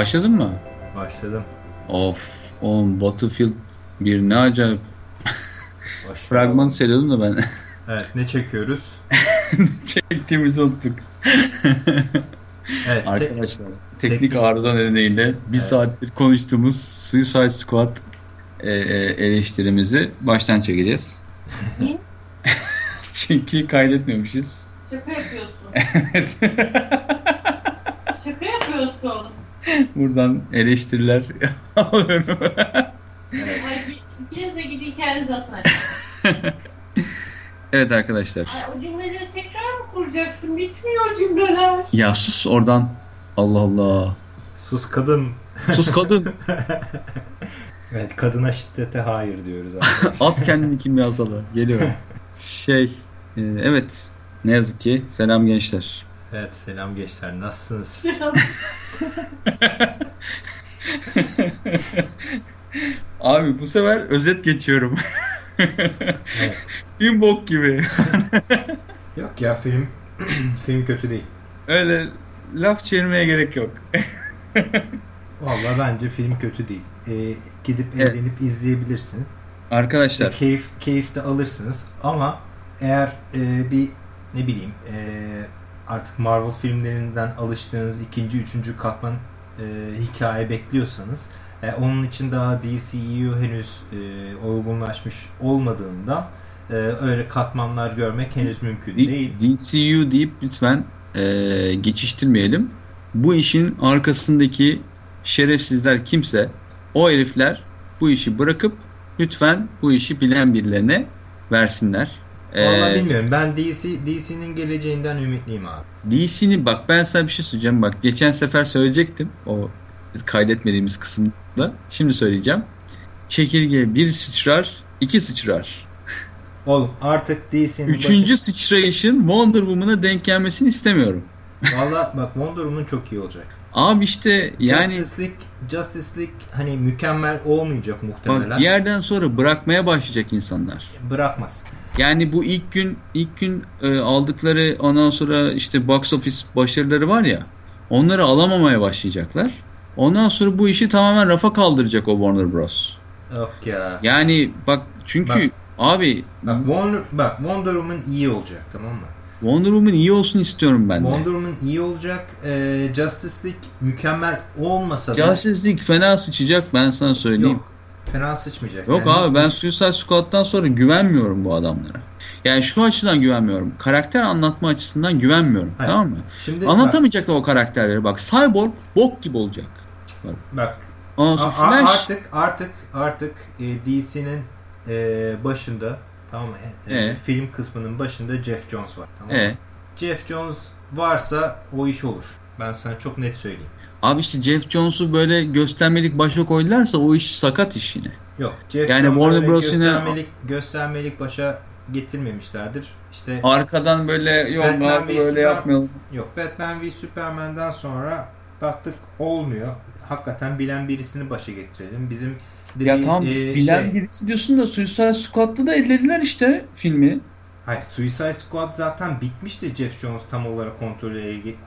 Başladın mı? Başladım. Of. Oğlum Battlefield bir ne acayip. Başladım. Fragmanı seyrediyordum da ben. Evet ne çekiyoruz? Çektiğimizi unuttuk. Evet. te- Arkadaşlar teknik teknik- arıza nedeniyle bir Evet. saattir konuştuğumuz Suicide Squad e, e, eleştirimizi baştan çekeceğiz. Çünkü kaydetmemişiz. Şaka yapıyorsun. Evet. Buradan eleştiriler alıyorum. Ay, ikinize gidin kendiniz evet arkadaşlar. Ay, o cümleleri tekrar mı kuracaksın? Bitmiyor cümleler. Ya sus oradan. Allah Allah. Sus kadın. Sus kadın. Evet kadına şiddete hayır diyoruz. At kendini kimyasalı. Geliyor. Şey. e, evet. Ne yazık ki. Selam gençler. Evet selam gençler nasılsınız? Abi bu sefer özet geçiyorum. Evet. Bir bok gibi. Yok ya film film kötü değil. Öyle laf çevirmeye gerek yok. Vallahi bence film kötü değil. Ee, gidip Evet. izlenip izleyebilirsin. Arkadaşlar. Keyif keyif de alırsınız ama eğer e, bir ne bileyim e, artık Marvel filmlerinden alıştığınız ikinci, üçüncü katman e, hikaye bekliyorsanız e, onun için daha DCEU henüz e, olgunlaşmış olmadığında e, öyle katmanlar görmek henüz mümkün değil. DCU deyip lütfen e, geçiştirmeyelim. Bu işin arkasındaki şerefsizler kimse o herifler bu işi bırakıp lütfen bu işi bilen birilerine versinler. Vallahi bilmiyorum. Ben DC DC'nin geleceğinden ümitliyim abi. DC'ni bak ben sana bir şey söyleyeceğim. Bak geçen sefer söyleyecektim o kaydetmediğimiz kısımda. Şimdi söyleyeceğim. Çekirge bir sıçrar, iki sıçrar. Oğlum artık DC'nin Üçüncü sıçrayışın Wonder Woman'a denk gelmesini istemiyorum. Valla bak Wonder Woman çok iyi olacak. Abi işte yani Justice League, Justice League hani mükemmel olmayacak muhtemelen. bak bir yerden sonra bırakmaya başlayacak insanlar. Bırakmaz. Yani bu ilk gün ilk gün e, aldıkları ondan sonra işte box office başarıları var ya onları alamamaya başlayacaklar. Ondan sonra bu işi tamamen rafa kaldıracak o Warner Bros. Yok ya. Yani bak çünkü Bak. abi Bak Wonder, bak Wonder Woman iyi olacak tamam mı? Wonder Woman iyi olsun istiyorum ben de. Wonder Woman iyi olacak. Ee, Justice League mükemmel olmasa da Justice League fena sıçacak ben sana söyleyeyim. yok. Fena sıçmayacak. Yok Yani abi ben Suicide Squad'dan sonra güvenmiyorum bu adamlara. Yani şu açıdan güvenmiyorum. Karakter anlatma açısından güvenmiyorum. Hayır. Tamam mı? Şimdi Anlatamayacaklar o karakterleri. Bak Cyborg bok gibi olacak. bak, bak Ondan sonra a- a- Flash artık artık artık e, DC'nin e, başında tamam mı? E, Evet. Film kısmının başında Jeff Jones var. Tamam mı? e, Jeff Jones varsa o iş olur. Ben sana çok net söyleyeyim. Abi işte Jeff Jones'u böyle göstermelik başa koydularsa o iş sakat iş yine. Yok. Jeff Yani Warner Bros. yine- göstermelik, göstermelik başa getirmemişlerdir. İşte Arkadan böyle yok Batman abi böyle yapmayalım. yok Batman v Superman'dan sonra baktık olmuyor. Hakikaten bilen birisini başa getirelim. Bizim Ya tamam e, bilen şey- birisi diyorsun da Suicide Squad'da da ellediler işte filmi. Hayır, Suicide Squad zaten bitmişti Jeff Jones tam olarak kontrolü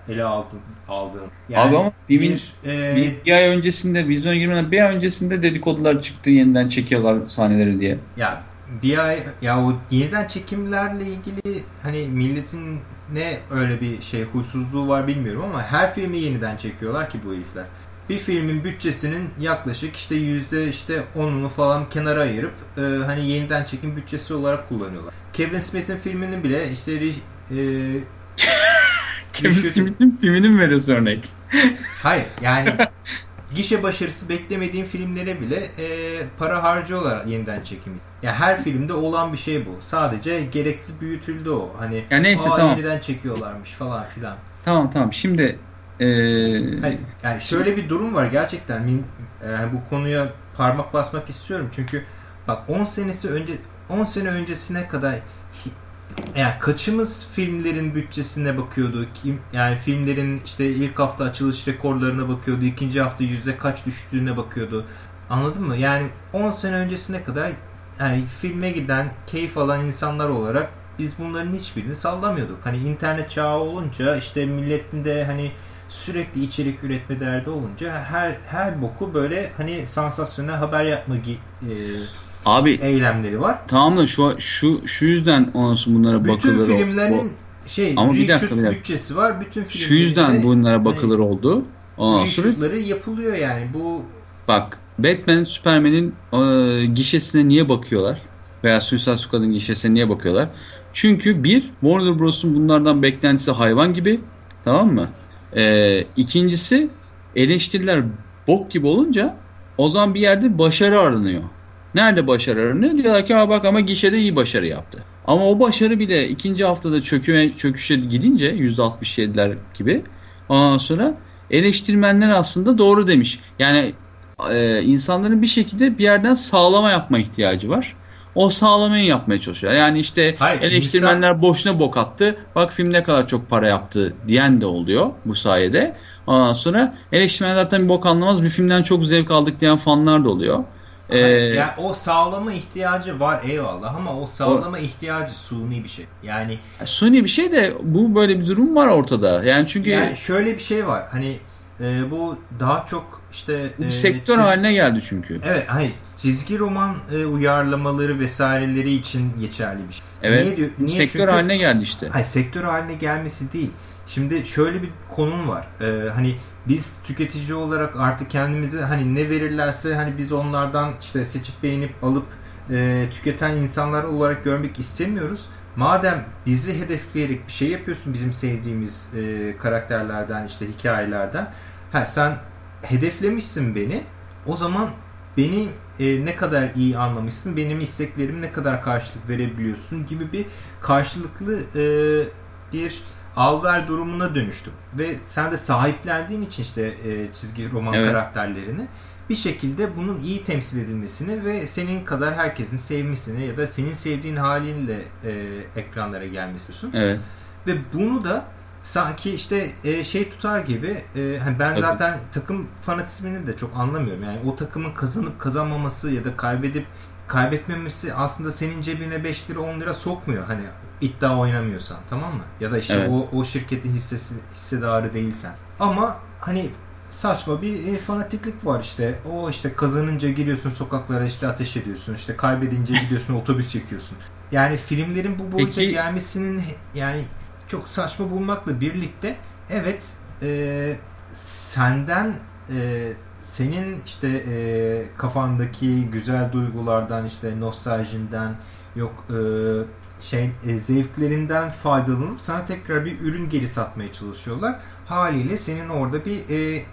ele, aldı, aldığın. Abi ama filmin e, Bir, bir ay öncesinde, vizyon girmeden bir ay öncesinde dedikodular çıktı yeniden çekiyorlar sahneleri diye. ya bir ay ya o yeniden çekimlerle ilgili hani milletin ne öyle bir şey huysuzluğu var bilmiyorum ama her filmi yeniden çekiyorlar ki bu herifler. Bir filmin bütçesinin yaklaşık işte yüzde işte onunu falan kenara ayırıp e, hani yeniden çekim bütçesi olarak kullanıyorlar. Kevin Smith'in filminin bile işte e, Kevin Smith'in filmini mi veriyorsun örnek? Hayır yani gişe başarısı beklemediğim filmlere bile e, para harcıyorlar yeniden çekimi. Ya her filmde olan bir şey bu. Sadece gereksiz büyütüldü o. Hani Ya neyse, "Aa, tamam. yeniden çekiyorlarmış falan filan. Tamam tamam şimdi Hayır, yani şöyle bir durum var gerçekten. E, bu konuya parmak basmak istiyorum. Çünkü bak 10 senesi önce 10 sene öncesine kadar yani kaçımız filmlerin bütçesine bakıyordu? Kim yani filmlerin işte ilk hafta açılış rekorlarına bakıyordu, ikinci hafta yüzde kaç düştüğüne bakıyordu. Anladın mı? Yani 10 sene öncesine kadar yani filme giden, keyif alan insanlar olarak biz bunların hiçbirini sallamıyorduk. Hani internet çağı olunca işte milletin de hani sürekli içerik üretme derdi olunca her her boku böyle hani sansasyonel haber yapma e, Abi eylemleri var. tamam da şu şu şu yüzden ondan bunlara Bütün bakılır. o- filmlerin şey Ama bir dakika, bir dakika. bütçesi var. Bütün şu yüzden filmlerin de bunlara bakılır hani oldu. Ondan sonra yapılıyor yani. Bu Bak Batman Superman'in e, gişesine niye bakıyorlar? Veya Suicide Squad'ın gişesine niye bakıyorlar? Çünkü bir Warner Bros'un bunlardan beklentisi hayvan gibi. Tamam mı? E, ikincisi eleştiriler bok gibi olunca o zaman bir yerde başarı aranıyor. Nerede başarı aranıyor? Diyorlar ki "Aa bak ama gişede iyi başarı yaptı. Ama o başarı bile ikinci haftada çöküme, çöküşe gidince %67'ler gibi ondan sonra eleştirmenler aslında doğru demiş. Yani e, insanların bir şekilde bir yerden sağlama yapma ihtiyacı var. O sağlamayı yapmaya çalışıyor. Yani işte Hayır, eleştirmenler boşuna bok attı. Bak film ne kadar çok para yaptı diyen de oluyor bu sayede. Ondan sonra eleştirmenler zaten bir bok anlamaz. Bir filmden çok zevk aldık diyen fanlar da oluyor. Ee, yani o sağlama ihtiyacı var eyvallah ama o sağlama ihtiyacı suni bir şey. Yani suni bir şey de bu böyle bir durum var ortada. Yani çünkü yani şöyle bir şey var. Hani e, bu daha çok işte bir e, sektör haline geldi çünkü. Evet, hayır. Çizgi roman e, uyarlamaları vesaireleri için geçerli bir şey. Evet. Niye niye? sektör Çünkü- haline geldi işte. Hayır, sektör haline gelmesi değil. Şimdi şöyle bir konum var. Ee, hani biz tüketici olarak artık kendimizi hani ne verirlerse hani biz onlardan işte seçip beğenip alıp e, tüketen insanlar olarak görmek istemiyoruz. Madem bizi hedefleyerek bir şey yapıyorsun bizim sevdiğimiz e, karakterlerden işte hikayelerden. Ha sen hedeflemişsin beni. O zaman beni e, ne kadar iyi anlamışsın, benim isteklerimi ne kadar karşılık verebiliyorsun gibi bir karşılıklı e, bir al-ver durumuna dönüştüm. Ve sen de sahiplendiğin için işte e, çizgi roman Evet. karakterlerini bir şekilde bunun iyi temsil edilmesini ve senin kadar herkesin sevmesini ya da senin sevdiğin halinle e, ekranlara gelmesini. Evet. Ve bunu da sanki işte e, şey tutar gibi e, hani ben Tabii. zaten takım fanatizmini de çok anlamıyorum. Yani o takımın kazanıp kazanmaması ya da kaybedip kaybetmemesi aslında senin cebine 5 lira 10 lira sokmuyor. Hani iddia oynamıyorsan tamam mı? Ya da işte Evet. o, o şirketin hissesi, hissedarı değilsen. Ama hani saçma bir e, fanatiklik var işte. O işte kazanınca giriyorsun sokaklara işte ateş ediyorsun. işte kaybedince gidiyorsun otobüs yakıyorsun. Yani filmlerin bu boyuta Peki- gelmesinin yani çok saçma bulmakla birlikte evet e, senden e, senin işte e, kafandaki güzel duygulardan işte nostaljinden yok e, şey e, zevklerinden faydalanıp sana tekrar bir ürün geri satmaya çalışıyorlar. Haliyle senin orada bir e,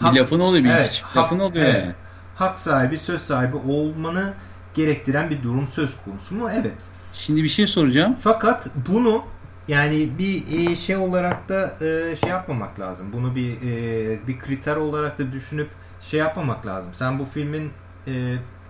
hak- Bir lafın oluyor, bir Evet, hak- lafın oluyor evet. yani. hak sahibi, söz sahibi olmanı gerektiren bir durum söz konusu mu? Evet. Şimdi bir şey soracağım. Fakat bunu yani bir e, şey olarak da e, şey yapmamak lazım. Bunu bir e, bir kriter olarak da düşünüp şey yapmamak lazım. Sen bu filmin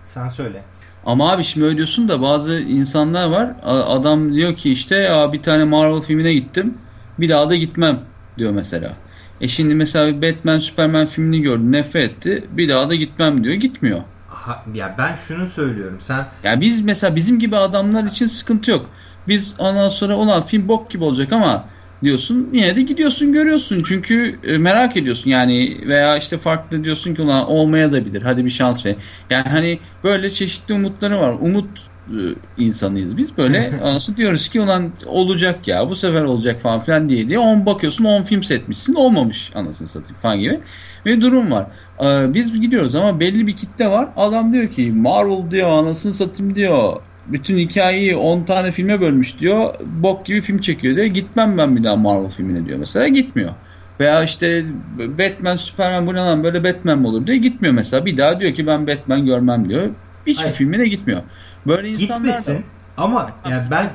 sen söyle. Ama abi şimdi öyle diyorsun da bazı insanlar var. Adam diyor ki işte ya bir tane Marvel filmine gittim. Bir daha da gitmem diyor mesela. E şimdi mesela Batman Superman filmini gördü nefret etti. Bir daha da gitmem diyor. Gitmiyor. Ha, ya ben şunu söylüyorum. Sen Yani biz mesela bizim gibi adamlar için sıkıntı yok. Biz ondan sonra olan film bok gibi olacak ama diyorsun yine de gidiyorsun görüyorsun çünkü e, merak ediyorsun yani veya işte farklı diyorsun ki ulan olmaya da bilir hadi bir şans ver. Yani hani böyle çeşitli umutları var. Umut e, insanıyız biz böyle sonra diyoruz ki ulan olacak ya bu sefer olacak falan filan diye diye on bakıyorsun 10 film setmişsin olmamış anasını satayım falan gibi bir durum var. Ee, biz gidiyoruz ama belli bir kitle var. Adam diyor ki Marvel diyor anasını satayım diyor. Bütün hikayeyi 10 tane filme bölmüş diyor. Bok gibi film çekiyor diyor. Gitmem ben bir daha Marvel filmine diyor. Mesela gitmiyor. Veya işte Batman, Superman bu ne lan böyle Batman mi olur diyor. Gitmiyor mesela. Bir daha diyor ki ben Batman görmem diyor. Hiçbir Hayır. filmine gitmiyor. Böyle insanlar da- gitmesin ama yani ben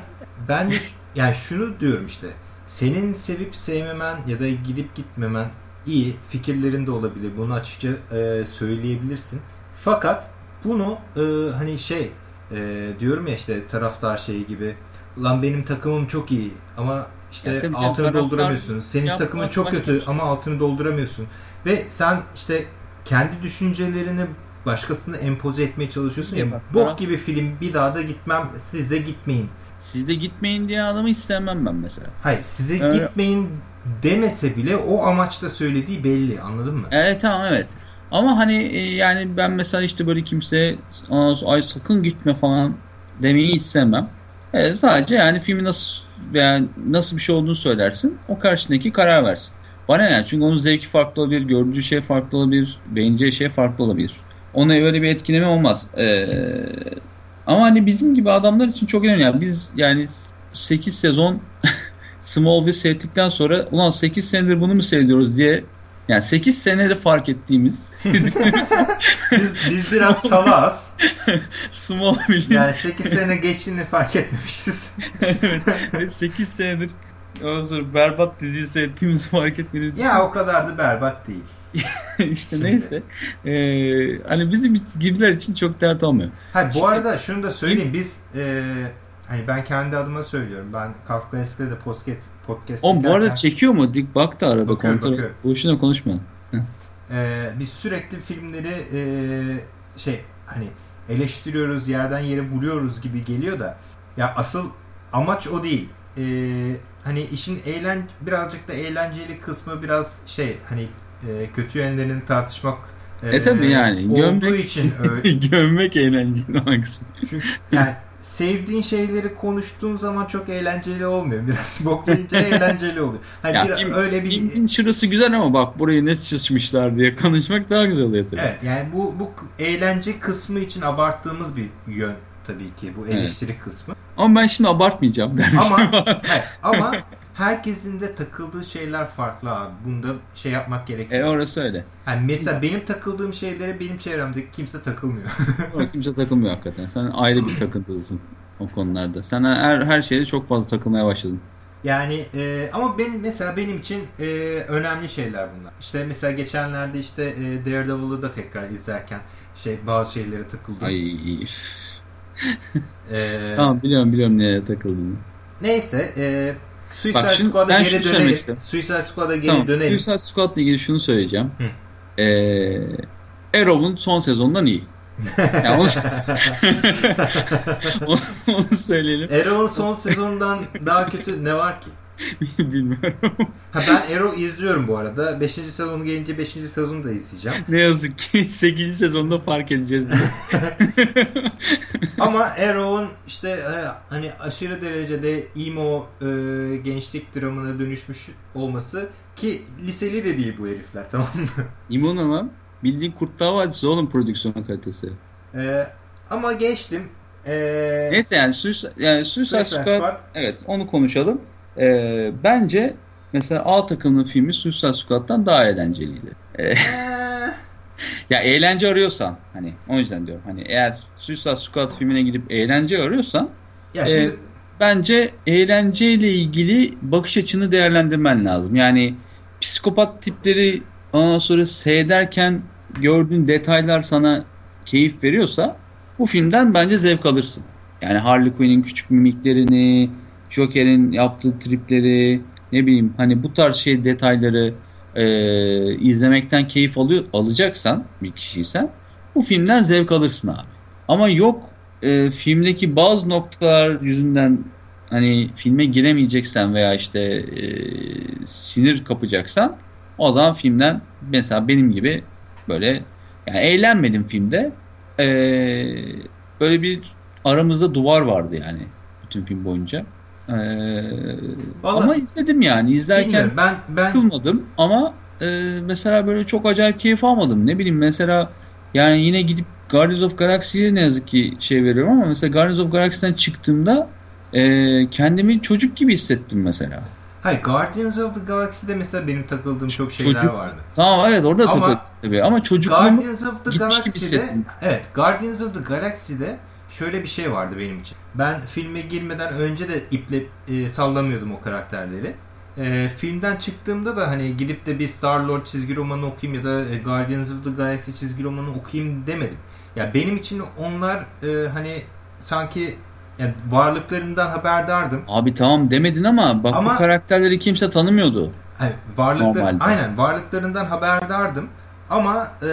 ben de yani şunu diyorum işte. Senin sevip sevmemen ya da gidip gitmemen iyi fikirlerin de olabilir. Bunu açıkça e, söyleyebilirsin. Fakat bunu e, hani şey e, diyorum ya işte taraftar şeyi gibi lan benim takımım çok iyi ama işte Ya canım, altını taraftar dolduramıyorsun. Senin yapmak takımın çok kötü ama altını dolduramıyorsun. Ve sen işte kendi düşüncelerini başkasına empoze etmeye çalışıyorsun ya bak, bok gibi film bir daha da gitmem siz de gitmeyin Sizde gitmeyin diye adamı istemem ben mesela. Hayır size Evet. gitmeyin demese bile o amaçta söylediği belli anladın mı? Evet tamam evet. Ama hani e, yani ben mesela işte böyle kimseye "Aa, ay sakın gitme falan demeyi istemem. Evet, sadece yani filmi nasıl veya nasıl bir şey olduğunu söylersin. O karşındaki karar versin. Bana yani? Çünkü onun zevki farklı olabilir, gördüğü şey farklı olabilir, beğeneceği şey farklı olabilir. Ona böyle bir etkileme olmaz. Ee, ama hani bizim gibi adamlar için çok önemli. Yani biz yani 8 sezon Smallville seyrettikten sonra ulan 8 senedir bunu mu seyrediyoruz diye yani 8 senede fark ettiğimiz Biz, biz biraz salağız. Smallville'in Yani 8 sene geçtiğini fark etmemişiz. ve 8 senedir ondan sonra berbat diziyi seyrettiğimizi fark etmediğimiz ya o kadar da berbat değil. işte neyse Ee, hani bizim gibiler için çok dert olmuyor. Ha bu arada şunu da söyleyeyim biz e, hani ben kendi adıma söylüyorum. Ben Kafka Eski'de de podcast podcast Oğlum bu arada çekiyor mu? Dik bak da arada Bakıyorum, kontrol. bakıyorum. Boşuna konuşma. e, biz sürekli filmleri e, şey hani eleştiriyoruz, yerden yere vuruyoruz gibi geliyor da ya asıl amaç o değil. E, hani işin eğlen birazcık da eğlenceli kısmı biraz şey hani e, kötü yönlerini tartışmak E tabii yani, olduğu gömmek- için öyle. Gömmek eğlenceli olan kısmı. Çünkü yani sevdiğin şeyleri konuştuğun zaman çok eğlenceli olmuyor. Biraz boklayınca eğlenceli oluyor. Hani Ya bir, film- öyle bir Filmin şurası güzel ama bak burayı ne çizmişler diye konuşmak daha güzel oluyor tabii. Evet yani bu bu eğlence kısmı için abarttığımız bir yön tabii ki bu Evet. eleştiri kısmı. Ama ben şimdi abartmayacağım dermişim. Ama evet, ama herkesin de takıldığı şeyler farklı abi. Bunda şey yapmak gerekiyor. e orası öyle. Yani mesela benim takıldığım şeylere benim çevremde kimse takılmıyor. Orada kimse takılmıyor hakikaten. Sen ayrı bir takıntılısın o konularda. Sen her, her şeyde çok fazla takılmaya başladın. Yani e, ama benim mesela benim için e, önemli şeyler bunlar. İşte mesela geçenlerde işte e, Daredevil'ı da tekrar izlerken şey bazı şeylere takıldım. Ay. E, tamam biliyorum biliyorum nereye takıldığını. Neyse e, Suicide Bak şimdi Squad'a ben geri dönelim. istiyorum. Suicide Squad'a geri Tamam. dönelim. Suicide Squad'la ilgili şunu söyleyeceğim. Hı. Ee, Arrow'un son sezondan iyi. Yani onu, onu, onu söyleyelim. Arrow'un son sezonundan daha kötü ne var ki? Bilmiyorum. Ha ben Arrow izliyorum bu arada. 5. sezonu gelince 5. sezonu da izleyeceğim. ne yazık ki 8. sezonda fark edeceğiz. Ama Arrow'un işte e, hani aşırı derecede emo e, gençlik dramına dönüşmüş olması ki liseli de değil bu herifler tamam mı? İmona lan. Bildiğin Kurtlar Vadisi oğlum prodüksiyon kalitesi. E, ama geçtim. E, Neyse yani Suicide, yani Suicide Squad, Squad. evet onu konuşalım. Ee, bence mesela A takımının filmi Suicide Squad'dan daha eğlenceliydi. Ee, e, ya eğlence arıyorsan hani o yüzden diyorum hani eğer Suicide Squad filmine gidip eğlence arıyorsan ya şimdi Ee, bence eğlenceyle ilgili bakış açını değerlendirmen lazım. Yani psikopat tipleri ondan sonra seyrederken gördüğün detaylar sana keyif veriyorsa bu filmden bence zevk alırsın. Yani Harley Quinn'in küçük mimiklerini, Joker'in yaptığı tripleri, ne bileyim hani bu tarz şey detayları e, izlemekten keyif alıyor, alacaksan bir kişiysen bu filmden zevk alırsın abi. Ama yok e, filmdeki bazı noktalar yüzünden hani filme giremeyeceksen veya işte e, sinir kapacaksan o zaman filmden mesela benim gibi böyle yani eğlenmedim filmde. E, böyle bir aramızda duvar vardı yani bütün film boyunca. E, Vallahi- ama izledim yani izlerken ben ben sıkılmadım ama e, mesela böyle çok acayip keyif almadım. Ne bileyim mesela yani yine gidip Guardians of Galaxy'ye ne yazık ki şey veriyorum ama mesela Guardians of Galaxy'den çıktığımda e, kendimi çocuk gibi hissettim mesela. Hayır Guardians of the Galaxy'de mesela benim takıldığım çok şeyler Çocuk- vardı. Tamam evet orada Ama- tabii ama çocukluğum Guardians of the gitmiş gibi Galaxy'de hissettim. evet Guardians of the Galaxy'de şöyle bir şey vardı benim için. Ben filme girmeden önce de iple e, sallamıyordum o karakterleri. E, filmden çıktığımda da hani gidip de bir Star Lord çizgi romanı okuyayım ya da e, Guardians of the Galaxy çizgi romanı okuyayım demedim. Ya benim için onlar e, hani sanki yani varlıklarından haberdardım. Abi tamam demedin ama bak Ama- bu karakterleri kimse tanımıyordu. Hani varlıklar, Normalde. aynen varlıklarından haberdardım ama e,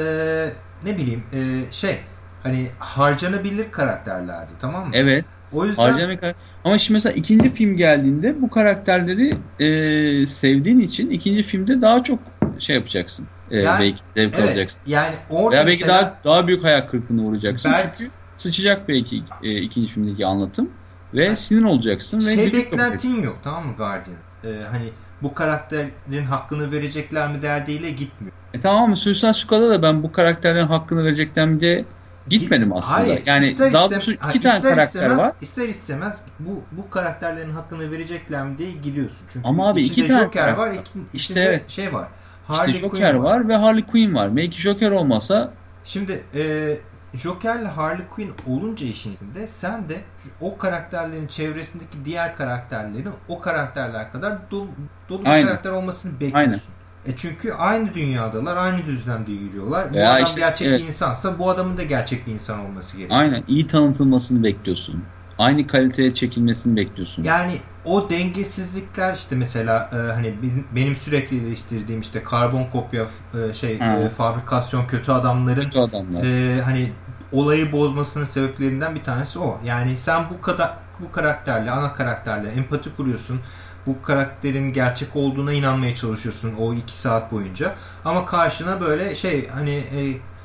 ne bileyim e, şey hani harcanabilir karakterlerdi tamam mı? Evet. O yüzden Harcamayı kar- Ama şimdi mesela ikinci film geldiğinde bu karakterleri e, sevdiğin için ikinci filmde daha çok şey yapacaksın. E, Yani, belki zevk evet alacaksın. yani orada Veya belki mesela daha daha büyük hayal kırıklığına uğrayacaksın. Belki- Çünkü sıçacak belki e, ikinci filmdeki anlatım ve Yani sinir olacaksın ve şey yapacaksın. beklentin yok tamam mı Guardian? Ee, hani bu karakterin hakkını verecekler mi derdiyle gitmiyor. E tamam mı? Suicide Squad'da da ben bu karakterlerin hakkını verecekler mi diye gitmedim aslında. Hayır, yani ister daha doğrusu iki tane ister karakter istemez, var. İster istemez bu bu karakterlerin hakkını verecekler mi diye gidiyorsun. Çünkü Ama abi iki tane Joker var, karakter. iki, İşte evet. şey var. İşte Harley Joker Quinn var. ve Harley Quinn var. Belki Joker olmasa Şimdi e, Joker'le Harley Quinn olunca işin içinde sen de o karakterlerin çevresindeki diğer karakterlerin o karakterler kadar dolu, dolu Aynen. karakter olmasını bekliyorsun. E çünkü aynı dünyadalar, aynı düzlemde yürüyorlar. Bu Veya adam işte, gerçek evet. bir insansa bu adamın da gerçek bir insan olması gerekiyor. aynen iyi tanıtılmasını bekliyorsun. Aynı kaliteye çekilmesini bekliyorsun. Yani o dengesizlikler işte mesela e, hani benim, sürekli eleştirdiğim işte karbon kopya e, şey e, fabrikasyon kötü adamların Kötü adamlar. e, hani olayı bozmasının sebeplerinden bir tanesi o. Yani sen bu kadar bu karakterle ana karakterle empati kuruyorsun. Bu karakterin gerçek olduğuna inanmaya çalışıyorsun o iki saat boyunca. Ama karşına böyle şey hani e,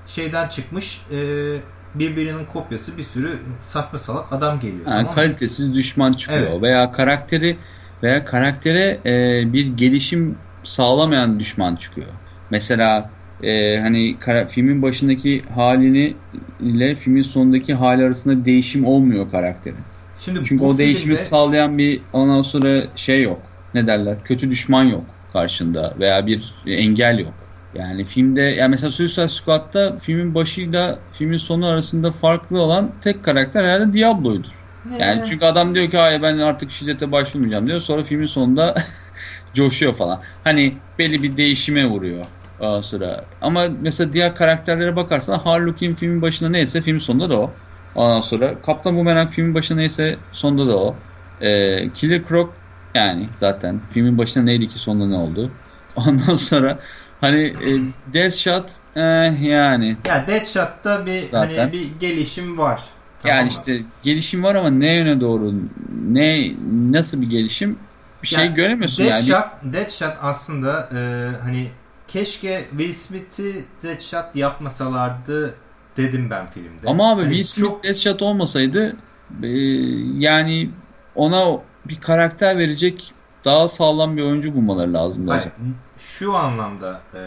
şeyden çıkmış e, birbirinin kopyası bir sürü saçma salak adam geliyor. Ha, tamam kalitesiz düşman çıkıyor Evet. veya karakteri veya karaktere e, bir gelişim sağlamayan düşman çıkıyor. Mesela e, hani kara- filmin başındaki halini ile filmin sonundaki hali arasında değişim olmuyor karakterin. Şimdi Çünkü bu o değişimi filmde- sağlayan bir ondan sonra şey yok. Ne derler? Kötü düşman yok karşında veya bir engel yok. Yani filmde yani mesela Suicide Squad'da filmin başıyla filmin sonu arasında farklı olan tek karakter herhalde Diablo'ydur. Yani çünkü adam diyor ki hayır ben artık şiddete başvurmayacağım diyor. Sonra filmin sonunda coşuyor falan. Hani belli bir değişime vuruyor ondan sonra. Ama mesela diğer karakterlere bakarsan Harley Quinn filmin başında neyse filmin sonunda da o. Ondan sonra Kaptan Boomerang filmin başında neyse sonunda da o. Ee, Killer Croc yani zaten filmin başında neydi ki sonunda ne oldu. Ondan sonra hani e, Deathshot eh, yani Ya Deadshot'ta bir Zaten. hani bir gelişim var. Tamam yani işte gelişim var ama ne yöne doğru ne nasıl bir gelişim bir şey Yani göremiyorsun yani. Deadshot, Deadshot aslında e, hani keşke Will Smith'i Deadshot yapmasalardı dedim ben filmde. Ama abi Hani Will Smith çok Deathshot olmasaydı e, yani ona bir karakter verecek daha sağlam bir oyuncu bulmaları. Hayır, acaba. şu anlamda e,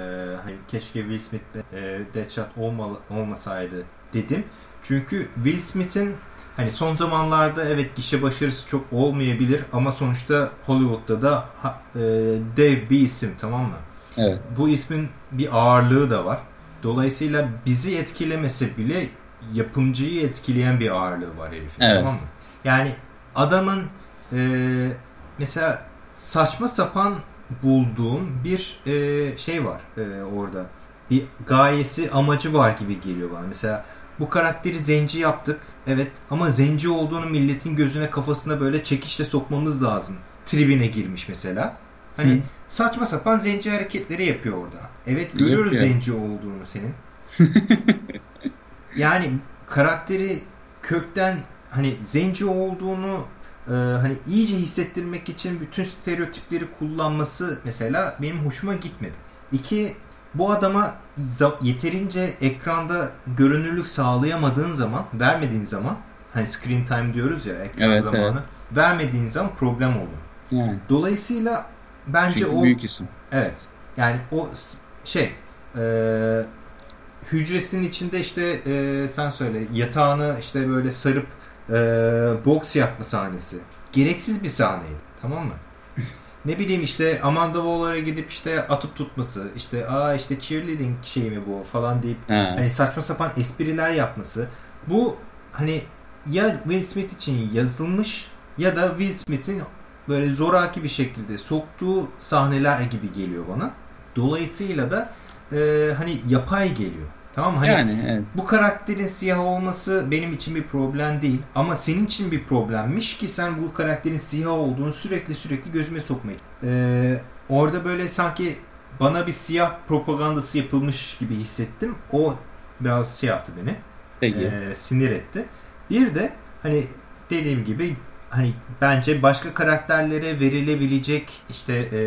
hani keşke Will Smith e, Deadshot olmalı, olmasaydı dedim. Çünkü Will Smith'in hani son zamanlarda evet gişe başarısı çok olmayabilir ama sonuçta Hollywood'da da e, dev bir isim tamam mı? Evet. bu ismin bir ağırlığı da var. Dolayısıyla bizi etkilemese bile yapımcıyı etkileyen bir ağırlığı var herifin. Evet. Tamam mı? Yani adamın e, mesela saçma sapan bulduğum bir e, şey var e, orada. Bir gayesi, amacı var gibi geliyor bana. Mesela bu karakteri zenci yaptık. Evet ama zenci olduğunu milletin gözüne kafasına böyle çekişle sokmamız lazım. Tribine girmiş mesela. Hani Hı. saçma sapan zenci hareketleri yapıyor orada. Evet görüyoruz Yapıyor. zenci olduğunu senin. yani karakteri kökten hani zenci olduğunu e, hani iyice hissettirmek için bütün stereotipleri kullanması mesela benim hoşuma gitmedi. İki bu adama yeterince ekranda görünürlük sağlayamadığın zaman, vermediğin zaman hani screen time diyoruz ya ekran Evet, zamanı. Vermediğin zaman problem oluyor. Yani. Dolayısıyla bence Çünkü o büyük isim. evet yani o şey e, hücresinin içinde işte e, sen söyle yatağını işte böyle sarıp e, boks yapma sahnesi. Gereksiz bir sahneydi. Tamam mı? ne bileyim işte Amanda Waller'a gidip işte atıp tutması işte aa işte cheerleading şey mi bu falan deyip Ha. hani saçma sapan espriler yapması. Bu hani ya Will Smith için yazılmış ya da Will Smith'in böyle zoraki bir şekilde soktuğu sahneler gibi geliyor bana. Dolayısıyla da e, hani yapay geliyor. Tamam? Hani yani evet. bu karakterin siyah olması benim için bir problem değil. Ama senin için bir problemmiş ki sen bu karakterin siyah olduğunu sürekli sürekli gözüme sokmayı. Ee, orada böyle sanki bana bir siyah propagandası yapılmış gibi hissettim. O biraz şey yaptı beni. Peki. Ee, sinir etti. Bir de hani dediğim gibi hani bence başka karakterlere verilebilecek işte e,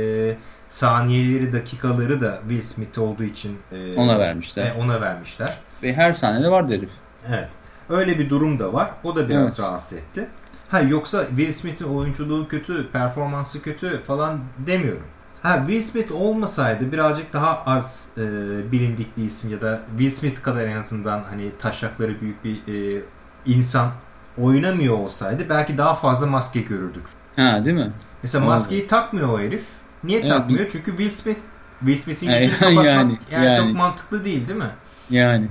saniyeleri dakikaları da Will Smith olduğu için e, Ona vermişler. e, ona vermişler. Ve her sahnede vardı herif. Evet. Öyle bir durum da var. O da biraz Evet. rahatsız etti. Ha yoksa Will Smith'in oyunculuğu kötü, performansı kötü falan demiyorum. Ha Will Smith olmasaydı birazcık daha az e, bilindik bir isim ya da Will Smith kadar en azından hani taşakları büyük bir e, insan oynamıyor olsaydı belki daha fazla maske görürdük. Ha değil mi? Mesela maskeyi takmıyor o herif. Niye Evet, takmıyor? Çünkü Will Smith Will Smith'in Yani- yüzünü kapatmak yani, yani- çok yani. mantıklı değil değil mi? Yani.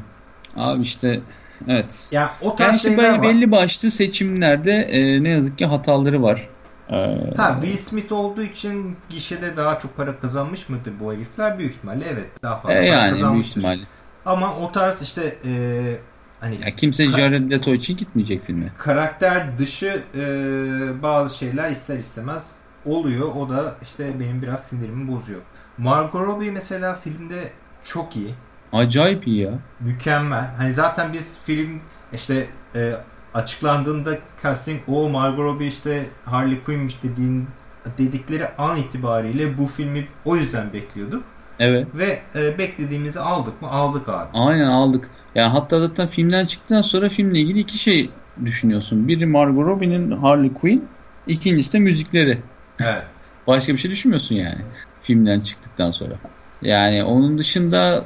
Abi işte evet. Ya o Yani tarz işte şeyler belli, var. belli başlı seçimlerde e, ne yazık ki hataları var. E, Ha Will Smith olduğu için gişede daha çok para kazanmış mıdır bu herifler? Büyük ihtimalle evet. Daha fazla e, para yani büyük kazanmıştır. ihtimalle. Ama o tarz işte e, hani Ya kimse Jared Leto için gitmeyecek filme. karakter dışı e, bazı şeyler ister istemez oluyor. O da işte benim biraz sinirimi bozuyor. Margot Robbie mesela filmde çok iyi. Acayip iyi ya. Mükemmel. Hani zaten biz film işte e, açıklandığında casting o Margot Robbie işte Harley Quinn'miş dediğin dedikleri an itibariyle bu filmi o yüzden bekliyorduk. Evet. Ve e, beklediğimizi aldık mı? Aldık abi. Aynen aldık. Yani hatta zaten filmden çıktıktan sonra filmle ilgili iki şey düşünüyorsun. Biri Margot Robbie'nin Harley Quinn, ikincisi de müzikleri. Evet. Başka bir şey düşünmüyorsun yani filmden çıktıktan sonra. Yani onun dışında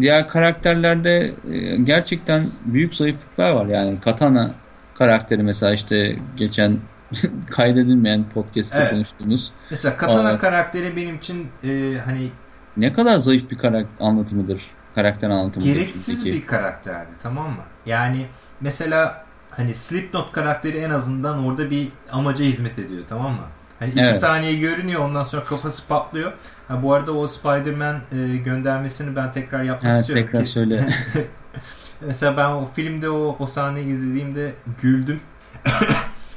diğer karakterlerde e, gerçekten büyük zayıflıklar var. Yani Katana karakteri mesela işte geçen kaydedilmeyen podcast'te Evet. konuştuğumuz Mesela Katana Evet. karakteri benim için e, hani ne kadar zayıf bir karakter anlatımıdır. Karakter anlatımıdır. gereksiz bir karakterdi tamam mı? Yani mesela hani Slipknot karakteri en azından orada bir amaca hizmet ediyor tamam mı? Hani iki Evet. saniye görünüyor ondan sonra kafası patlıyor. Ha, bu arada o Spider-Man e, göndermesini ben tekrar yapmak Evet, istiyorum. tekrar söyle. Mesela ben o filmde o, o sahneyi izlediğimde güldüm.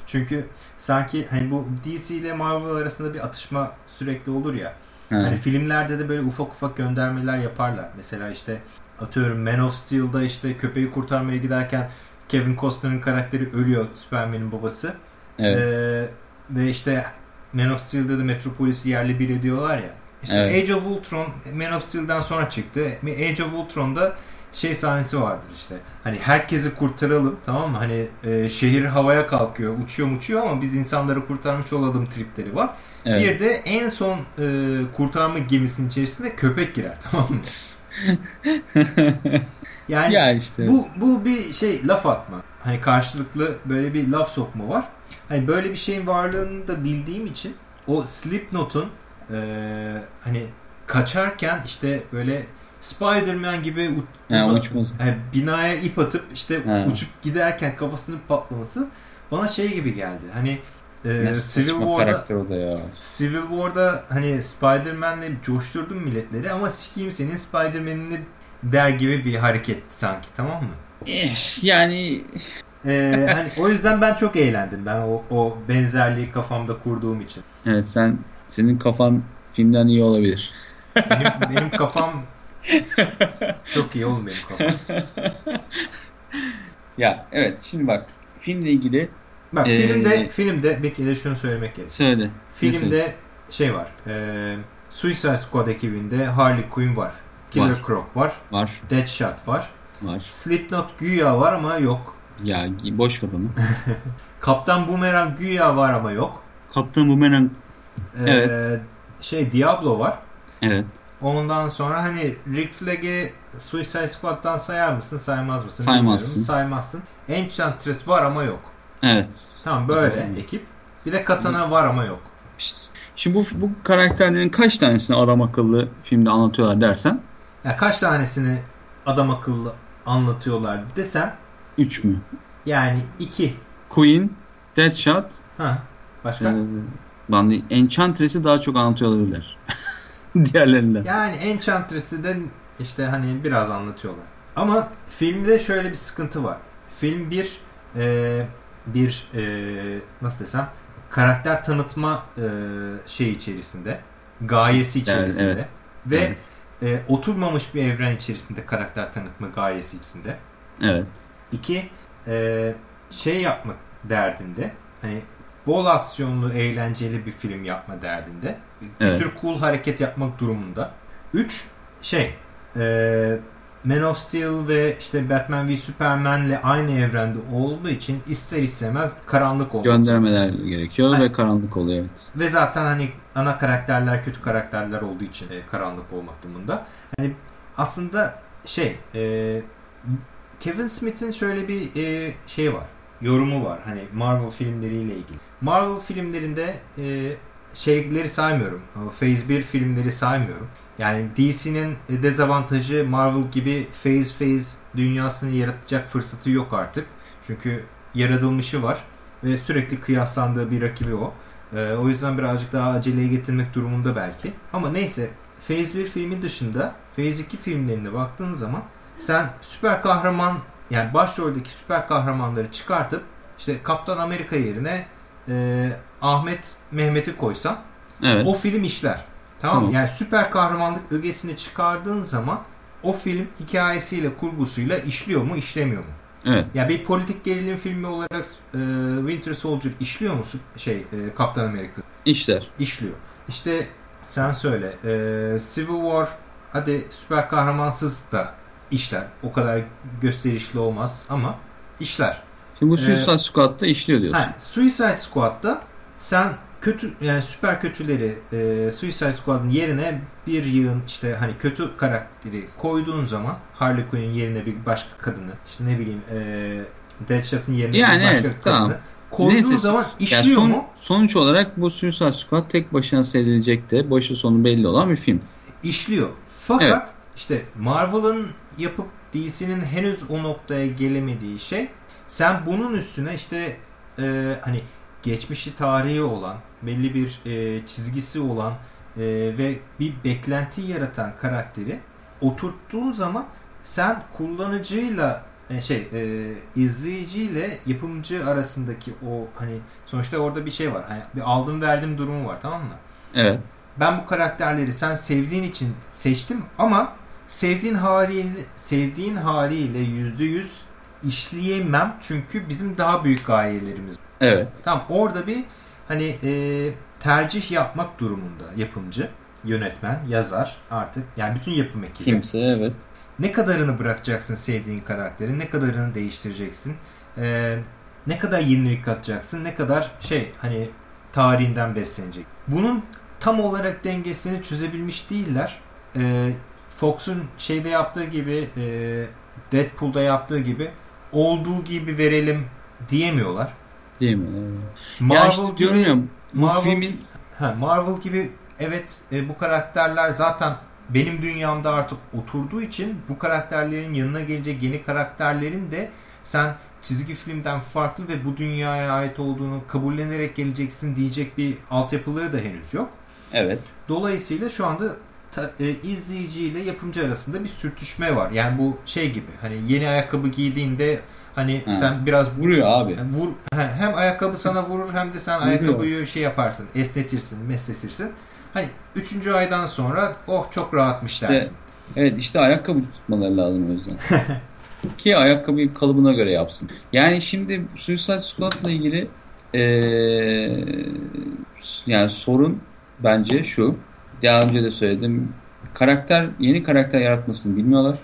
Çünkü sanki hani bu DC ile Marvel arasında bir atışma sürekli olur ya. Ha. Hani filmlerde de böyle ufak ufak göndermeler yaparlar. Mesela işte atıyorum Man of Steel'da işte köpeği kurtarmaya giderken Kevin Costner'ın karakteri ölüyor Superman'in babası. Evet. Ee, ve işte Man of Steel'de de Metropolis'i yerle bir ediyorlar ya. İşte Evet. Age of Ultron Man of Steel'den sonra çıktı. Age of Ultron'da şey sahnesi vardır işte. Hani herkesi kurtaralım tamam mı? Hani e, şehir havaya kalkıyor, uçuyor uçuyor ama biz insanları kurtarmış olalım tripleri var. evet. Bir de en son e, kurtarma gemisinin içerisinde köpek girer tamam mı? Yani ya işte. bu bu bir şey laf atma. Hani karşılıklı böyle bir laf sokma var. Hani böyle bir şeyin varlığını da bildiğim için o Slipknot'un e, hani kaçarken işte böyle Spider-Man gibi u- uza- uçmaz. yani binaya ip atıp işte Ha. uçup giderken kafasının patlaması bana şey gibi geldi. Hani e, Civil War'da karakter o da ya. Civil War'da hani Spider-Man'le coşturdum milletleri ama sikeyim senin Spider-Man'ini der gibi bir hareket sanki tamam mı? Yani Ee, hani o yüzden ben çok eğlendim ben o, o benzerliği kafamda kurduğum için. evet sen senin kafan filmden iyi olabilir. Benim, benim kafam çok iyi benim kafam. Ya evet şimdi bak filmle ilgili Bak Ee, filmde filmde bir kere şunu söylemek gerek. söyle. Filmde şey var. E, Suicide Squad ekibinde Harley Quinn var. Killer Var. Croc var. Var Deadshot var. var. Slipknot güya var ama yok. Ya boş ver onu. Kaptan Boomerang güya var ama yok. Kaptan Boomerang Ee, Evet. Şey Diablo var. evet Ondan sonra hani Rick Flag'i Suicide Squad'dan sayar mısın saymaz mısın? Saymazsın. bilmiyorum. Saymazsın. Enchantress var ama yok. evet. Tamam böyle Hmm. ekip. Bir de Katana var ama yok. Şimdi bu, bu karakterlerin kaç tanesini adam akıllı filmde anlatıyorlar dersen Ya kaç tanesini adam akıllı anlatıyorlar desen 3 mü? yani iki. Queen, Deadshot, Ha. Başka? e, ben de Enchantress'i daha çok anlatıyor olabilirler. Diğerlerinden. Yani Enchantress'i de işte hani biraz anlatıyorlar. Ama filmde şöyle bir sıkıntı var. Film bir e, bir e, nasıl desem karakter tanıtma e, şey içerisinde gayesi Evet, içerisinde evet. ve Evet. E, oturmamış bir evren içerisinde karakter tanıtma gayesi içerisinde. Evet. İki e, şey yapmak derdinde. Hani bol aksiyonlu, eğlenceli bir film yapma derdinde. Bir Evet. sürü cool hareket yapmak durumunda. 3 şey e, Man of Steel ve işte Batman v Superman'le aynı evrende olduğu için ister istemez karanlık oluyor. Göndermeler gerekiyor Aynen. ve karanlık oluyor evet. Ve zaten hani ana karakterler kötü karakterler olduğu için e, karanlık olmak durumunda. Hani aslında şey e, Kevin Smith'in şöyle bir e, şey var. Yorumu var. Hani Marvel filmleriyle ilgili. Marvel filmlerinde e, şeyleri saymıyorum. Phase 1 filmleri saymıyorum. Yani DC'nin dezavantajı Marvel gibi phase phase dünyasını yaratacak fırsatı yok artık. Çünkü yaratılmışı var ve sürekli kıyaslandığı bir rakibi o. Ee, o yüzden birazcık daha aceleye getirmek durumunda belki. Ama neyse Phase 1 filmi dışında Phase 2 filmlerine baktığın zaman sen süper kahraman yani başroldeki süper kahramanları çıkartıp işte Kaptan Amerika yerine e, Ahmet Mehmet'i koysan Evet. o film işler. Tamam? Tamam. Yani süper kahramanlık ögesini çıkardığın zaman o film hikayesiyle kurgusuyla işliyor mu işlemiyor mu? Evet. Ya bir politik gerilim filmi olarak e, Winter Soldier işliyor mu şey e, Kaptan Amerika? İşler. İşliyor. İşte sen söyle e, Civil War hadi süper kahramansız da işler. O kadar gösterişli olmaz ama işler. Şimdi bu Ee, Suicide Squad'da işliyor diyorsun. Ha, Suicide Squad'da sen kötü yani süper kötüleri e, Suicide Squad'ın yerine bir yığın işte hani kötü karakteri koyduğun zaman Harley Quinn'in yerine bir başka kadını işte ne bileyim e, Deadshot'ın yerine Yani bir başka evet, kadını tamam. koyduğun Neyse, zaman Yani işliyor son- mu? Sonuç olarak bu Suicide Squad tek başına seyredilecek de başı sonu belli olan bir film. işliyor. Fakat işte Marvel'ın yapıp DC'nin henüz o noktaya gelemediği şey sen bunun üstüne işte e, hani geçmişi tarihi olan belli bir e, çizgisi olan e, ve bir beklenti yaratan karakteri oturttuğun zaman sen kullanıcıyla e, şey e, izleyiciyle yapımcı arasındaki o hani sonuçta orada bir şey var. Hani bir aldım verdim durumu var tamam mı? Evet. ben bu karakterleri sen sevdiğin için seçtim ama sevdiğin haliyle sevdiğin haliyle yüzde yüz işleyemem çünkü bizim daha büyük gayelerimiz. Evet. Tamam orada bir hani e, tercih yapmak durumunda yapımcı, yönetmen, yazar artık yani bütün yapım ekibi. Kimse evet. Ne kadarını bırakacaksın sevdiğin karakteri, ne kadarını değiştireceksin, e, ne kadar yenilik katacaksın, ne kadar şey hani tarihinden beslenecek. Bunun tam olarak dengesini çözebilmiş değiller. E, Fox'un şeyde yaptığı gibi, e, Deadpool'da yaptığı gibi olduğu gibi verelim diyemiyorlar. Değil mi? Evet. Marvel ya işte diyorum gibi ya bu Marvel- filmin Ha, Marvel gibi evet e, bu karakterler zaten benim dünyamda artık oturduğu için bu karakterlerin yanına gelecek yeni karakterlerin de sen çizgi filmden farklı ve bu dünyaya ait olduğunu kabullenerek geleceksin diyecek bir altyapıları da henüz yok. evet. Dolayısıyla şu anda ta, e, izleyici ile yapımcı arasında bir sürtüşme var. Yani bu şey gibi hani yeni ayakkabı giydiğinde hani Ha. sen biraz Vuruyor abi. vur, he- hem ayakkabı sana vurur hem de sen Vuruyor. ayakkabıyı şey yaparsın, esnetirsin, mesletirsin. Hani üçüncü aydan sonra oh çok rahatmış İşte- dersin. Evet işte ayakkabı tutmaları lazım o yüzden. Ki ayakkabıyı kalıbına göre yapsın. Yani şimdi Suicide Squad'la ilgili eee, yani sorun bence şu. Daha önce de söyledim. Karakter, yeni karakter yaratmasını bilmiyorlar.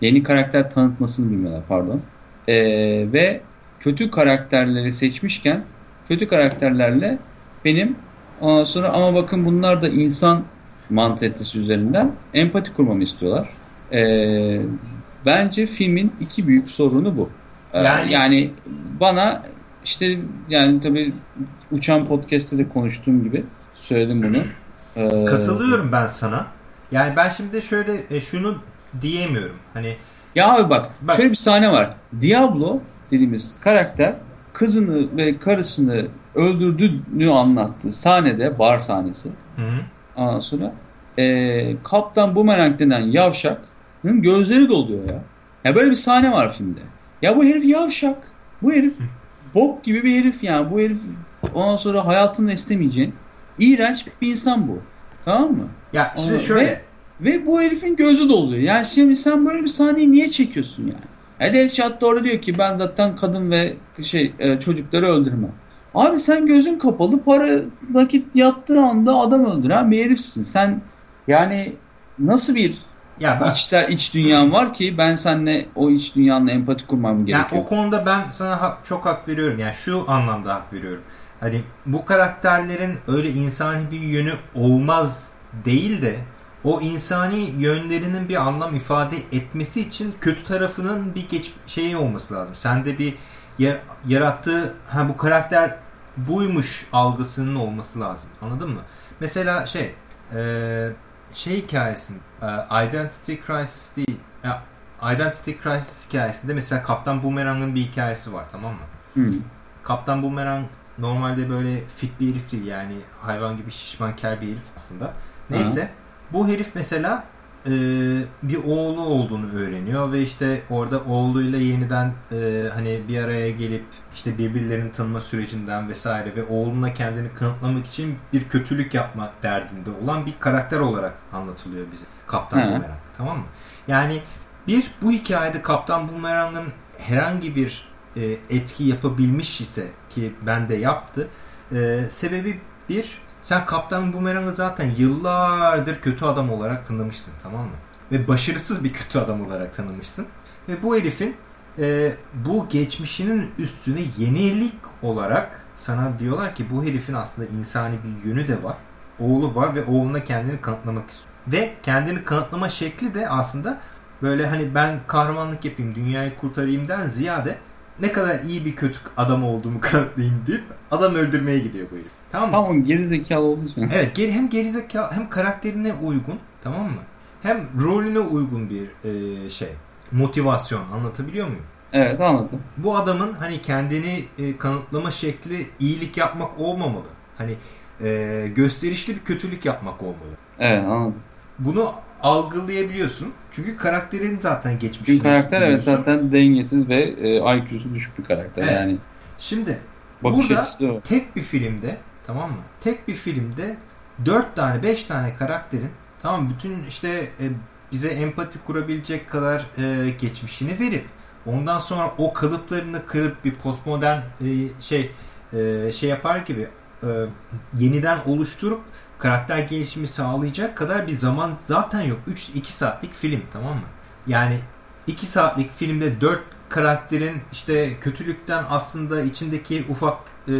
Yeni karakter tanıtmasını bilmiyorlar pardon. Eee, ve kötü karakterleri seçmişken kötü karakterlerle benim ondan sonra ama bakın bunlar da insan mantalitesi üzerinden empati kurmamı istiyorlar. Ee, bence filmin iki büyük sorunu bu. Ee, Yani- yani, bana işte yani tabii uçan podcast'te de konuştuğum gibi söyledim bunu. Ee, Katılıyorum ben sana. Yani ben şimdi şöyle e, şunu diyemiyorum. Hani Ya abi bak, Bak. şöyle bir sahne var. Diablo dediğimiz karakter kızını ve karısını öldürdüğünü anlattığı sahnede bar sahnesi. hı hı. Ondan sonra eee Kaptan Boomerang denen yavşakın gözleri doluyor ya. Ya böyle bir sahne var filmde. Ya bu herif yavşak. Bu herif bok gibi bir herif yani. Bu herif ondan sonra hayatında istemeyeceğin iğrenç bir insan bu. Tamam mı? Ya şimdi şöyle Ve, ve bu herifin gözü doluyor. Yani şimdi sen böyle bir sahneyi niye çekiyorsun yani? E Deadshot doğru diyor ki ben zaten kadın ve şey e, çocukları öldürmem. Abi sen gözün kapalı para nakit yattığı anda adam öldüren bir herifsin. Sen yani nasıl bir Ya ben, içsel iç dünyan var ki ben seninle o iç dünyanla empati kurmam yani gerekiyor. o konuda ben sana hak- çok hak veriyorum. Yani şu anlamda hak veriyorum. Hani bu karakterlerin öyle insani bir yönü olmaz değil de o insani yönlerinin bir anlam ifade etmesi için kötü tarafının bir geç şeyi olması lazım. Sende bir ya- yarattığı ha bu karakter buymuş algısının olması lazım. Anladın mı? Mesela şey e, şey hikayesinde e, Identity Crisis değil ya, Identity Crisis hikayesinde mesela Kaptan Boomerang'ın bir hikayesi var tamam mı? Hı. Kaptan Boomerang normalde böyle fit bir herif değil yani hayvan gibi şişman kel bir herif aslında. Neyse bu herif mesela e, bir oğlu olduğunu öğreniyor ve işte orada oğluyla yeniden e, hani bir araya gelip işte birbirlerini tanıma sürecinden vesaire ve oğluna kendini kanıtlamak için bir kötülük yapma derdinde olan bir karakter olarak anlatılıyor bize. Kaptan. Boomerang tamam mı? Yani bir bu hikayede Kaptan Boomerang'ın herhangi bir e, etki yapabilmiş ise ki bende yaptı. E, sebebi bir sen Kaptan Boomerang'ı zaten yıllardır kötü adam olarak tanımışsın tamam mı? Ve başarısız bir kötü adam olarak tanımışsın. Ve bu herifin e, bu geçmişinin üstüne yenilik olarak sana diyorlar ki bu herifin aslında insani bir yönü de var. Oğlu var ve oğluna kendini kanıtlamak istiyor. Ve kendini kanıtlama şekli de aslında böyle hani ben kahramanlık yapayım, dünyayı kurtarayımdan ziyade ne kadar iyi bir kötü adam olduğumu kanıtlayayım deyip adam öldürmeye gidiyor bu herif. Tamam mı? Tam o geri zekalı olduğu için. Evet geri, hem gerizekalı hem karakterine uygun tamam mı? Hem rolüne uygun bir e, şey motivasyon anlatabiliyor muyum? Evet anladım. Bu adamın hani kendini e, kanıtlama şekli iyilik yapmak olmamalı. Hani e, gösterişli bir kötülük yapmak olmalı. Evet anladım. Bunu algılayabiliyorsun. Çünkü karakterin zaten geçmişini Çünkü karakter evet biliyorsun. zaten dengesiz ve e, IQ'su düşük bir karakter Evet. yani. Şimdi Bakış Burada tek bir filmde tamam mı? Tek bir filmde 4 tane 5 tane karakterin tamam bütün işte e, bize empati kurabilecek kadar e, geçmişini verip ondan sonra o kalıplarını kırıp bir postmodern e, şey e, şey yapar gibi e, yeniden oluşturup karakter gelişimi sağlayacak kadar bir zaman zaten yok. 3 2 saatlik film tamam mı? Yani 2 saatlik filmde 4 karakterin işte kötülükten aslında içindeki ufak e,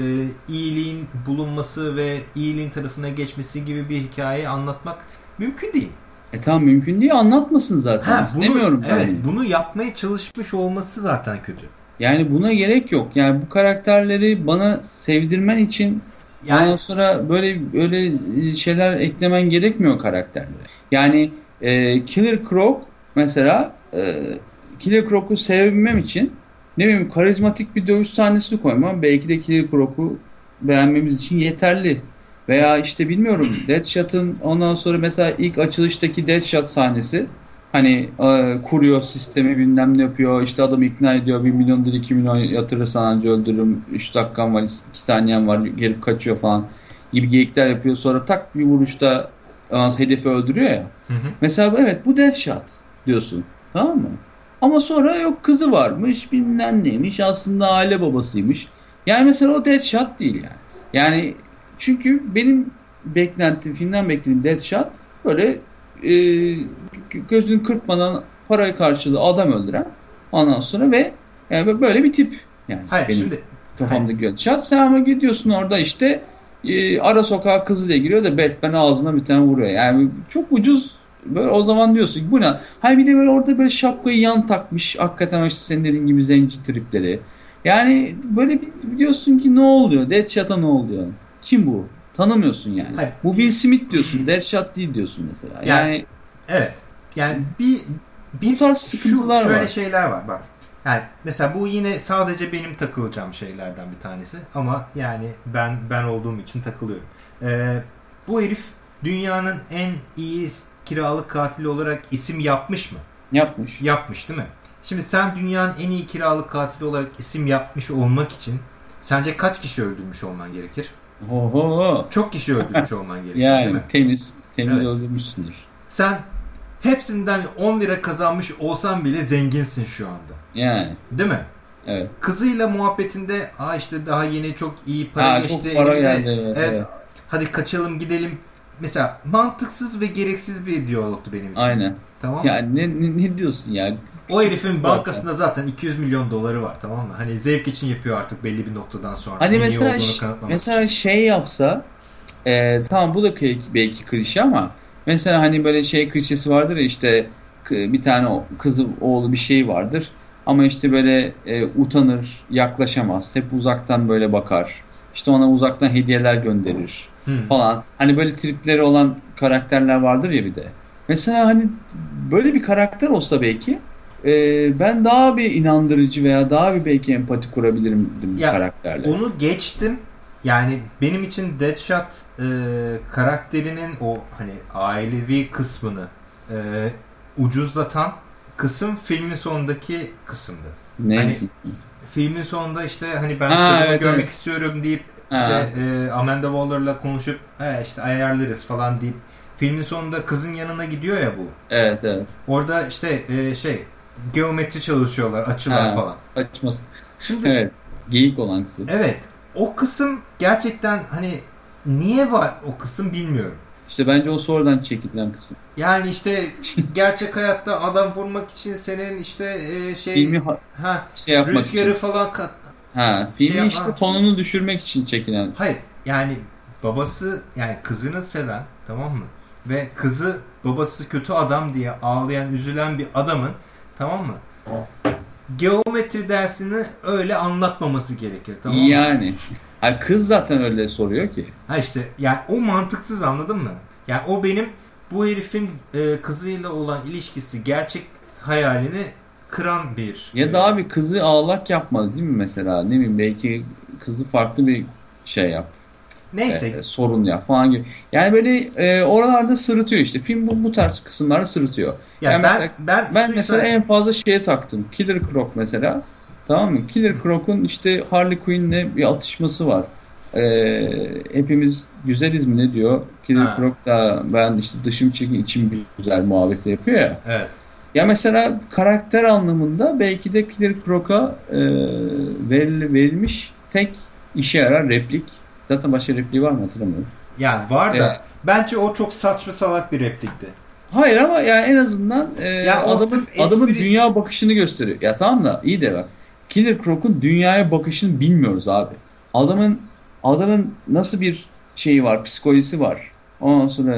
iyiliğin bulunması ve iyiliğin tarafına geçmesi gibi bir hikayeyi anlatmak mümkün değil. E tamam mümkün değil anlatmasın zaten. Ha, İstemiyorum bunu, evet, bunu yapmaya çalışmış olması zaten kötü. Yani buna gerek yok. Yani bu karakterleri bana sevdirmen için Yani ondan sonra böyle öyle şeyler eklemen gerekmiyor karakterlere. Yani e, Killer Croc mesela e, Killer Croc'u sevebilmem için ne bileyim karizmatik bir dövüş sahnesi koymam belki de Killer Croc'u beğenmemiz için yeterli. Veya işte bilmiyorum Deadshot'ın ondan sonra mesela ilk açılıştaki Deadshot sahnesi hani e, kuruyor sistemi bilmem ne yapıyor işte adamı ikna ediyor 1 milyondur 2 milyon yatırırsan anca öldürürüm 3 dakikam var 2 saniyen var herif kaçıyor falan gibi geyikler yapıyor sonra tak bir vuruşta e, hedefi öldürüyor ya. Hı hı. Mesela evet bu Deadshot diyorsun tamam mı? Ama sonra yok kızı varmış bilmem neymiş aslında aile babasıymış. Yani mesela o Deadshot değil yani. Yani çünkü benim beklentim filmden beklediğim Deadshot böyle e, gözünü kırpmadan parayı karşılığı adam öldüren ondan sonra ve yani böyle bir tip yani hayır benim şimdi kafamdaki Deadshot. Sen ama gidiyorsun orada işte e, ara sokağa kızıyla giriyor da Batman ağzına bir tane vuruyor. Yani çok ucuz böyle o zaman diyorsun ki bu ne? Hayır bir de böyle orada böyle şapkayı yan takmış. Hakikaten işte senin dediğin gibi zenci tripleri. Yani böyle bir diyorsun ki ne oluyor? Deadshot'a ne oluyor? Kim bu? Tanımıyorsun yani. Hayır. Bu Will Smith diyorsun. Deadshot değil diyorsun mesela. Yani, Yani- evet yani bir bir Bu tarz şu- sıkıntılar şöyle var. şeyler var bak. Yani mesela bu yine sadece benim takılacağım şeylerden bir tanesi ama yani ben ben olduğum için takılıyorum. Ee, bu herif dünyanın en iyi kiralık katili olarak isim yapmış mı? yapmış. Yapmış değil mi? Şimdi sen dünyanın en iyi kiralık katili olarak isim yapmış olmak için sence kaç kişi öldürmüş olman gerekir? Ho ho ho. Çok kişi öldürmüş olman gerekir değil Yani mi? temiz. Temiz Evet. öldürmüşsündür. Sen hepsinden 10 lira kazanmış olsan bile zenginsin şu anda. Yani. Değil mi? Evet. Kızıyla muhabbetinde aa işte daha yeni çok iyi para Ha, geçti. çok para geldi, evet, evet. Hadi kaçalım gidelim. Mesela mantıksız ve gereksiz bir diyalogtu benim için. Aynen. Tamam mı? Yani ne, ne, ne diyorsun ya? O herifin Zaten. bankasında zaten 200 milyon doları var tamam mı? Hani zevk için yapıyor artık belli bir noktadan sonra. Hani mesela mesela için. şey yapsa e, tamam bu da belki klişe ama mesela hani böyle şey klişesi vardır ya işte bir tane kızı oğlu bir şey vardır ama işte böyle e, utanır yaklaşamaz hep uzaktan böyle bakar işte ona uzaktan hediyeler gönderir Hı. falan hani böyle tripleri olan karakterler vardır ya bir de mesela hani böyle bir karakter olsa belki e, ben daha bir inandırıcı veya daha bir belki empati kurabilirim Ya, karakterle. Onu geçtim. Yani benim için Deadshot e, karakterinin o hani ailevi kısmını e, ucuzlatan kısım filmin sonundaki kısımdı. Ne? Hani- Filmin sonunda işte hani ben Ha, kızımı evet, görmek evet. istiyorum deyip. İşte e, Amanda Waller'la konuşup He, işte ayarlarız falan deyip filmin sonunda kızın yanına gidiyor ya bu. Evet evet. Orada işte e, şey geometri çalışıyorlar açılar Ha, falan. Saçma. Şimdi Evet. Geyik olan kızı. Evet. O kısım gerçekten hani niye var o kısım bilmiyorum. İşte bence o sonradan çekilen kısım. Yani işte gerçek hayatta adam vurmak için senin işte e, şey ha şey yapmak rüzgarı için. falan kat. Ha, filmi şey işte tonunu düşürmek için çekilen. Hayır yani babası yani kızını seven tamam mı? Ve kızı babası kötü adam diye ağlayan üzülen bir adamın tamam mı? Geometri dersini öyle anlatmaması gerekir tamam mı? Yani. Ay kız zaten öyle soruyor ki. Ha işte yani o mantıksız anladın mı? Yani o benim bu herifin e, kızıyla olan ilişkisi gerçek hayalini kıran bir. Ya da abi kızı ağlak yapmadı değil mi mesela? Ne bileyim belki kızı farklı bir şey yap. Neyse. e, sorun yap falan gibi. Yani böyle e, oralarda sırıtıyor işte. Film bu, bu tarz kısımlarda sırıtıyor. ya yani ben mesela- ben Ben mesela en fazla şeye taktım. Killer Croc mesela. Tamam mı? Killer Croc'un işte Harley Quinn'le bir atışması var. Ee, hepimiz güzeliz mi ne diyor? Killer Ha. Croc da ben işte dışım çirkin içim güzel muhabbeti yapıyor ya. evet. Ya mesela karakter anlamında belki de Killer Croc'a e, veril- verilmiş tek işe yarar replik. Zaten başka repliği var mı hatırlamıyorum. Yani var da Evet. bence o çok saçma salak bir replikti. Hayır ama yani en azından e, Ya adamın, espri- adamın dünya bakışını gösteriyor. Ya tamam da iyi de bak. Killer Croc'un dünyaya bakışını bilmiyoruz abi. Adamın adamın nasıl bir şeyi var, psikolojisi var. Ondan sonra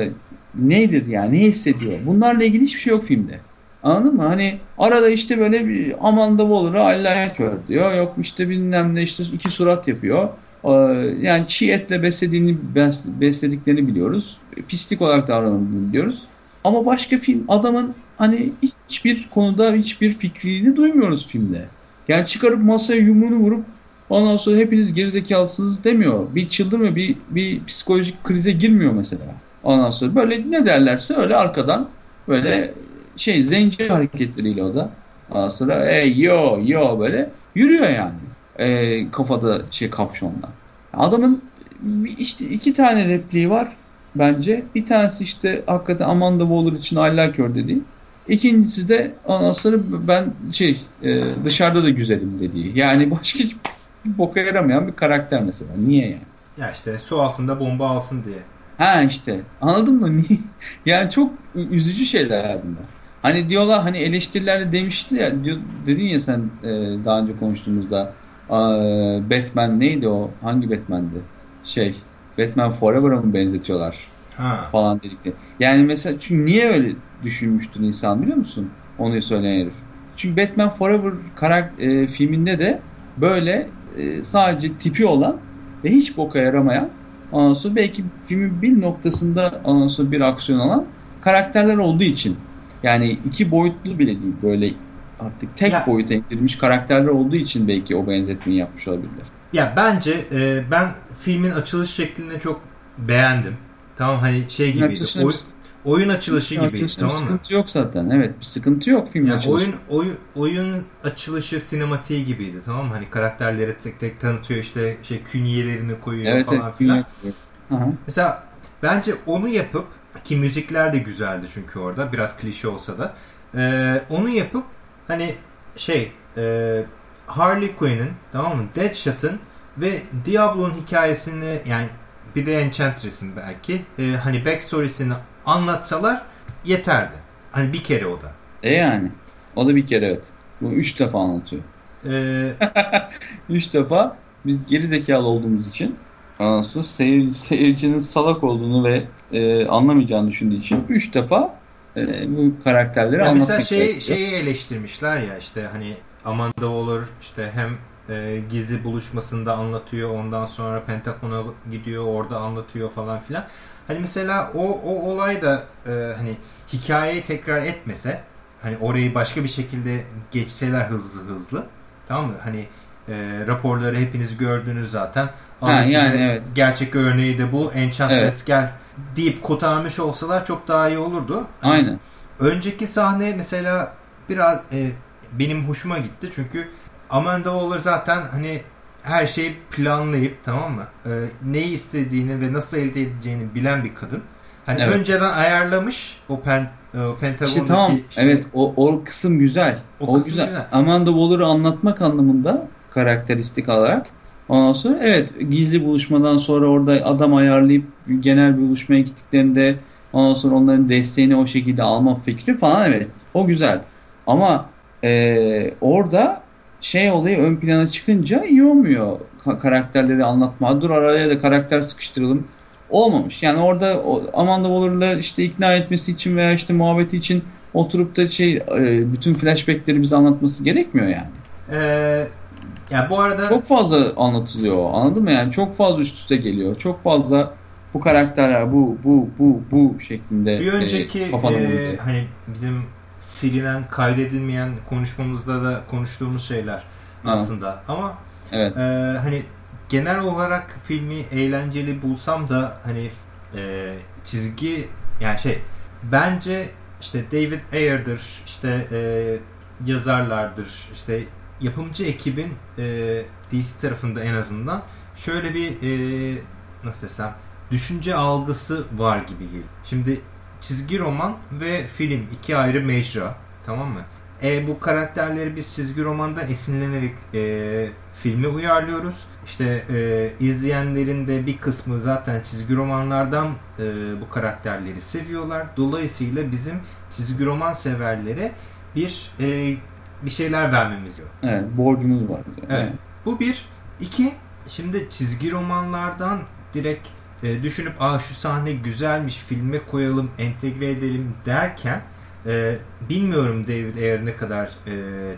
nedir yani, ne hissediyor? Bunlarla ilgili hiçbir şey yok filmde. Anladın mı? Hani arada işte böyle bir Amanda Waller'a Allah'a kör diyor. Yok işte bilmem ne işte iki surat yapıyor. Ee, Yani çiğ etle beslediğini bes- beslediklerini biliyoruz. Pislik olarak davrandığını biliyoruz. Ama başka film adamın hani hiçbir konuda hiçbir fikrini duymuyoruz filmde. Yani çıkarıp masaya yumruğunu vurup ondan sonra hepiniz gerizekalısınız demiyor. Bir çıldırmıyor, bir, bir psikolojik krize girmiyor mesela. Ondan sonra böyle ne derlerse öyle arkadan böyle şey zenci hareketleriyle o da. Ondan sonra hey yo yo böyle yürüyor yani. Ee, kafada şey kapşonla. Adamın işte iki tane repliği var bence. Bir tanesi işte hakikaten Amanda Waller için like her dediği. İkincisi de ondan sonra ben şey e, dışarıda da güzelim dediği. Yani başka hiç boka yaramayan bir karakter mesela. Niye yani? Ya işte su altında bomba alsın diye. Ha işte anladın mı? Niye? Yani çok üzücü şeyler bunlar. Hani diyorlar hani eleştirilerde demişti ya diyor, dedin ya sen e, daha önce konuştuğumuzda aa, Batman neydi o? Hangi Batman'di? Şey Batman Forever'a mı benzetiyorlar Ha. falan dedikleri. Yani mesela çünkü niye öyle düşünmüştür insan biliyor musun? Onu söyleyen herif. Çünkü Batman Forever karak e, filminde de böyle e, sadece tipi olan ve hiç boka yaramayan ondan belki filmin bir noktasında ondan bir aksiyon alan karakterler olduğu için yani iki boyutlu bile değil böyle artık tek Ya- boyuta indirilmiş karakterler olduğu için belki o benzetmeyi yapmış olabilirler. Ya bence e, ben filmin açılış şeklini çok beğendim. Tamam hani şey gibiydi. Oy- oyun açılışı bir tamam mı? sıkıntı yok zaten. Evet bir sıkıntı yok filmin Yani açılışı. oyun oyun oyun açılışı sinematiği gibiydi tamam mı? Hani karakterleri tek tek tanıtıyor işte şey künyelerini koyuyor Evet, falan evet. filan. Mesela bence onu yapıp ki müzikler de güzeldi çünkü orada biraz klişe olsa da e, onu yapıp hani şey e, Harley Quinn'in tamam mı Deadshot'ın ve Diablo'nun hikayesini yani bir de Enchantress'in belki e, hani backstory'sini anlatsalar yeterdi. Hani bir kere o da. E yani. O da bir kere evet. Bu üç defa anlatıyor. Ee, Üç defa biz geri zekalı olduğumuz için sonra seyir, seyircinin salak olduğunu ve e, anlamayacağını düşündüğü için üç defa e, bu karakterleri ya anlatmak mesela şey, gerekiyor. şeyi eleştirmişler ya işte hani Amanda Waller işte hem e, gizli buluşmasında anlatıyor ondan sonra Pentagon'a gidiyor orada anlatıyor falan filan. Hani mesela o, o olay da e, hani hikayeyi tekrar etmese hani orayı başka bir şekilde geçseler hızlı hızlı tamam mı? Hani e, raporları hepiniz gördünüz zaten. Ha, yani evet. gerçek örneği de bu. Enchantress Evet. gel deyip kotarmış olsalar çok daha iyi olurdu. Hani Aynen. Önceki sahne mesela biraz e, benim hoşuma gitti çünkü Amanda Waller zaten hani her şeyi planlayıp tamam mı? E, neyi istediğini ve nasıl elde edeceğini bilen bir kadın. Hani Evet. önceden ayarlamış o pen e, o Pentagon'daki İşte tamam işte- evet o, o kısım güzel. O O, kısım güzel. güzel. Amanda Waller'ı anlatmak anlamında karakteristik olarak ondan sonra evet gizli buluşmadan sonra orada adam ayarlayıp genel bir buluşmaya gittiklerinde ondan sonra onların desteğini o şekilde alma fikri falan evet o güzel. Ama e, orada şey olayı ön plana çıkınca iyi olmuyor Ka- karakterleri anlatma. Dur araya da karakter sıkıştıralım. Olmamış. Yani orada o Amanda Waller'la işte ikna etmesi için veya işte muhabbeti için oturup da şey bütün flashbackleri bize anlatması gerekmiyor yani. E, ya bu arada Çok fazla anlatılıyor. Anladın mı? Yani çok fazla üst üste geliyor. Çok fazla bu karakterler bu bu bu bu şeklinde bir önceki e, kafana e, vurdu. hani bizim silinen, kaydedilmeyen konuşmamızda da konuştuğumuz şeyler Ha. aslında. Ama Evet. Ee, hani genel olarak filmi eğlenceli bulsam da hani e, çizgi yani şey bence işte David Ayer'dır işte e, yazarlardır işte yapımcı ekibin e, DC tarafında en azından şöyle bir e, nasıl desem düşünce algısı var gibi geliyor. Şimdi çizgi roman ve film iki ayrı mecra tamam mı? E, bu karakterleri biz çizgi romandan esinlenerek e, filme uyarlıyoruz. İşte e, izleyenlerin de bir kısmı zaten çizgi romanlardan e, bu karakterleri seviyorlar. Dolayısıyla bizim çizgi roman severlere bir e, bir şeyler vermemiz yok. Evet. Borcumuz var. Evet. Bu bir. iki Şimdi çizgi romanlardan direkt e, düşünüp Aa, şu sahne güzelmiş filme koyalım entegre edelim derken e, bilmiyorum David Ayer ne kadar e,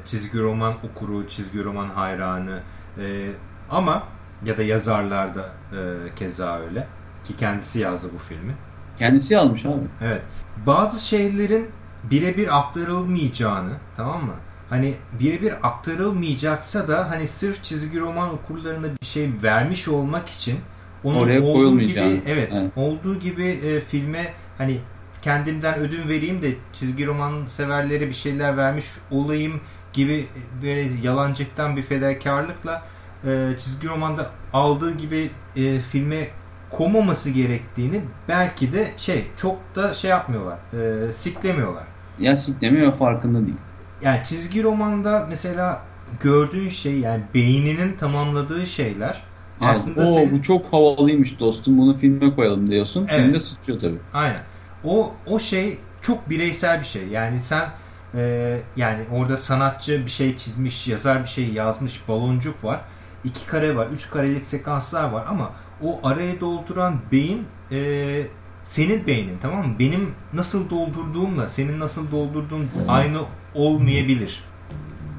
çizgi roman okuru, çizgi roman hayranı e, ama ya da yazarlar da e, keza öyle ki kendisi yazdı bu filmi. Kendisi yazmış abi. Evet. Bazı şeylerin birebir aktarılmayacağını tamam mı? Hani birebir aktarılmayacaksa da hani sırf çizgi roman okurlarına bir şey vermiş olmak için onun Oraya olduğu gibi evet, Evet. olduğu gibi e, filme hani kendimden ödün vereyim de çizgi roman severlere bir şeyler vermiş olayım gibi böyle yalancıktan bir fedakarlıkla e, çizgi romanda aldığı gibi e, filme komaması gerektiğini belki de şey çok da şey yapmıyorlar. E, siklemiyorlar. Ya siklemiyor farkında değil. Yani çizgi romanda mesela gördüğün şey yani beyninin tamamladığı şeyler Evet. aslında o senin- bu çok havalıymış dostum bunu filme koyalım diyorsun. Evet. Filmde sıçıyor tabii. Aynen. O o şey çok bireysel bir şey. Yani sen e, yani orada sanatçı bir şey çizmiş, yazar bir şey yazmış, baloncuk var. iki kare var, üç karelik sekanslar var ama o arayı dolduran beyin e, senin beynin tamam mı? Benim nasıl doldurduğumla senin nasıl doldurduğun aynı olmayabilir.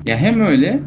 Ya hem öyle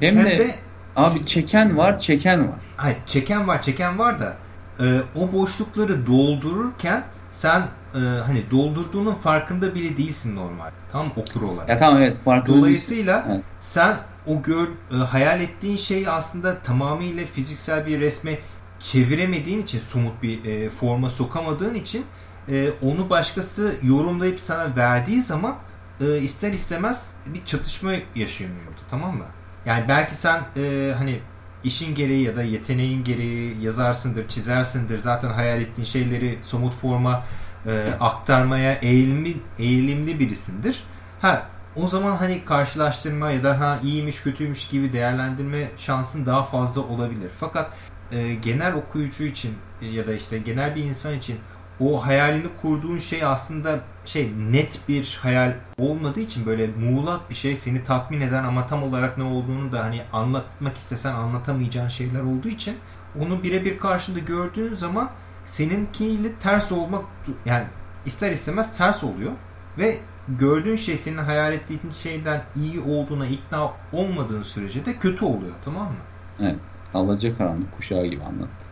hem, Hem de, de abi çeken var çeken var. Hayır, çeken var, çeken var da e, o boşlukları doldururken sen e, hani doldurduğunun farkında bile değilsin normal. Tam okur olarak. Ya tamam evet farkında değilsin. Dolayısıyla Evet. sen o gör e, hayal ettiğin şeyi aslında tamamıyla fiziksel bir resme çeviremediğin için somut bir e, forma sokamadığın için e, onu başkası yorumlayıp sana verdiği zaman e, ister istemez bir çatışma yaşanıyordu tamam mı? Yani belki sen e, hani işin gereği ya da yeteneğin gereği yazarsındır, çizersindir. Zaten hayal ettiğin şeyleri somut forma e, aktarmaya eğilimli, eğilimli birisindir. Ha o zaman hani karşılaştırma ya da ha iyiymiş kötüymüş gibi değerlendirme şansın daha fazla olabilir. Fakat e, genel okuyucu için ya da işte genel bir insan için o hayalini kurduğun şey aslında şey net bir hayal olmadığı için böyle muğlak bir şey seni tatmin eden ama tam olarak ne olduğunu da hani anlatmak istesen anlatamayacağın şeyler olduğu için onu birebir karşında gördüğün zaman seninkiyle ters olmak yani ister istemez ters oluyor ve gördüğün şey senin hayal ettiğin şeyden iyi olduğuna ikna olmadığın sürece de kötü oluyor tamam mı? Evet. Alacakaranlık kuşağı gibi anlattı.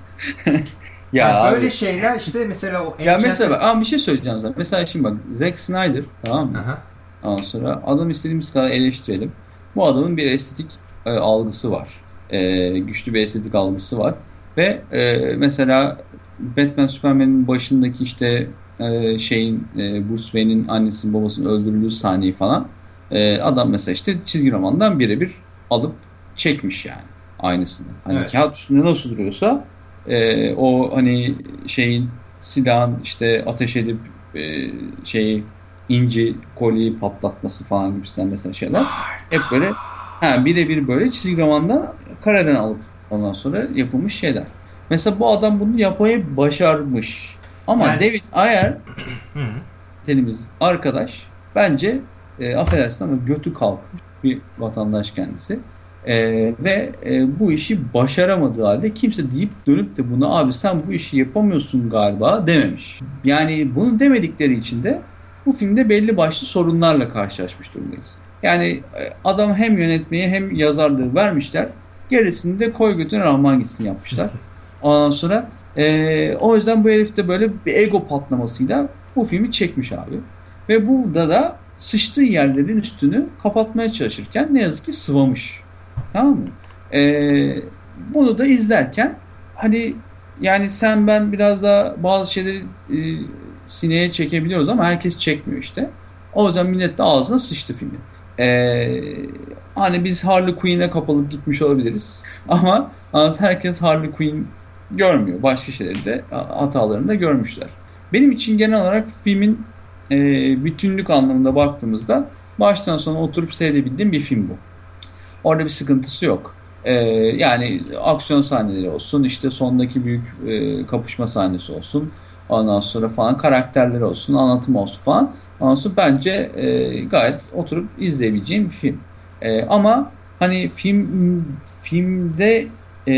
ya yani böyle şeyler işte mesela o Ya mesela ama bir şey söyleyeceğim zaten. Mesela şimdi bak Zack Snyder tamam mı? Aha. Ondan sonra adam istediğimiz kadar eleştirelim. Bu adamın bir estetik e, algısı var. E, güçlü bir estetik algısı var. Ve e, mesela Batman Superman'in başındaki işte e, şeyin e, Bruce Wayne'in annesinin babasının öldürüldüğü sahneyi falan e, adam mesela işte çizgi romandan birebir alıp çekmiş yani aynısını. Hani evet. kağıt üstünde nasıl duruyorsa e, o hani şeyin silahın işte ateş edip e, şeyi inci kolyeyi patlatması falan gibisinden mesela şeyler. Hep böyle ha, birebir böyle çizgi romandan kareden alıp ondan sonra yapılmış şeyler. Mesela bu adam bunu yapmayı başarmış. Ama yani... David Ayer dediğimiz arkadaş bence e, affedersin ama götü kalkmış bir vatandaş kendisi. E, ve e, bu işi başaramadığı halde kimse deyip dönüp de buna abi sen bu işi yapamıyorsun galiba dememiş. Yani bunu demedikleri için de bu filmde belli başlı sorunlarla karşılaşmış durumdayız. Yani e, adam hem yönetmeyi hem yazarlığı vermişler. Gerisini de koy götüne Rahman gitsin yapmışlar. Ondan sonra e, o yüzden bu herif de böyle bir ego patlamasıyla bu filmi çekmiş abi. Ve burada da sıçtığı yerlerin üstünü kapatmaya çalışırken ne yazık ki sıvamış. Tamam mı? Ee, bunu da izlerken hani yani sen ben biraz da bazı şeyleri e, sineye çekebiliyoruz ama herkes çekmiyor işte. O yüzden millet de ağzına sıçtı filmin. Ee, hani biz Harley Quinn'e kapalıp gitmiş olabiliriz. Ama herkes Harley Quinn görmüyor. Başka şeyleri de hatalarını da görmüşler. Benim için genel olarak filmin e, bütünlük anlamında baktığımızda baştan sona oturup seyredebildiğim bir film bu. Orada bir sıkıntısı yok. E, yani aksiyon sahneleri olsun, işte sondaki büyük e, kapışma sahnesi olsun, ondan sonra falan karakterleri olsun, anlatım olsun falan. Ondan sonra bence e, gayet oturup izleyebileceğim bir film. E, ama hani film filmde e,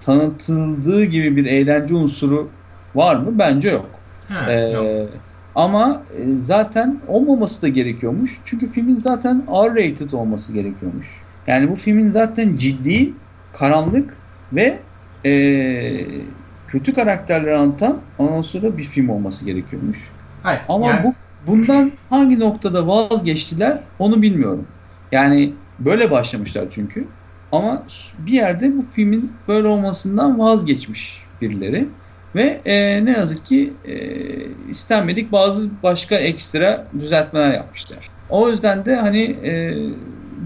tanıtıldığı gibi bir eğlence unsuru var mı? Bence yok. He, ee, yok. Ama e, zaten olmaması da gerekiyormuş. Çünkü filmin zaten R-rated olması gerekiyormuş. Yani bu filmin zaten ciddi, karanlık ve e, kötü karakterleri anlatan ondan sonra bir film olması gerekiyormuş. Hayır, Ama yani... bu bundan hangi noktada vazgeçtiler onu bilmiyorum. Yani böyle başlamışlar çünkü. Ama bir yerde bu filmin böyle olmasından vazgeçmiş birileri. Ve e, ne yazık ki e, istenmedik bazı başka ekstra düzeltmeler yapmışlar. O yüzden de hani e,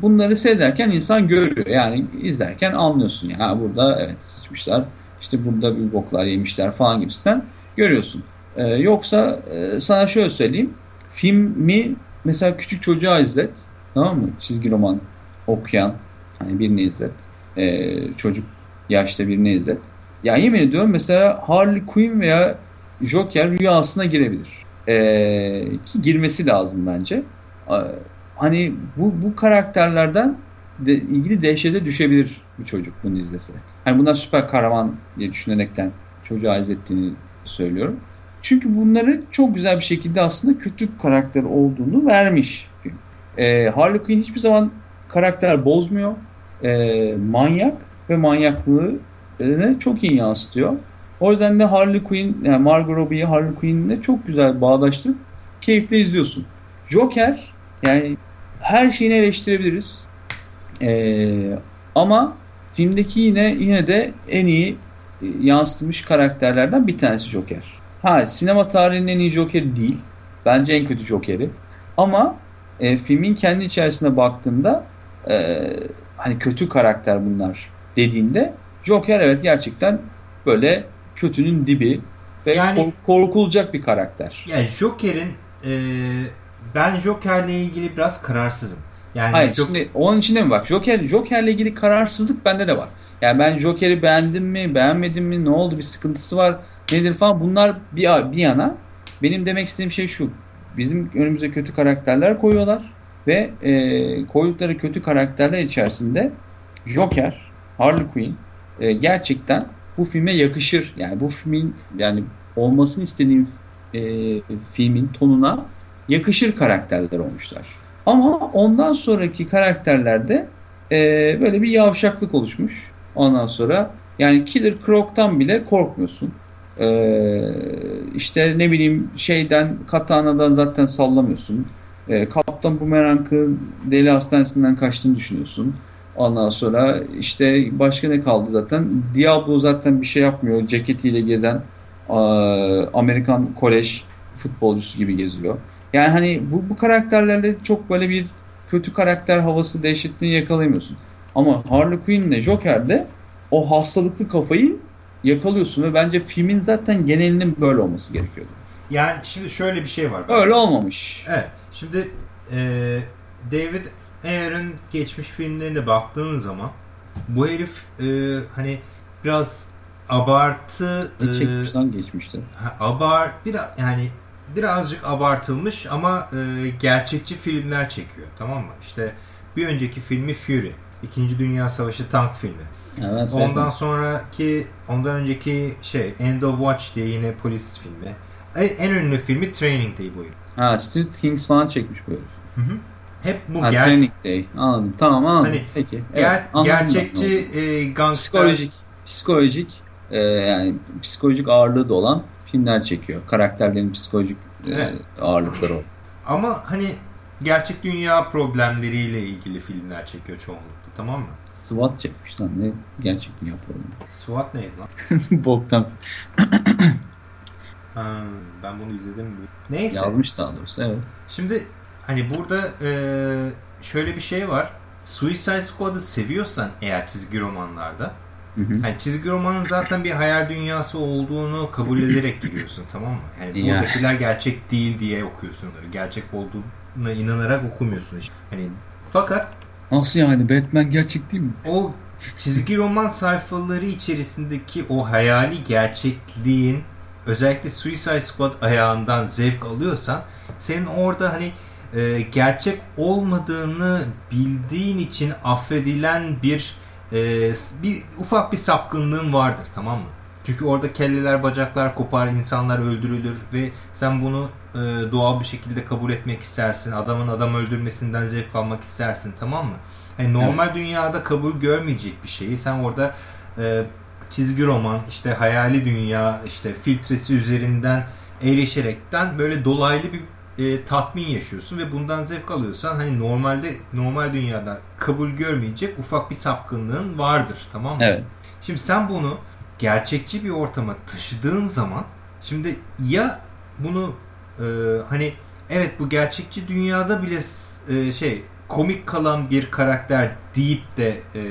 bunları seyrederken insan görüyor. Yani izlerken anlıyorsun. Ha, burada evet sıçmışlar. İşte burada bir boklar yemişler falan gibisinden görüyorsun. E, yoksa e, sana şöyle söyleyeyim. Filmi mesela küçük çocuğa izlet. Tamam mı? Çizgi roman okuyan hani birini izlet. E, çocuk yaşta birini izlet ya yemin ediyorum mesela Harley Quinn veya Joker rüyasına girebilir. Ee, ki girmesi lazım bence. Ee, hani bu, bu karakterlerden de, ilgili dehşete düşebilir bir çocuk bunu izlese. Hani bunlar süper kahraman diye düşünerekten çocuğa izlettiğini söylüyorum. Çünkü bunları çok güzel bir şekilde aslında kötü karakter olduğunu vermiş film. Ee, Harley Quinn hiçbir zaman karakter bozmuyor. Ee, manyak ve manyaklığı çok iyi yansıtıyor. O yüzden de Harley Quinn, yani Margot Robbie'yi Harley Quinn'le çok güzel bağdaştırıp keyifle izliyorsun. Joker yani her şeyini eleştirebiliriz. Ee, ama filmdeki yine yine de en iyi e, yansıtmış karakterlerden bir tanesi Joker. Ha sinema tarihinin en iyi Joker'i değil. Bence en kötü Joker'i. Ama e, filmin kendi içerisine baktığımda e, hani kötü karakter bunlar dediğinde Joker evet gerçekten böyle kötünün dibi ve Yani- kork- korkulacak bir karakter. Yani Joker'in e, ben Joker'le ilgili biraz kararsızım. Yani Hayır Jok- şimdi onun içinde mi bak Joker Joker'le ilgili kararsızlık bende de var. Yani ben Joker'i beğendim mi, beğenmedim mi, ne oldu, bir sıkıntısı var, nedir falan bunlar bir bir yana. Benim demek istediğim şey şu. Bizim önümüze kötü karakterler koyuyorlar ve e, koydukları kötü karakterler içerisinde Joker, Harley Quinn e, gerçekten bu filme yakışır. Yani bu filmin yani olmasını istediğim e, filmin tonuna yakışır karakterler olmuşlar. Ama ondan sonraki karakterlerde e, böyle bir yavşaklık oluşmuş. Ondan sonra yani Killer Croc'tan bile korkmuyorsun. E, işte ne bileyim şeyden Katana'dan zaten sallamıyorsun. E, Kaptan Boomerang'ın deli hastanesinden kaçtığını düşünüyorsun. Ondan sonra işte başka ne kaldı zaten? Diablo zaten bir şey yapmıyor. Ceketiyle gezen Amerikan kolej futbolcusu gibi geziyor. Yani hani bu, bu karakterlerle çok böyle bir kötü karakter havası dehşetini yakalayamıyorsun. Ama Harley Quinn'le Joker'de o hastalıklı kafayı yakalıyorsun ve bence filmin zaten genelinin böyle olması gerekiyordu. yani şimdi şöyle bir şey var. Öyle olmamış. Evet. Şimdi e, David Ayer'ın geçmiş filmlerine baktığın zaman bu herif e, hani biraz abartı Ne e, çekmiş lan geçmişte. ha, abart biraz yani birazcık abartılmış ama e, gerçekçi filmler çekiyor. Tamam mı? İşte bir önceki filmi Fury. İkinci Dünya Savaşı tank filmi. Sevdim. Ondan sonraki ondan önceki şey End of Watch diye yine polis filmi. En, en ünlü filmi Training Day bu herif. Ha Street Kings falan çekmiş böyle. Hı hı. Hep bu Ha, ger- Training Day. Anladım. Tamam anladım. Hani Peki. ger- Evet, anladım ben. gerçekçi e, gangster psikolojik psikolojik e, yani psikolojik ağırlığı da olan filmler çekiyor. Karakterlerin psikolojik e, Evet. ağırlıkları o. ama hani gerçek dünya problemleriyle ilgili filmler çekiyor çoğunlukla tamam mı? SWAT çekmiş lan ne gerçek dünya problemi. SWAT neydi lan? Boktan Ha, ben bunu izledim mi? Neyse. yazmış daha doğrusu evet. Şimdi hani burada e, şöyle bir şey var. Suicide Squad'ı seviyorsan eğer çizgi romanlarda Hı hı. hani çizgi romanın zaten bir hayal dünyası olduğunu kabul ederek giriyorsun tamam mı? Yani Ya. buradakiler gerçek değil diye okuyorsun onları. Gerçek olduğuna inanarak okumuyorsun işte. Hani fakat Nasıl yani Batman gerçek değil mi? o çizgi roman sayfaları içerisindeki o hayali gerçekliğin özellikle Suicide Squad ayağından zevk alıyorsan senin orada hani e, gerçek olmadığını bildiğin için affedilen bir e, bir ufak bir sapkınlığın vardır tamam mı? Çünkü orada kelleler, bacaklar kopar, insanlar öldürülür ve sen bunu e, doğal bir şekilde kabul etmek istersin. Adamın adam öldürmesinden zevk almak istersin tamam mı? Hani normal dünyada kabul görmeyecek bir şeyi sen orada e, çizgi roman, işte hayali dünya, işte filtresi üzerinden erişerekten böyle dolaylı bir e, tatmin yaşıyorsun ve bundan zevk alıyorsan hani normalde normal dünyada kabul görmeyecek ufak bir sapkınlığın vardır tamam mı? Evet. Şimdi sen bunu gerçekçi bir ortama taşıdığın zaman şimdi ya bunu e, hani evet bu gerçekçi dünyada bile e, şey komik kalan bir karakter deyip de e,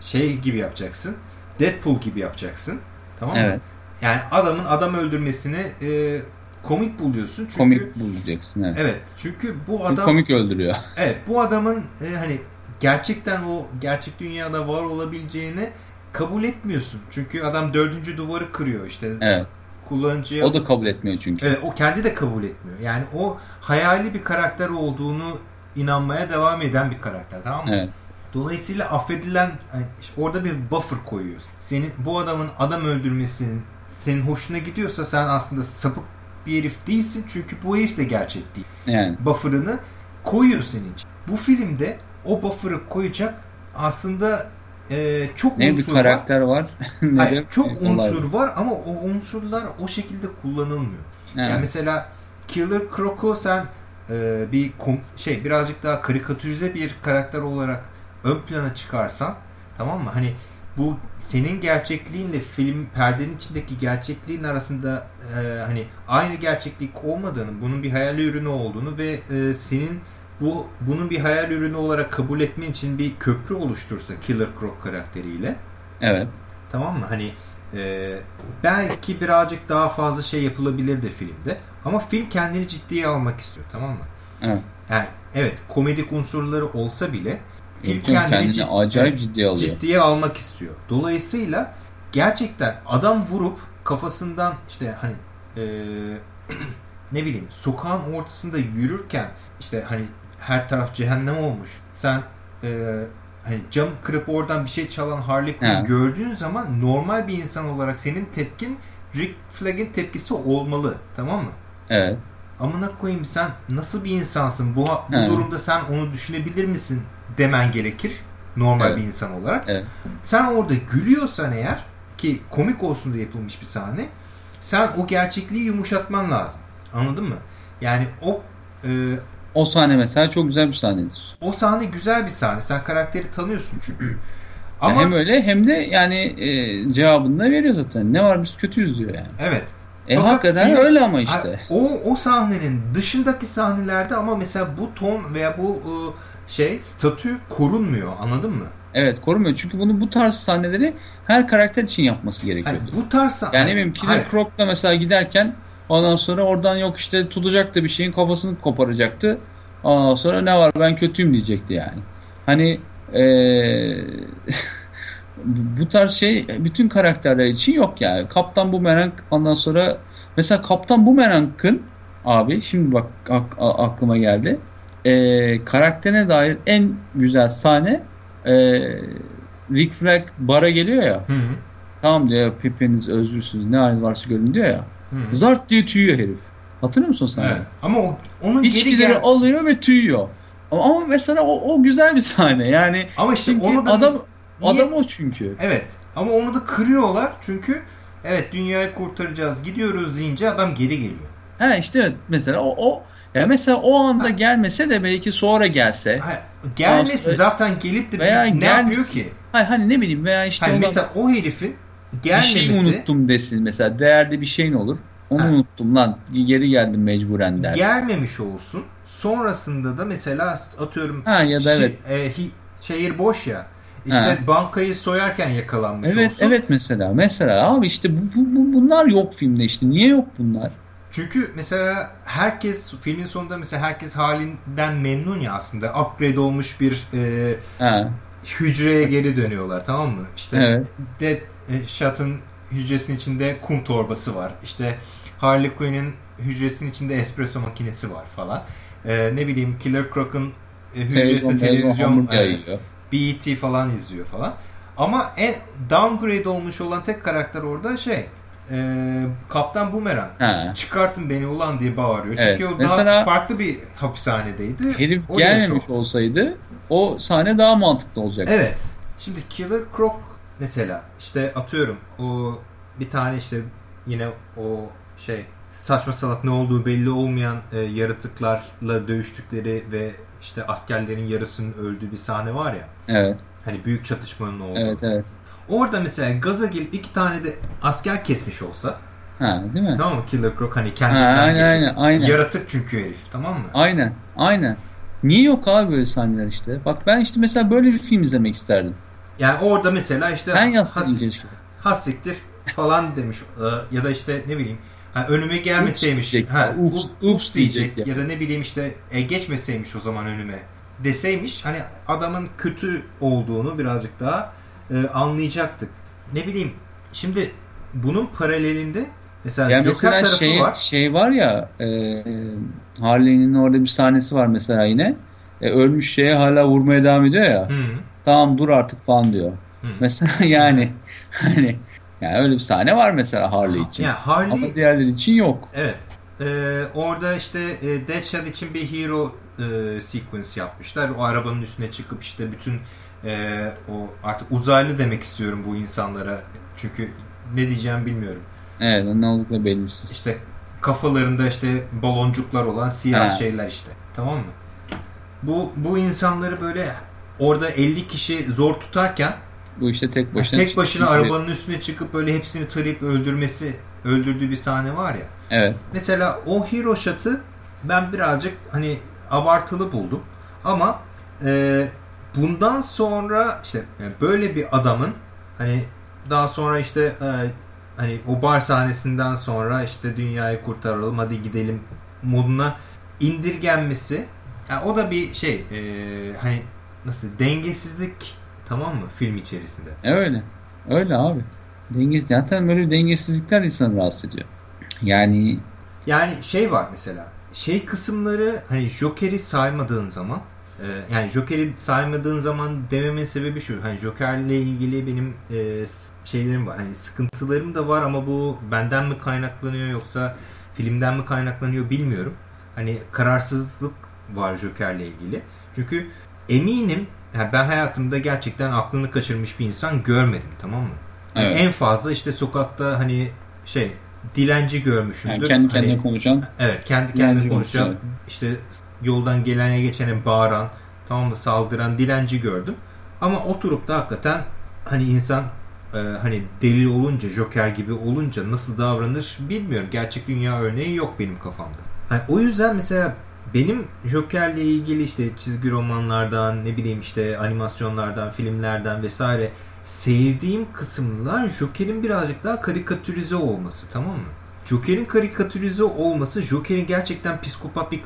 şey gibi yapacaksın. Deadpool gibi yapacaksın. Tamam mı? Evet. Yani adamın adam öldürmesini e, komik buluyorsun. Çünkü Komik bulacaksın evet. Evet. Çünkü bu adam komik öldürüyor. Evet bu adamın e, hani gerçekten o gerçek dünyada var olabileceğini kabul etmiyorsun. Çünkü adam dördüncü duvarı kırıyor işte. Evet. Kullanıcıya... O da kabul etmiyor çünkü. Evet, o kendi de kabul etmiyor. Yani o hayali bir karakter olduğunu inanmaya devam eden bir karakter tamam mı? Evet. Dolayısıyla affedilen hani işte orada bir buffer koyuyorsun. Senin bu adamın adam öldürmesinin senin hoşuna gidiyorsa sen aslında sapık bir herif değilsin çünkü bu herif de gerçek değil Yani buffer'ını koyuyor senin için. Bu filmde o buffer'ı koyacak aslında e, çok ne bir unsur karakter var, var. Hayır, çok bir olay unsur var ama o unsurlar o şekilde kullanılmıyor. Evet. Yani mesela Killer Croc'u sen e, bir şey birazcık daha karikatürize bir karakter olarak ön plana çıkarsan tamam mı? Hani bu senin gerçekliğinle film perdenin içindeki gerçekliğin arasında e, hani aynı gerçeklik olmadığını, bunun bir hayal ürünü olduğunu ve e, senin bu bunun bir hayal ürünü olarak kabul etmen için bir köprü oluştursa Killer Croc karakteriyle Evet. Tamam mı? Hani e, belki birazcık daha fazla şey yapılabilirdi filmde. Ama film kendini ciddiye almak istiyor tamam mı? Evet. Yani evet komedik unsurları olsa bile film kendini, acayip ciddiye alıyor. ciddiye almak istiyor. Dolayısıyla gerçekten adam vurup kafasından işte hani e, ne bileyim sokağın ortasında yürürken işte hani her taraf cehennem olmuş. Sen e, hani cam kırıp oradan bir şey çalan Harley Quinn gördüğün zaman normal bir insan olarak senin tepkin Rick Flagg'in tepkisi olmalı. Tamam mı? Evet. Amına koyayım sen nasıl bir insansın? Bu, bu durumda sen onu düşünebilir misin demen gerekir. Normal Evet. bir insan olarak. Evet. Sen orada gülüyorsan eğer ki komik olsun diye yapılmış bir sahne sen o gerçekliği yumuşatman lazım. Anladın mı? Yani o e, O sahne mesela çok güzel bir sahnedir. o sahne güzel bir sahne. Sen karakteri tanıyorsun çünkü. Ama hem öyle hem de yani e, cevabını da veriyor zaten. Ne var biz kötüyüz diyor yani. evet. E Fakat hakikaten film- öyle ama işte. O o sahnenin dışındaki sahnelerde ama mesela bu ton veya bu e, şey statü korunmuyor. Anladın mı? Evet korumuyor. Çünkü bunu bu tarz sahneleri her karakter için yapması gerekiyordu. bu tarz Yani ne bileyim Hayır. Killer Croc'la mesela giderken ondan sonra oradan yok işte tutacaktı bir şeyin kafasını koparacaktı. Ondan sonra ne var ben kötüyüm diyecekti yani. Hani eee, bu tarz şey bütün karakterler için yok yani. Kaptan Boomerang ondan sonra mesela Kaptan Boomerang'ın abi şimdi bak aklıma geldi. Eee karakterine dair en güzel sahne eee Rick Flag bara geliyor ya. Hı hı. Tamam diyor hepiniz özgürsünüz ne haliniz varsa görün diyor ya. Hı hı. Zart diye tüyüyor herif. Hatırlıyor musun sen? Evet. Ama o, onun geri İçkileri gel... alıyor ve tüyüyor. Ama, ama mesela o, o güzel bir sahne. Yani Ama işte onu da adam Niye- adam o çünkü. Evet. Ama onu da kırıyorlar çünkü evet dünyayı kurtaracağız gidiyoruz deyince adam geri geliyor. Ha işte mesela o, o ya mesela o anda gelmese de belki sonra gelse. Ha, gelmesi zaten gelip de Veya ne gelmesi- yapıyor ki? Hayır hani ne bileyim veya işte Hani mesela o herifin bir gelmemesi şey unuttum desin mesela değerli bir şeyin olur. Onu Ha. unuttum lan geri geldim mecburen der. gelmemiş olsun. Sonrasında da mesela atıyorum Ha ya da şi- evet. e, hi- şehir boş ya. İşte Ha. bankayı soyarken yakalanmış Evet olsun. evet mesela mesela abi işte bu, bu, bu- bunlar yok filmde işte niye yok bunlar? Çünkü mesela herkes filmin sonunda mesela herkes halinden memnun ya aslında. Upgrade olmuş bir e, Ha. hücreye geri dönüyorlar tamam mı? İşte Evet. Dead Shot'ın hücresinin içinde kum torbası var. İşte Harley Quinn'in hücresinin içinde espresso makinesi var falan. Ee, ne bileyim Killer Croc'un e, Televizyon, hücresinde televizyon televizyon hamburger evet. BET falan izliyor falan. Ama en downgrade olmuş olan tek karakter orada şey e, Kaptan Boomerang. Çıkartın beni ulan diye bağırıyor. Evet. Çünkü o Mesela- daha farklı bir hapishanedeydi. Herif O gelmemiş neyse olsaydı o sahne daha mantıklı olacak. Evet. Şimdi Killer Croc mesela işte atıyorum o bir tane işte yine o şey saçma salak ne olduğu belli olmayan e, yaratıklarla dövüştükleri ve işte askerlerin yarısının öldüğü bir sahne var ya. Evet. Hani büyük çatışmanın olduğu. Evet evet. Orada mesela gaza gelip iki tane de asker kesmiş olsa Ha değil mi? tamam mı Killer Croc hani Ha, kendinden aynen, geçip- aynen, aynen. Yaratık çünkü herif tamam mı? Aynen. Aynen. Niye yok abi böyle sahneler işte? Bak ben işte mesela böyle bir film izlemek isterdim. Yani orada mesela işte Sen has- hassiktir falan demiş Ee, ya da işte ne bileyim ha, önüme gelmeseymiş diyecek. ha, Ups, ups, ups ups diyecek diyecek ya da ne bileyim işte e, geçmeseymiş o zaman önüme deseymiş hani adamın kötü olduğunu birazcık daha e, anlayacaktık. Ne bileyim şimdi bunun paralelinde mesela Ya Joker mesela tarafı şey, var. şey var ya e, Harley'nin orada bir sahnesi var mesela yine. E, ölmüş şeye hala vurmaya devam ediyor ya. Hı. Tamam dur artık falan diyor. Hı. Mesela yani hani yani öyle bir sahne var mesela Harley için. Yani Harley Ama diğerleri için yok. Evet. Ee, orada işte e, Deadshot için bir hero e, sequence yapmışlar. O arabanın üstüne çıkıp işte bütün e, o artık uzaylı demek istiyorum bu insanlara. Çünkü ne diyeceğim bilmiyorum. Evet ne oldukları belirsiz. İşte kafalarında işte baloncuklar olan siyah Ha. şeyler işte. Tamam mı? Bu bu insanları böyle orada 50 kişi zor tutarken Bu işte tek başına tek başına çıkıyor. arabanın üstüne çıkıp böyle hepsini tarayıp öldürmesi öldürdüğü bir sahne var ya. Evet. Mesela o hero shot'ı ben birazcık hani abartılı buldum. Ama e, bundan sonra işte yani böyle bir adamın hani daha sonra işte e, hani o bar sahnesinden sonra işte dünyayı kurtaralım hadi gidelim moduna indirgenmesi yani o da bir şey e, hani nasıl dengesizlik tamam mı film içerisinde. Öyle. Öyle abi. Dengesiz. Zaten böyle dengesizlikler insanı rahatsız ediyor. Yani Yani şey var mesela şey kısımları hani Joker'i saymadığın zaman e, yani Joker'i saymadığın zaman dememin sebebi şu. Hani Joker'le ilgili benim e, şeylerim var. Hani sıkıntılarım da var ama bu benden mi kaynaklanıyor yoksa filmden mi kaynaklanıyor bilmiyorum. Hani kararsızlık var Joker'le ilgili. Çünkü eminim yani ben hayatımda gerçekten aklını kaçırmış bir insan görmedim tamam mı? Yani Evet. En fazla işte sokakta hani şey dilenci görmüşümdür. yani kendi kendine Hani- konuşan Evet kendi kendine konuşan konuşuyor. işte yoldan gelene geçene bağıran tamam mı saldıran dilenci gördüm. Ama oturup da hakikaten hani insan e, hani deli olunca Joker gibi olunca nasıl davranır bilmiyorum. Gerçek dünya örneği yok benim kafamda. Hani o yüzden mesela benim Joker'le ilgili işte çizgi romanlardan ne bileyim işte animasyonlardan filmlerden vesaire sevdiğim kısımlar Joker'in birazcık daha karikatürize olması tamam mı? Joker'in karikatürize olması Joker'in gerçekten psikopat bir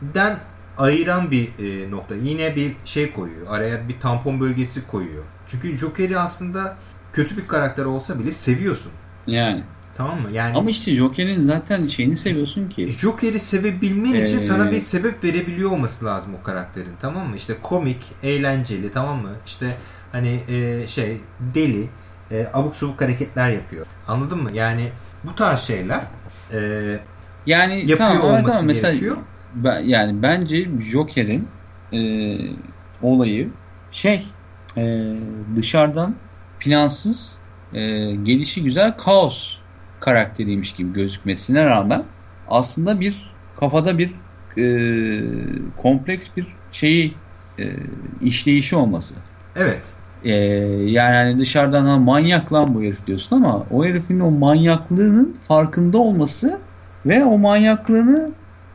katilden ayıran bir e, nokta. Yine bir şey koyuyor. Araya bir tampon bölgesi koyuyor. Çünkü Joker'i aslında kötü bir karakter olsa bile seviyorsun. yani. Tamam mı? Yani Ama işte Joker'in zaten şeyini seviyorsun ki. Joker'i sevebilmen için Ee, sana bir sebep verebiliyor olması lazım o karakterin. Tamam mı? İşte komik, eğlenceli tamam mı? İşte hani e, şey deli, e, abuk subuk hareketler yapıyor. Anladın mı? Yani bu tarz şeyler e, Yani yapıyor tamam, ama olması tamam, mesela gerekiyor. Ben, yani bence Joker'in e, olayı şey e, dışarıdan plansız e, gelişi güzel kaos karakteriymiş gibi gözükmesine rağmen aslında bir kafada bir e, kompleks bir şeyi e, işleyişi olması. Evet. Ee, yani hani dışarıdan ha, manyak lan bu herif diyorsun ama o herifin o manyaklığının farkında olması ve o manyaklığını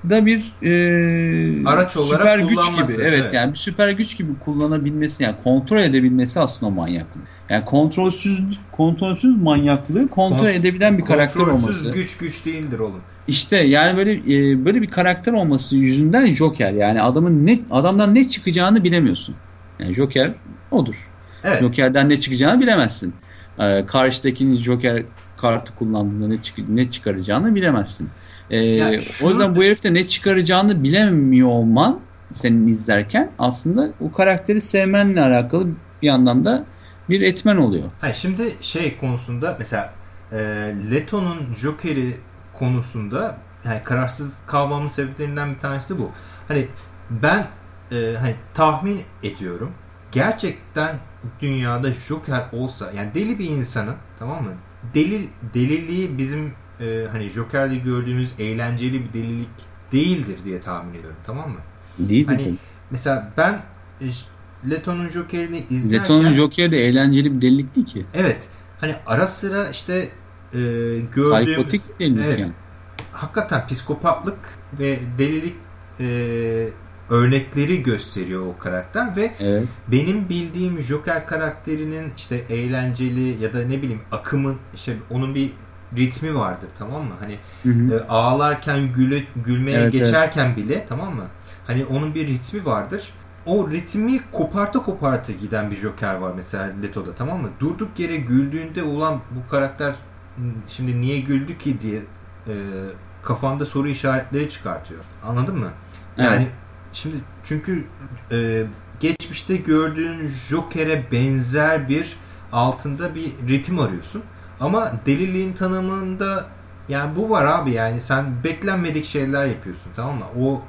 da bir e, Araç olarak süper güç gibi evet, evet. yani bir süper güç gibi kullanabilmesi yani kontrol edebilmesi aslında manyaklık. Yani kontrolsüz kontrolsüz manyaklığı kontrol Kont- edebilen bir karakter Kontrolsüz olması. güç güç değildir oğlum. İşte yani böyle e, böyle bir karakter olması yüzünden Joker yani adamın ne adamdan ne çıkacağını bilemiyorsun. Yani Joker odur. Evet. Joker'den ne çıkacağını bilemezsin. Ee, karşıdakinin Joker kartı kullandığında ne, çık- ne çıkaracağını bilemezsin. Ee, Yani şunu- O yüzden bu herifte ne çıkaracağını bilemiyor olman senin izlerken aslında o karakteri sevmenle alakalı bir yandan da bir etmen oluyor. Hayır, şimdi şey konusunda mesela e, Leto'nun Joker'i konusunda yani kararsız kalmamın sebeplerinden bir tanesi bu. Hani ben e, hani tahmin ediyorum. Gerçekten dünyada Joker olsa yani deli bir insanın tamam mı? Deli deliliği bizim e, hani Joker'de gördüğünüz eğlenceli bir delilik değildir diye tahmin ediyorum tamam mı? Değil mi? Hani tabii? mesela ben e, Leto'nun Joker'ini izlerken Leto'nun Joker de eğlenceli bir delilik değil ki. Evet. Hani ara sıra işte e, gördüğümüz Psikotik delilik evet, yani. hakikaten psikopatlık ve delilik e, örnekleri gösteriyor o karakter ve Evet. benim bildiğim Joker karakterinin işte eğlenceli ya da ne bileyim akımın işte onun bir ritmi vardır tamam mı? Hani Hı hı. e, ağlarken güle, gülmeye Evet, geçerken bile tamam mı? Hani onun bir ritmi vardır. O ritmi koparta koparta giden bir Joker var mesela Leto'da tamam mı? Durduk yere güldüğünde ulan bu karakter şimdi niye güldü ki diye e, kafanda soru işaretleri çıkartıyor. Anladın mı? Yani Evet. şimdi çünkü e, geçmişte gördüğün Joker'e benzer bir altında bir ritim arıyorsun. Ama deliliğin tanımında yani bu var abi yani sen beklenmedik şeyler yapıyorsun tamam mı? O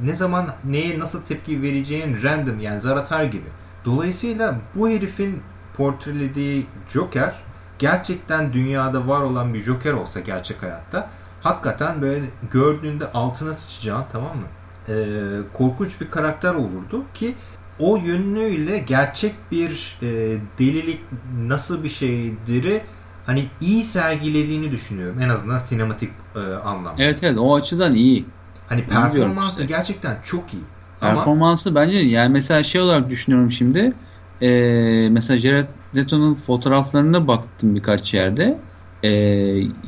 ne zaman neye nasıl tepki vereceğin random yani zar atar gibi. Dolayısıyla bu herifin portrelediği Joker gerçekten dünyada var olan bir Joker olsa gerçek hayatta hakikaten böyle gördüğünde altına sıçacağın tamam mı? Ee, korkunç bir karakter olurdu ki o yönüyle gerçek bir e, delilik nasıl bir şeydir'i hani iyi sergilediğini düşünüyorum. En azından sinematik e, anlamda. Evet evet o açıdan iyi. Hani performansı işte. gerçekten çok iyi. Ama Performansı bence yani mesela şey olarak düşünüyorum şimdi. Ee, mesela Jared Leto'nun fotoğraflarına baktım birkaç yerde. Ee,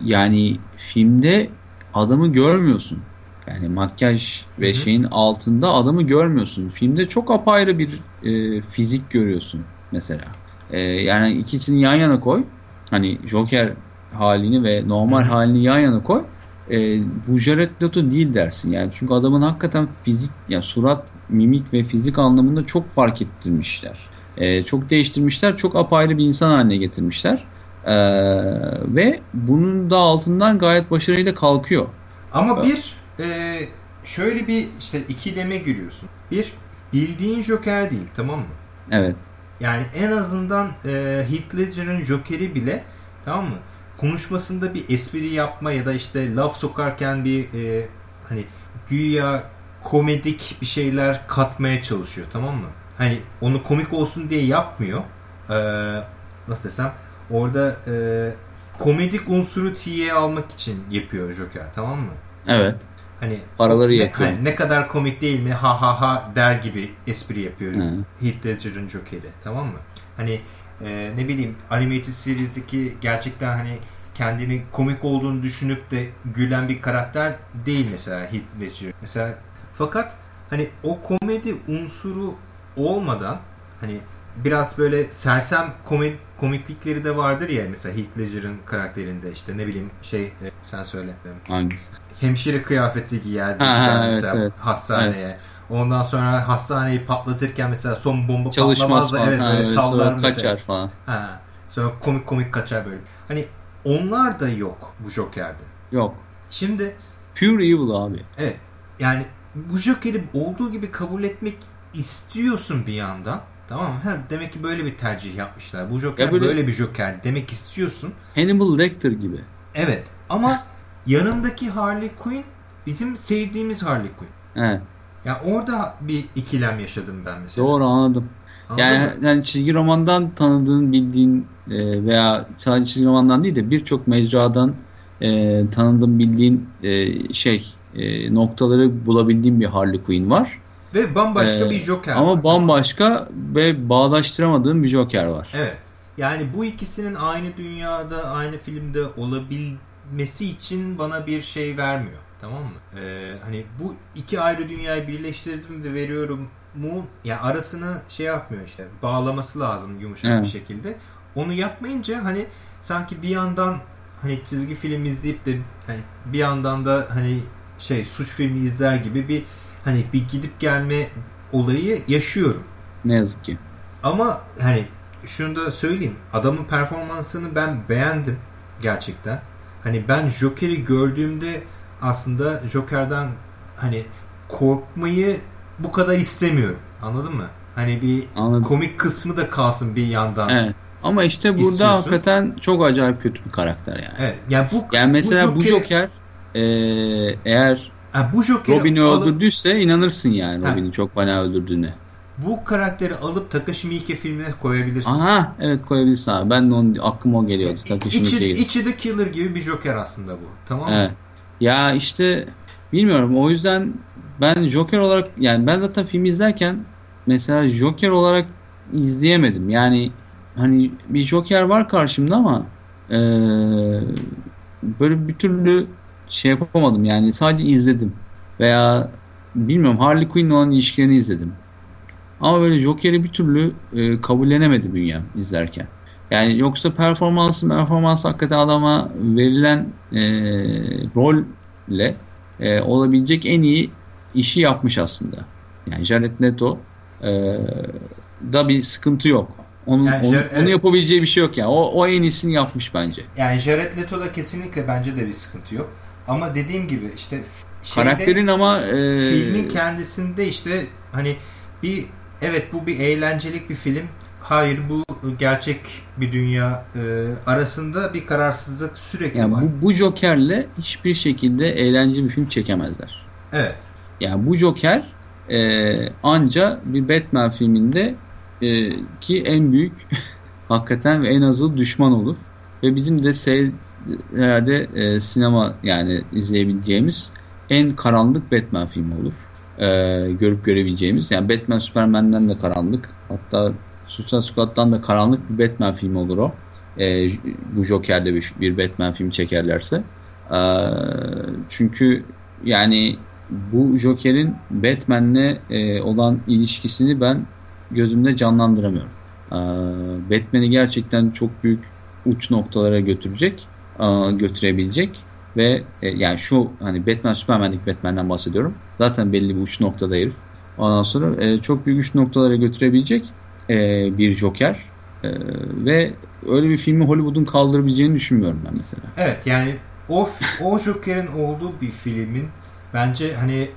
yani filmde adamı görmüyorsun. Yani makyaj ve Hı hı. şeyin altında adamı görmüyorsun. Filmde çok apayrı bir e, fizik görüyorsun mesela. E, yani ikisini yan yana koy. Hani Joker halini ve normal Hı hı. halini yan yana koy. E, bu Jared Leto değil dersin. Yani çünkü adamın hakikaten fizik, yani surat, mimik ve fizik anlamında çok fark ettirmişler. E, çok değiştirmişler. Çok apayrı bir insan haline getirmişler. E, ve bunun da altından gayet başarıyla kalkıyor. Ama Evet. bir e, şöyle bir işte ikileme giriyorsun. Bir bildiğin Joker değil tamam mı? Evet. Yani en azından e, Heath Ledger'ın Joker'i bile tamam mı? Konuşmasında bir espri yapma ya da işte laf sokarken bir e, hani güya komedik bir şeyler katmaya çalışıyor tamam mı? Hani onu komik olsun diye yapmıyor. E, nasıl desem orada e, komedik unsuru tiye almak için yapıyor Joker tamam mı? Evet. Hani Paraları ne, yakıyor. hani ne kadar komik değil mi ha ha ha der gibi espri yapıyor Hı. Heath Ledger'ın Joker'i tamam mı? Hani e, ne bileyim animated series'deki gerçekten hani kendini komik olduğunu düşünüp de gülen bir karakter değil mesela Heath Ledger. Mesela fakat hani o komedi unsuru olmadan hani biraz böyle sersem komik komiklikleri de vardır ya mesela Heath Ledger'ın karakterinde işte ne bileyim şey e, sen söyle Hangisi? Hemşire kıyafeti giyer Ha, evet, mesela evet. hastaneye. Ondan sonra hastaneyi patlatırken mesela son bomba Çalışmaz patlamaz da evet Ha, böyle öyle sallar sonra mesela. kaçar falan. Ha. Sonra komik komik kaçar böyle. Hani onlar da yok bu Joker'de. Yok. Şimdi Pure evil abi. evet yani bu Joker'i olduğu gibi kabul etmek istiyorsun bir yandan. Tamam mı? Ha, demek ki böyle bir tercih yapmışlar. Bu Joker Ya böyle- böyle bir Joker demek istiyorsun. Hannibal Lecter gibi. Evet ama yanındaki Harley Quinn bizim sevdiğimiz Harley Quinn. Evet. Ya orada bir ikilem yaşadım ben mesela. Doğru anladım. Yani, yani çizgi romandan tanıdığın, bildiğin e, veya sadece çizgi romandan değil de birçok mecradan e, tanıdığın, bildiğin e, şey e, noktaları bulabildiğin bir Harley Quinn var. Ve bambaşka Ee, bir Joker Ama var. bambaşka ve bağdaştıramadığın bir Joker var. Evet. Yani bu ikisinin aynı dünyada, aynı filmde olabilmesi için bana bir şey vermiyor. Tamam mı? Ee, hani bu iki ayrı dünyayı birleştirdim de veriyorum mu? Yani arasını şey yapmıyor işte. Bağlaması lazım yumuşak Evet. bir şekilde. Onu yapmayınca hani sanki bir yandan hani çizgi film izleyip de hani bir yandan da hani şey suç filmi izler gibi bir hani bir gidip gelme olayı yaşıyorum. Ne yazık ki. Ama hani şunu da söyleyeyim. Adamın performansını ben beğendim gerçekten. Hani ben Joker'i gördüğümde aslında Joker'dan hani korkmayı bu kadar istemiyorum. Anladın mı? Hani bir Anladım. komik kısmı da kalsın bir yandan. Evet. Ama işte burada İstiyorsun. hakikaten çok acayip kötü bir karakter yani. Evet. Yani bu Yani mesela bu, Joker'i- Joker e, eğer Ha, bu Joker'i Robin'i öldürdüyse inanırsın yani. Robin'i çok fena öldürdüğüne. Bu karakteri alıp Takashi Miike filmine koyabilirsin. Aha evet koyabilirsin abi. Ben de onun aklıma o geliyordu. Takashi İçi, Miike'yi. içi de killer gibi bir Joker aslında bu. Tamam mı? Evet. Ya işte bilmiyorum o yüzden ben Joker olarak yani ben zaten film izlerken mesela Joker olarak izleyemedim. Yani hani bir Joker var karşımda ama eee, böyle bir türlü şey yapamadım yani sadece izledim. Veya bilmiyorum Harley Quinn'le olan ilişkilerini izledim. Ama böyle Joker'i bir türlü e, kabullenemedi bünyem izlerken. Yani yoksa performansı performansı hakikaten adama verilen e, rolle e, olabilecek en iyi işi yapmış aslında. Yani Jared Leto e, da bir sıkıntı yok. Onun, Yani onu, Jared- onu yapabileceği bir şey yok yani. O, o en iyisini yapmış bence. Yani Jared Leto'da kesinlikle bence de bir sıkıntı yok. Ama dediğim gibi işte şeyde, Karakterin ama e, filmin kendisinde işte hani bir evet bu bir eğlencelik bir film. Hayır bu gerçek bir dünya e, arasında bir kararsızlık sürekli yani var. bu, bu Joker'le hiçbir şekilde eğlenceli bir film çekemezler. Evet. Yani bu Joker e, anca bir Batman filminde e, ki en büyük hakikaten ve en azı düşman olur. Ve bizim de se herhalde e, sinema yani izleyebileceğimiz en karanlık Batman filmi olur. E, görüp görebileceğimiz. Yani Batman Superman'den de karanlık. Hatta Suicide Squad'dan da karanlık bir Batman filmi olur o. E, bu Joker'le bir, bir Batman filmi çekerlerse. E, çünkü yani bu Joker'in Batman'le e, olan ilişkisini ben gözümde canlandıramıyorum. E, Batman'i gerçekten çok büyük uç noktalara götürecek, e, götürebilecek ve e, yani şu hani Batman Superman'lik Batman'den bahsediyorum. Zaten belli bir uç noktada herif. Ondan sonra e, çok büyük uç noktalara götürebilecek e, bir Joker e, ve öyle bir filmi Hollywood'un kaldırabileceğini düşünmüyorum ben mesela. Evet yani o o Joker'in olduğu bir filmin bence hani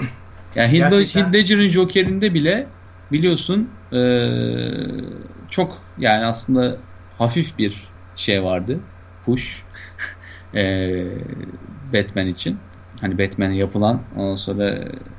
yani Gerçekten... Heath Ledger'ın Joker'inde bile biliyorsun e, çok yani aslında hafif bir şey vardı. Push e, Batman için. Hani Batman'e yapılan ondan sonra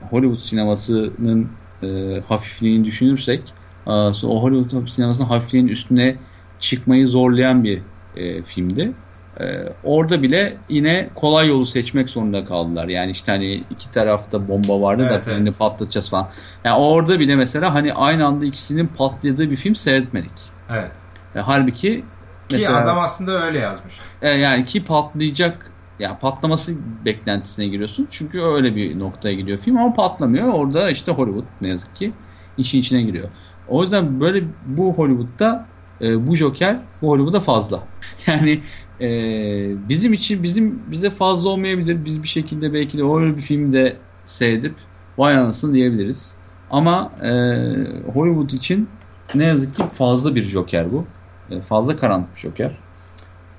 Hollywood sinemasının e, hafifliğini düşünürsek e, o Hollywood sinemasının hafifliğinin üstüne çıkmayı zorlayan bir e, filmdi. E, orada bile yine kolay yolu seçmek zorunda kaldılar. Yani işte hani iki tarafta bomba vardı evet, da evet. patlatacağız falan. Yani orada bile mesela hani aynı anda ikisinin patladığı bir film seyretmedik. Evet. E, halbuki ki adam aslında öyle yazmış. E, yani ki patlayacak yani patlaması beklentisine giriyorsun. Çünkü öyle bir noktaya gidiyor film ama patlamıyor. Orada işte Hollywood ne yazık ki işin içine giriyor. O yüzden böyle bu Hollywood'da e, bu Joker bu Hollywood'a fazla. Yani e, bizim için bizim bize fazla olmayabilir. Biz bir şekilde belki de öyle bir filmde seyredip vay anasını diyebiliriz. Ama e, Hollywood için ne yazık ki fazla bir Joker bu. E, fazla karanlık bir Joker.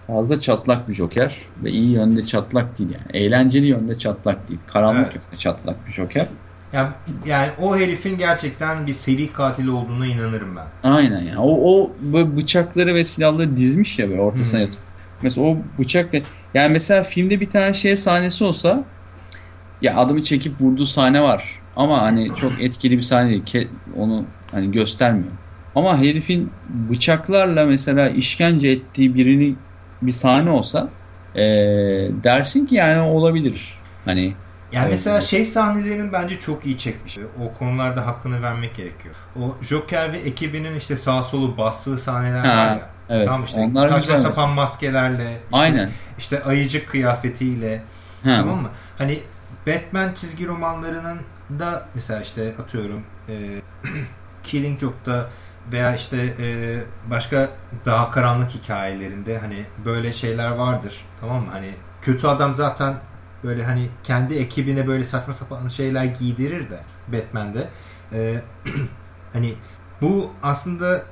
Fazla çatlak bir Joker. Ve iyi yönde çatlak değil yani. Eğlenceli yönde çatlak değil. Karanlık evet. yönde çatlak bir Joker. Yani, yani o herifin gerçekten bir seri katili olduğuna inanırım ben. Aynen ya. O, o bıçakları ve silahları dizmiş ya böyle ortasına hmm. yatıp. Mesela o bıçak yani mesela filmde bir tane şey sahnesi olsa ya adamı çekip vurduğu sahne var. Ama hani çok etkili bir sahne değil. Onu hani göstermiyor. Ama herifin bıçaklarla mesela işkence ettiği birini bir sahne olsa e, dersin ki yani olabilir. Hani yani evet, mesela şey sahnelerin bence çok iyi çekmiş. O konularda hakkını vermek gerekiyor. O Joker ve ekibinin işte sağ solu bastığı sahneler ha, var ya. Evet. Tamam işte Onlar saçma sapan mesela. maskelerle, işte, Aynen. işte ayıcık kıyafetiyle. Ha. Tamam mı? Hani Batman çizgi romanlarının da mesela işte atıyorum e, Killing Joke'da veya işte e, başka daha karanlık hikayelerinde hani böyle şeyler vardır. Tamam mı? Hani kötü adam zaten böyle hani kendi ekibine böyle saçma sapan şeyler giydirir de Batman'de. E, hani bu aslında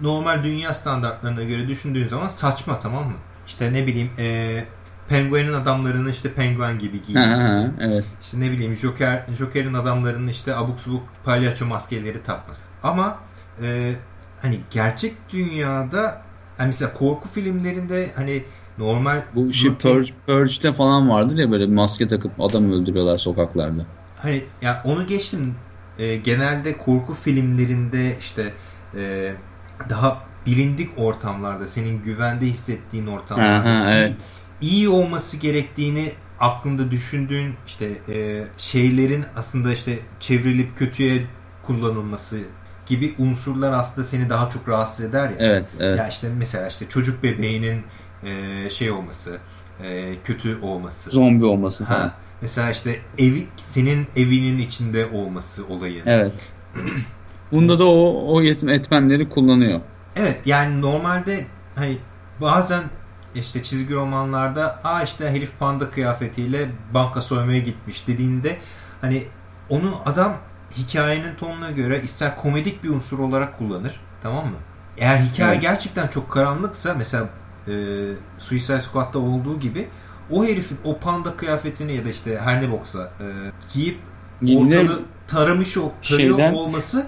normal dünya standartlarına göre düşündüğün zaman saçma tamam mı? İşte ne bileyim e, Penguin'in adamlarını işte penguen gibi giymesi. evet. İşte ne bileyim Joker Joker'in adamlarının işte abuk subuk palyaço maskeleri takması. Ama e, hani gerçek dünyada hani mesela korku filmlerinde hani normal bu şey Purge, Purge'de falan vardır ya böyle maske takıp adam öldürüyorlar sokaklarda. Hani ya onu geçtim. E, genelde korku filmlerinde işte e, daha bilindik ortamlarda senin güvende hissettiğin ortamlarda Aha, evet. iyi, iyi olması gerektiğini aklında düşündüğün işte e, şeylerin aslında işte çevrilip kötüye kullanılması gibi unsurlar aslında seni daha çok rahatsız eder ya. Evet, evet. Ya işte mesela işte çocuk bebeğinin e, şey olması, e, kötü olması. Zombi olması falan. Ha, mesela işte evi senin evinin içinde olması olayı. Evet. Bunda da o o etmenleri kullanıyor. Evet yani normalde hani bazen işte çizgi romanlarda aa işte herif panda kıyafetiyle banka soymaya gitmiş dediğinde hani onu adam hikayenin tonuna göre ister komedik bir unsur olarak kullanır. Tamam mı? Eğer hikaye evet. gerçekten çok karanlıksa mesela e, Suicide Squad'da olduğu gibi o herifin o panda kıyafetini ya da işte her ne boksa e, giyip ortalığı taramış o şeyden, olması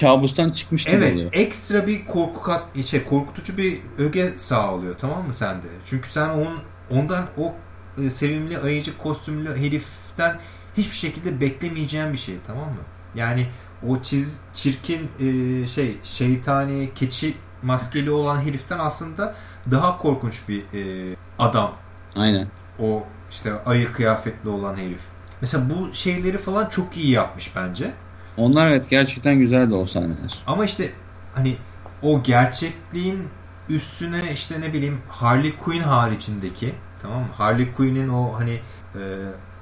kabustan çıkmış gibi evet, oluyor. ekstra bir korku kat, şey, korkutucu bir öge sağlıyor tamam mı sende? Çünkü sen onun ondan o e, sevimli ayıcık kostümlü heriften hiçbir şekilde beklemeyeceğin bir şey tamam mı? Yani o çiz çirkin e, şey şeytani keçi maskeli olan heriften aslında daha korkunç bir e, adam. Aynen. O işte ayı kıyafetli olan herif. Mesela bu şeyleri falan çok iyi yapmış bence. Onlar evet gerçekten güzeldi o sahneler. Ama işte hani o gerçekliğin üstüne işte ne bileyim Harley Quinn haricindeki tamam mı? Harley Quinn'in o hani e,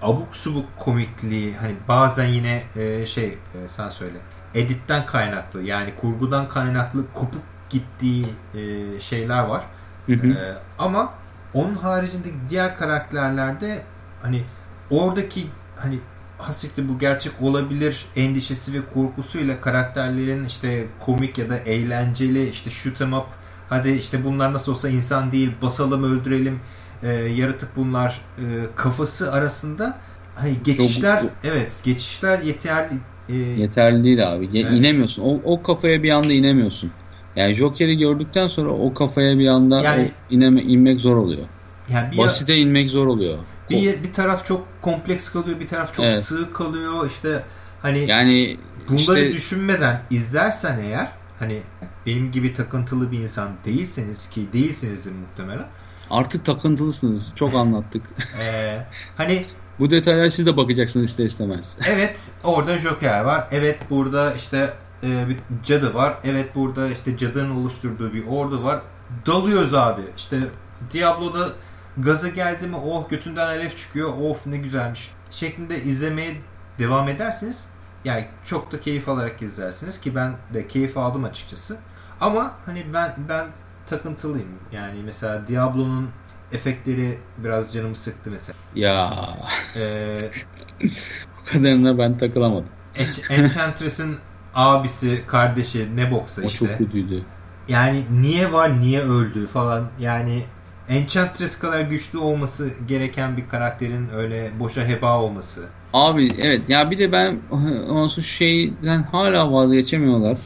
abuk subuk komikliği hani bazen yine e, şey e, sen söyle editten kaynaklı yani kurgudan kaynaklı kopuk gittiği e, şeyler var. Hı hı. E, ama onun haricindeki diğer karakterlerde hani oradaki hani hasiktir bu gerçek olabilir endişesi ve korkusuyla karakterlerin işte komik ya da eğlenceli işte shoot 'em up hadi işte bunlar nasıl olsa insan değil basalım öldürelim e, yaratık bunlar e, kafası arasında hani geçişler Çok- evet geçişler yeterli e, Yeterli değil abi. Ge- Evet. İnemiyorsun. O, o kafaya bir anda inemiyorsun. Yani Joker'i gördükten sonra o kafaya bir anda Yani- ineme, inmek zor oluyor. yani bir, Basite inmek zor oluyor. bir bir taraf çok kompleks kalıyor bir taraf çok Evet. sığ kalıyor işte hani Yani Bunları işte düşünmeden izlersen eğer hani benim gibi takıntılı bir insan değilseniz ki değilsinizdir muhtemelen. Artık takıntılısınız. Çok anlattık. Ee, hani Bu detaylara siz de bakacaksınız ister istemez. evet orada Joker var. Evet burada işte e, bir cadı var. Evet burada işte cadının oluşturduğu bir ordu var. Dalıyoruz abi. İşte Diablo'da gaza geldi mi oh götünden alev çıkıyor. Of ne güzelmiş. Şeklinde izlemeye devam edersiniz. Yani çok da keyif alarak izlersiniz ki ben de keyif aldım açıkçası. Ama hani ben ben takıntılıyım. Yani mesela Diablo'nun efektleri biraz canımı sıktı mesela. Ya Ee, o kadarına ben takılamadım. Ench- Enchantress'ın abisi, kardeşi Nebox'a O işte. çok kötüydü. Yani niye var, niye öldü falan. Yani Enchantress kadar güçlü olması gereken bir karakterin öyle boşa heba olması. Abi evet ya bir de ben sonra şeyden hala vazgeçemiyorlar.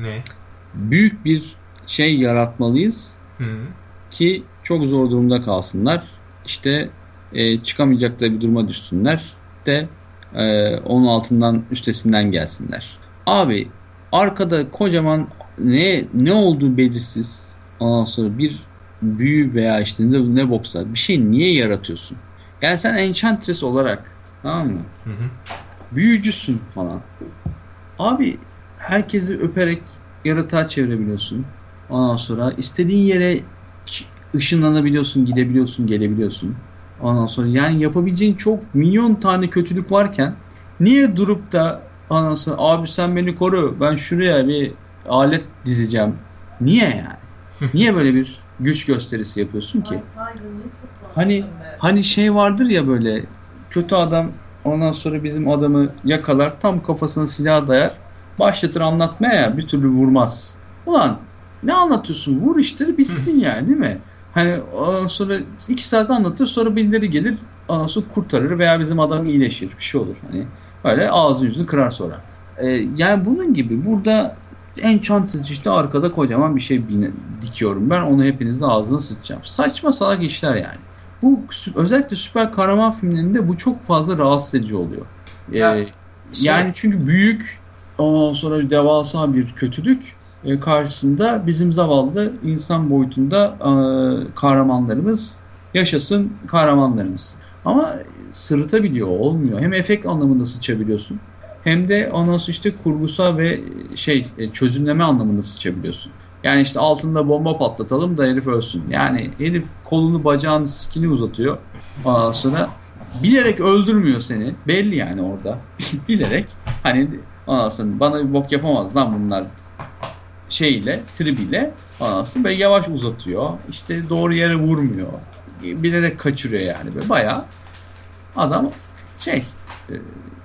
Ne? Büyük bir şey yaratmalıyız Hı. ki çok zor durumda kalsınlar. İşte e, çıkamayacakları bir duruma düşsünler de e, onun altından üstesinden gelsinler. Abi arkada kocaman ne ne olduğu belirsiz ondan sonra bir büyü veya işte ne, ne bokslar bir şey niye yaratıyorsun? Yani sen Enchantress olarak tamam mı? Hı hı. Büyücüsün falan. Abi herkesi öperek yaratığa çevirebiliyorsun. Ondan sonra istediğin yere ışınlanabiliyorsun, gidebiliyorsun, gelebiliyorsun. Ondan sonra yani yapabileceğin çok milyon tane kötülük varken niye durup da ondan sonra abi sen beni koru ben şuraya bir alet dizeceğim. Niye yani? Niye böyle bir güç gösterisi yapıyorsun ki? Hani hani şey vardır ya böyle kötü adam ondan sonra bizim adamı yakalar tam kafasına silah dayar başlatır anlatmaya ya bir türlü vurmaz. Ulan ne anlatıyorsun vur işte bitsin yani değil mi? Hani ondan sonra iki saat anlatır sonra birileri gelir ondan sonra kurtarır veya bizim adam iyileşir bir şey olur. Hani böyle ağzını yüzünü kırar sonra. Ee, yani bunun gibi burada Enchanted işte arkada kocaman bir şey dikiyorum. Ben onu hepinizin ağzına sıçacağım. Saçma salak işler yani. Bu özellikle süper kahraman filmlerinde bu çok fazla rahatsız edici oluyor. Ya, Ee, şey- yani çünkü büyük ondan sonra devasa bir kötülük e, karşısında bizim zavallı insan boyutunda e, kahramanlarımız yaşasın kahramanlarımız. Ama sırıtabiliyor olmuyor. Hem efekt anlamında sıçabiliyorsun hem de ondan sonra işte kurgusal ve şey e, çözümleme anlamında sıçabiliyorsun. Yani işte altında bomba patlatalım da herif ölsün. Yani herif kolunu bacağını sikini uzatıyor. Ondan sonra bilerek öldürmüyor seni. Belli yani orada. bilerek hani ondan sonra bana bir bok yapamaz lan bunlar şeyle, tribiyle sonra böyle yavaş uzatıyor. İşte doğru yere vurmuyor. Bilerek kaçırıyor yani. Böyle bayağı adam şey e,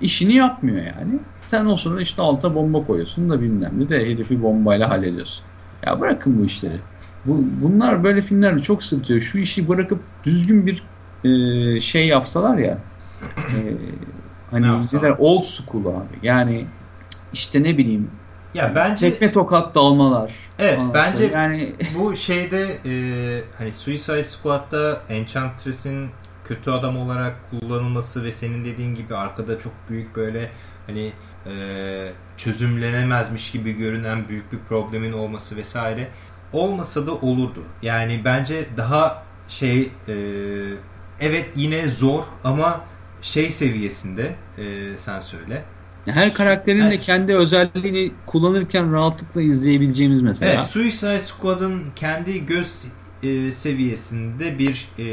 işini yapmıyor yani. Sen o sırada işte alta bomba koyuyorsun da bilmem ne de herifi bombayla hallediyorsun. Ya bırakın bu işleri. Bu, bunlar böyle filmler çok sırtıyor. Şu işi bırakıp düzgün bir e, şey yapsalar ya e, hani der, old school abi. Yani işte ne bileyim Ya bence tekme tokat dalmalar. Evet, bence- yani bu şeyde e, hani Suicide Squad'da Enchantress'in kötü adam olarak kullanılması ve senin dediğin gibi arkada çok büyük böyle hani e, çözümlenemezmiş gibi görünen büyük bir problemin olması vesaire olmasa da olurdu. Yani bence daha şey e, evet yine zor ama şey seviyesinde e, sen söyle Her karakterin de kendi özelliğini kullanırken rahatlıkla izleyebileceğimiz mesela. Evet, Suicide Squad'ın kendi göz e, seviyesinde bir e,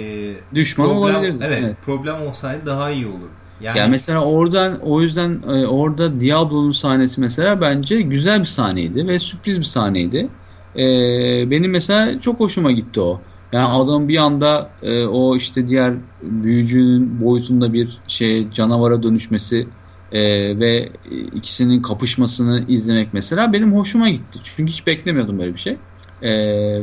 Düşman problem, olabilir. Evet, Evet. problem olsaydı daha iyi olur. Yani, Ya mesela oradan o yüzden e, orada Diablo'nun sahnesi mesela bence güzel bir sahneydi ve sürpriz bir sahneydi. E, benim mesela çok hoşuma gitti o. Yani adam bir anda e, o işte diğer büyücünün boyutunda bir şey canavara dönüşmesi e, ve ikisinin kapışmasını izlemek mesela benim hoşuma gitti. Çünkü hiç beklemiyordum böyle bir şey. E,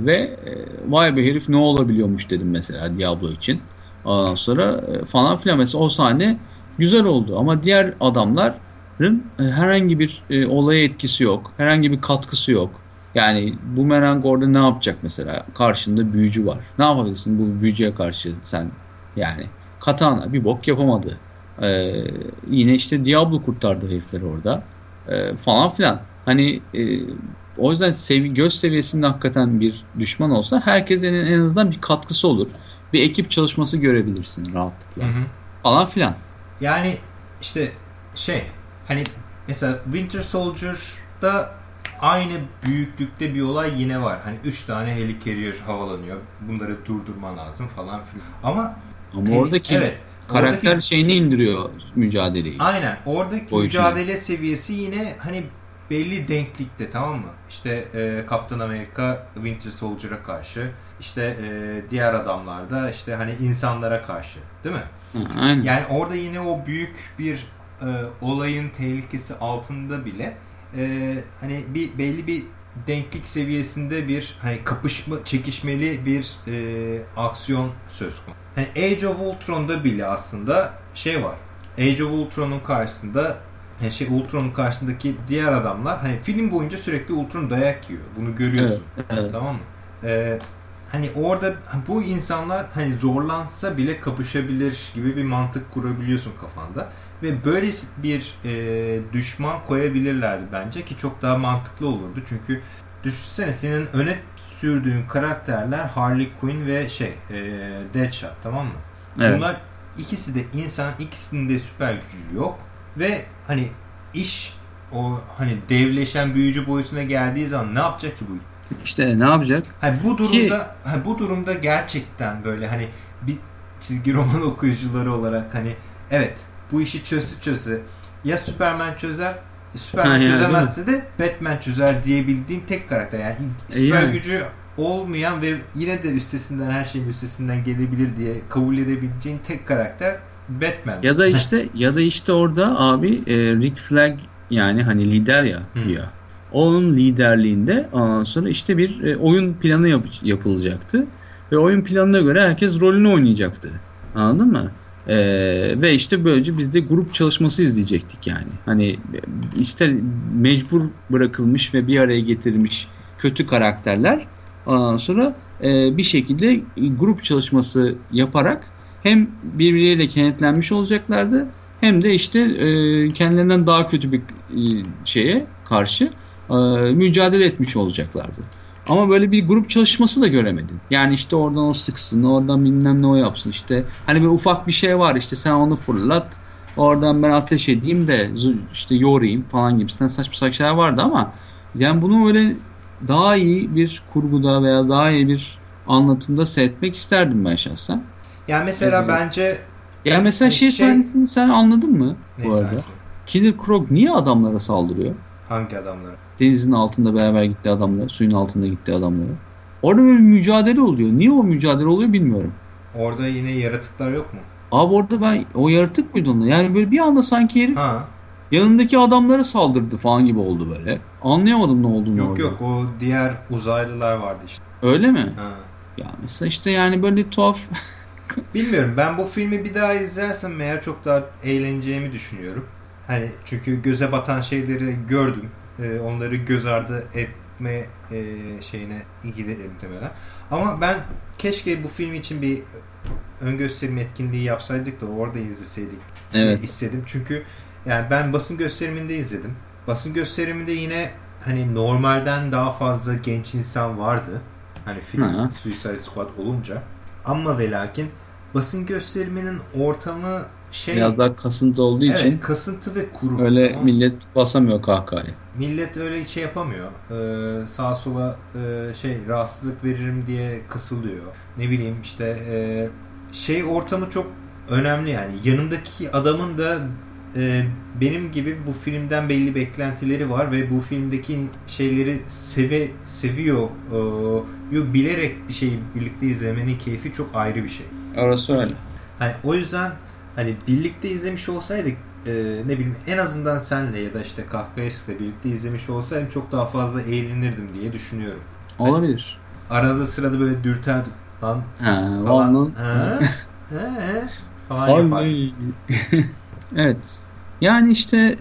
ve e, vay be herif ne olabiliyormuş dedim mesela Diablo için. Ondan sonra e, falan filan mesela o sahne güzel oldu ama diğer adamların e, herhangi bir e, olaya etkisi yok. Herhangi bir katkısı yok. Yani Boomerang orada ne yapacak mesela? Karşında büyücü var. Ne yapabilirsin bu büyücüye karşı sen? Yani Katana bir bok yapamadı. E, yine işte Diablo kurtardı herifleri orada. E, falan filan. Hani e, o yüzden sevi göz seviyesinde hakikaten bir düşman olsa herkesin en azından bir katkısı olur. Bir ekip çalışması görebilirsin rahatlıkla. Hı hı. Falan filan. Yani işte şey hani mesela Winter Soldier'da aynı büyüklükte bir olay yine var. Hani 3 tane helicarrier havalanıyor. Bunları durdurman lazım falan filan. Ama Ama oradaki evet, karakter oradaki- şeyini indiriyor mücadeleyi. Aynen. Oradaki Boyutunu. mücadele seviyesi yine hani belli denklikte tamam mı? İşte e, Kaptan Amerika Winter Soldier'a karşı işte e, diğer adamlar da işte hani insanlara karşı değil mi? Hı, aynen. Yani orada yine o büyük bir e, olayın tehlikesi altında bile e, hani bir belli bir denklik seviyesinde bir hani kapışma çekişmeli bir e, aksiyon söz konusu. Hani Age of Ultron'da bile aslında şey var. Age of Ultron'un karşısında yani şey Ultron'un karşısındaki diğer adamlar hani film boyunca sürekli Ultron dayak yiyor. Bunu görüyorsun. Evet, evet. Tamam mı? Ee, hani orada bu insanlar hani zorlansa bile kapışabilir gibi bir mantık kurabiliyorsun kafanda. Ve böyle bir e, düşman koyabilirlerdi bence ki çok daha mantıklı olurdu. Çünkü düşünsene senin öne sürdüğün karakterler Harley Quinn ve şey e, Deadshot tamam mı? Evet. Bunlar ikisi de insan, ikisinin de süper gücü yok ve hani iş o hani devleşen büyücü boyutuna geldiği zaman ne yapacak ki bu? İşte ne yapacak? Hani bu durumda hani bu durumda gerçekten böyle hani bir çizgi roman okuyucuları olarak hani evet bu işi çözse çözse ya Superman çözer Superman yani, çözemezse de Batman çözer diyebildiğin tek karakter yani E, süper yani. gücü olmayan ve yine de üstesinden her şeyin üstesinden gelebilir diye kabul edebileceğin tek karakter Batman. Ya da işte ya da işte orada abi e, Rick Flag yani hani lider ya ya. Onun liderliğinde ondan sonra işte bir e, oyun planı yap- yapılacaktı. Ve oyun planına göre herkes rolünü oynayacaktı. Anladın mı? E, ve işte böylece biz de grup çalışması izleyecektik yani. Hani e, ister mecbur bırakılmış ve bir araya getirilmiş kötü karakterler ondan sonra e, bir şekilde grup çalışması yaparak hem birbirleriyle kenetlenmiş olacaklardı hem de işte e, kendilerinden daha kötü bir e, şeye karşı e, mücadele etmiş olacaklardı. Ama böyle bir grup çalışması da göremedin. Yani işte oradan o sıksın, oradan bilmem ne o yapsın işte. Hani bir ufak bir şey var işte sen onu fırlat. Oradan ben ateş edeyim de işte yorayım falan gibisinden saçma saçma şeyler vardı ama yani bunu öyle daha iyi bir kurguda veya daha iyi bir anlatımda seyretmek isterdim ben şahsen. Yani mesela Evet. bence Yani mesela şey, Şey- sahnesini sen anladın mı bu neyse arada? artık. Killer Croc niye adamlara saldırıyor? hangi adamlara? Denizin altında beraber gittiği adamlara, suyun altında gittiği adamlara. Orada böyle bir mücadele oluyor. Niye o mücadele oluyor bilmiyorum. Orada yine yaratıklar yok mu? Abi orada ben o yaratık mıydı onlar? Yani böyle bir anda sanki herif Ha. yanındaki adamlara saldırdı falan gibi oldu böyle. Anlayamadım ne olduğunu Yok orada. yok o diğer uzaylılar vardı işte. Öyle mi? Ha. Ya mesela işte yani böyle tuhaf. Bilmiyorum ben bu filmi bir daha izlersem eğer çok daha eğleneceğimi düşünüyorum. Hani çünkü göze batan şeyleri gördüm. Ee, onları göz ardı etme e, şeyine giderim muhtemelen. Ama ben keşke bu film için bir ön gösterim etkinliği yapsaydık da orada izleseydik Evet. e, istedim. Çünkü yani ben basın gösteriminde izledim. Basın gösteriminde yine hani normalden daha fazla genç insan vardı. Hani film Ha. Suicide Squad olunca. Ama ve lakin basın gösteriminin ortamı şey Biraz daha kasıntı olduğu evet, için kasıntı ve kuru. öyle Ama millet basamıyor kahkahayı. Millet öyle şey yapamıyor. Ee, sağa sola e, şey rahatsızlık veririm diye kısılıyor. Ne bileyim işte e, şey ortamı çok önemli yani. Yanındaki adamın da e, benim gibi bu filmden belli beklentileri var ve bu filmdeki şeyleri seve seviyor e, bilerek bir şeyi birlikte izlemenin keyfi çok ayrı bir şey. Orası öyle. Hani o yüzden hani birlikte izlemiş olsaydık e, ne bileyim en azından senle ya da işte Kafkaes'le birlikte izlemiş olsaydım çok daha fazla eğlenirdim diye düşünüyorum. Olabilir. Arada sırada böyle dürterdik lan Ha, falan. onun Ha? He? falan yapardık. Oley. evet. Yani işte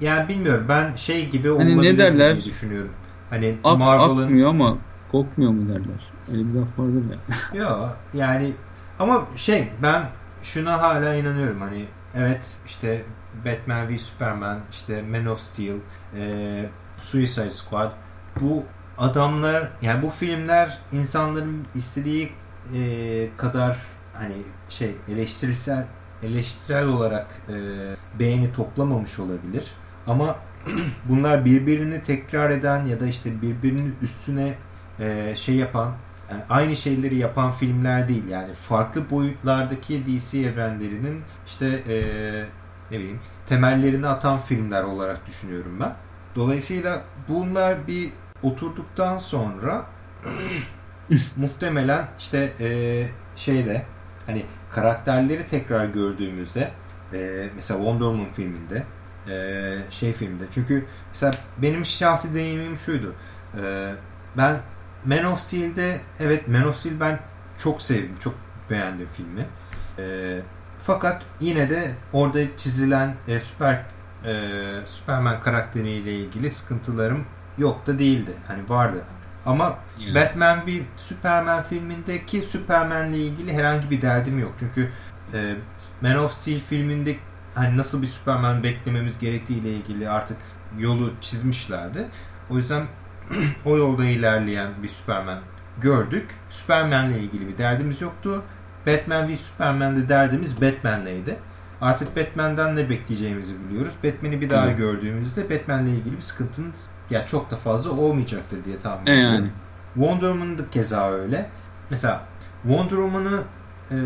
Yani bilmiyorum ben şey gibi Hani ne derler? diye düşünüyorum. Hani ak, Marvel'ın akmıyor ama kokmuyor mu derler. Öyle bir laf vardır ya. Yo yani ama şey ben şuna hala inanıyorum hani evet işte Batman v Superman işte Man of Steel e, Suicide Squad. Bu adamlar yani bu filmler insanların istediği e, kadar hani şey eleştirisel eleştirel olarak e, beğeni toplamamış olabilir. Ama bunlar birbirini tekrar eden ya da işte birbirinin üstüne e, şey yapan aynı şeyleri yapan filmler değil. Yani farklı boyutlardaki DC evrenlerinin işte eee, ne bileyim temellerini atan filmler olarak düşünüyorum ben. Dolayısıyla bunlar bir oturduktan sonra muhtemelen işte eee, şeyde hani karakterleri tekrar gördüğümüzde eee, mesela Wonder Woman filminde eee, şey filmde çünkü mesela benim şahsi deneyimim şuydu Eee, ben Man of Steel'de evet Man of Steel ben çok sevdim. Çok beğendim filmi. Ee, fakat yine de orada çizilen e, süper e, Superman karakteriyle ilgili sıkıntılarım yok da değildi. Hani vardı. Ama Yani. Batman bir Superman filmindeki Superman'le ilgili herhangi bir derdim yok. Çünkü e, Man of Steel filminde hani nasıl bir Superman beklememiz gerektiğiyle ilgili artık yolu çizmişlerdi. O yüzden o yolda ilerleyen bir Superman gördük. Superman'le ilgili bir derdimiz yoktu. Batman v Superman'de derdimiz Batman'leydi. Artık Batman'den ne bekleyeceğimizi biliyoruz. Batman'i bir daha Evet. gördüğümüzde Batman'le ilgili bir sıkıntımız ya çok da fazla olmayacaktır diye tahmin E ediyorum. yani. Wonder Woman da keza öyle. Mesela Wonder Woman'ı e,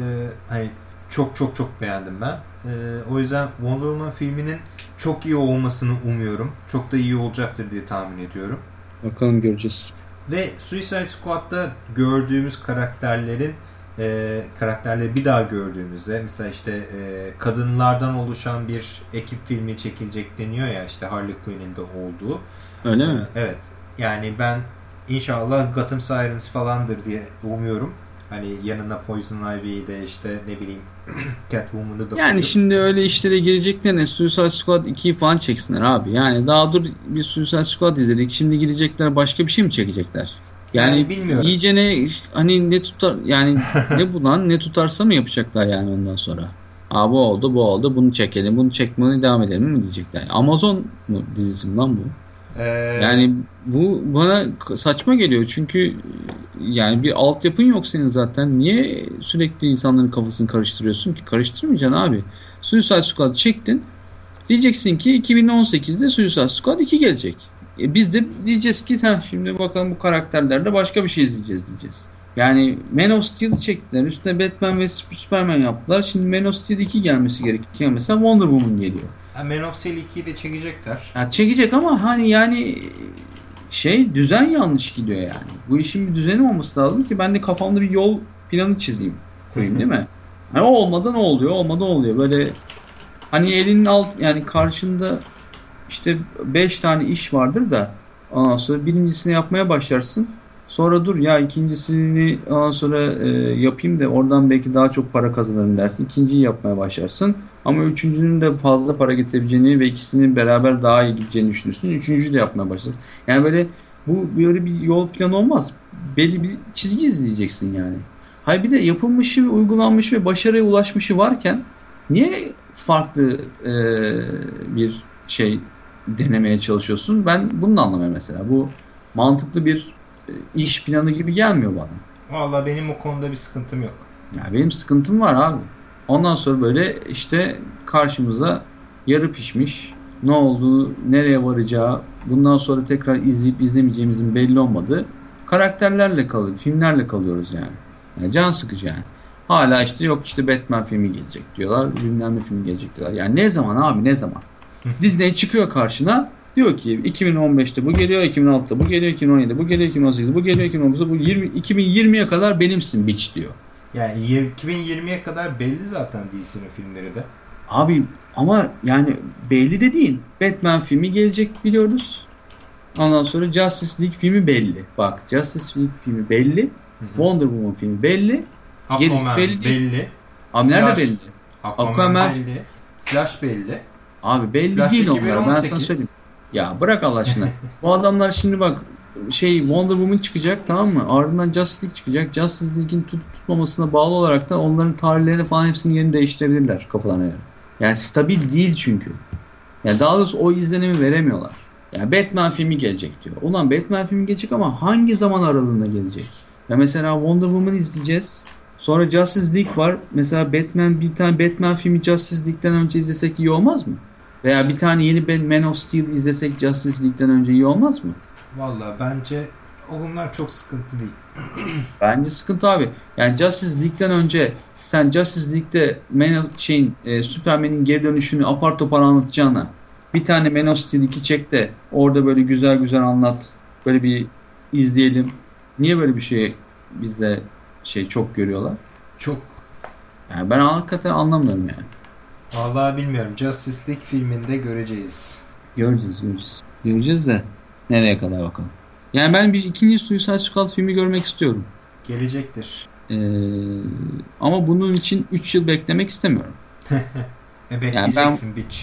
hani çok çok çok beğendim ben. E, o yüzden Wonder Woman filminin çok iyi olmasını umuyorum. Çok da iyi olacaktır diye tahmin ediyorum. Bakalım göreceğiz. Ve Suicide Squad'da gördüğümüz karakterlerin e, karakterleri bir daha gördüğümüzde mesela işte e, kadınlardan oluşan bir ekip filmi çekilecek deniyor ya işte Harley Quinn'in de olduğu. Öyle mi? Ee, Evet. Yani ben inşallah Gotham Sirens falandır diye umuyorum. Hani yanına Poison Ivy'yi de işte ne bileyim Catwoman'ı da Yani şimdi öyle işlere gireceklerine Suicide Squad 2'yi falan çeksinler abi. Yani daha dur bir Suicide Squad izledik. Şimdi gidecekler başka bir şey mi çekecekler? Yani, Yani bilmiyorum. iyice ne hani ne tutar yani ne bu lan ne tutarsa mı yapacaklar yani ondan sonra? Aa bu oldu bu oldu bunu çekelim bunu çekmeye devam edelim mi diyecekler. Amazon mu dizisi mi lan bu? Ee, Yani bu bana saçma geliyor çünkü yani bir altyapın yok senin zaten. Niye sürekli insanların kafasını karıştırıyorsun ki? Karıştırmayacaksın abi. Suicide Squad çektin. Diyeceksin ki 2018'de Suicide Squad 2 gelecek. E biz de diyeceğiz ki şimdi bakalım bu karakterlerde başka bir şey izleyeceğiz diyeceğiz. Yani Man of Steel'i çektiler. Üstüne Batman ve Superman yaptılar. Şimdi Man of Steel 2 gelmesi gerekiyor. Mesela Wonder Woman geliyor. Man of Steel 2'yi de çekecekler. Ya çekecek ama hani yani şey düzen yanlış gidiyor yani. Bu işin bir düzeni olması lazım ki ben de kafamda bir yol planı çizeyim. Koyayım değil mi? Hani o olmadan ne oluyor? Olmadan oluyor. Böyle hani elinin alt yani karşında işte 5 tane iş vardır da ondan sonra birincisini yapmaya başlarsın. Sonra dur ya ikincisini ondan sonra e, yapayım da oradan belki daha çok para kazanırım dersin. İkinciyi yapmaya başlarsın. Ama üçüncünün de fazla para getirebileceğini ve ikisinin beraber daha iyi gideceğini düşünürsün. Üçüncüyü de yapmaya başlarsın. Yani böyle bu böyle bir yol planı olmaz. Belli bir çizgi izleyeceksin yani. Hayır bir de yapılmışı, uygulanmış ve başarıya ulaşmışı varken niye farklı e, bir şey denemeye çalışıyorsun? Ben bunu da anlamıyorum mesela. Bu mantıklı bir e, iş planı gibi gelmiyor bana. Valla benim o konuda bir sıkıntım yok. Ya benim sıkıntım var abi. Ondan sonra böyle işte karşımıza yarı pişmiş ne olduğu, nereye varacağı, bundan sonra tekrar izleyip izlemeyeceğimizin belli olmadığı karakterlerle kalıyor, filmlerle kalıyoruz yani. yani can sıkıcı yani. Hala işte yok işte Batman filmi gelecek diyorlar, bilmem ne filmi gelecek diyorlar. Yani ne zaman abi ne zaman? Disney çıkıyor karşına diyor ki 2015'te bu geliyor, 2016'da bu geliyor, 2017'de bu geliyor, 2018'de bu geliyor, 2019'da bu 20, 2020'ye kadar benimsin bitch diyor. Yani 2020'ye kadar belli zaten DC'nin filmleri de. Abi ama yani belli de değil. Batman filmi gelecek biliyoruz. Ondan sonra Justice League filmi belli. Bak Justice League filmi belli. Hı hı. Wonder Woman filmi belli. Aquaman belli belli. nerede Flash. belli? Aquaman, Aquaman- belli. Flash belli. Abi belli Flash değil onlar. Ben 2018. sana söyleyeyim. Ya bırak Allah aşkına. Bu adamlar şimdi bak şey Wonder Woman çıkacak tamam mı? Ardından Justice League çıkacak. Justice League'in tutup tutmamasına bağlı olarak da onların tarihlerini falan hepsinin yerini değiştirebilirler kafalarına göre. Yani stabil değil çünkü. Yani daha doğrusu o izlenimi veremiyorlar. Yani Batman filmi gelecek diyor. Ulan Batman filmi gelecek ama hangi zaman aralığında gelecek? Ya mesela Wonder Woman izleyeceğiz. Sonra Justice League var. Mesela Batman bir tane Batman filmi Justice League'den önce izlesek iyi olmaz mı? Veya bir tane yeni Man of Steel izlesek Justice League'den önce iyi olmaz mı? Valla bence onlar çok sıkıntı değil. Bence sıkıntı abi. Yani Justice League'den önce sen Justice League'de Man of, şeyin, e, Superman'in geri dönüşünü apar topar anlatacağına bir tane Man of Steel 2 çek de orada böyle güzel güzel anlat. Böyle bir izleyelim. Niye böyle bir şey bizde şey çok görüyorlar? Çok Yani ben hakikaten anlamıyorum yani. Vallahi bilmiyorum. Justice League filminde göreceğiz. Göreceğiz göreceğiz. Göreceğiz de nereye kadar bakalım. Yani ben bir ikinci Suicide Squad filmi görmek istiyorum. Gelecektir. Ee, ama bunun için 3 yıl beklemek istemiyorum. E bekleyeceksin bitch.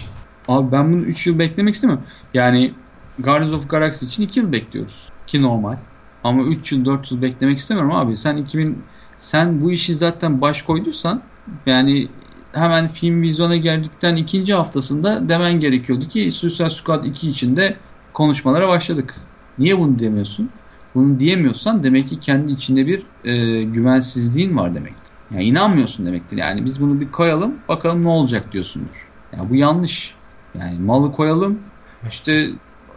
Abi ben bunu 3 yıl beklemek istemiyorum. Yani Guardians of Galaxy için 2 yıl bekliyoruz. Ki normal. Ama 3 yıl 4 yıl beklemek istemiyorum abi. Sen 2000 sen bu işi zaten baş koyduysan yani hemen film vizyona geldikten ikinci haftasında demen gerekiyordu ki Suicide Squad 2 için de konuşmalara başladık. Niye bunu demiyorsun? Bunu diyemiyorsan demek ki kendi içinde bir e, güvensizliğin var demektir. Yani inanmıyorsun demektir. Yani biz bunu bir koyalım bakalım ne olacak diyorsundur. Ya bu yanlış. Yani malı koyalım işte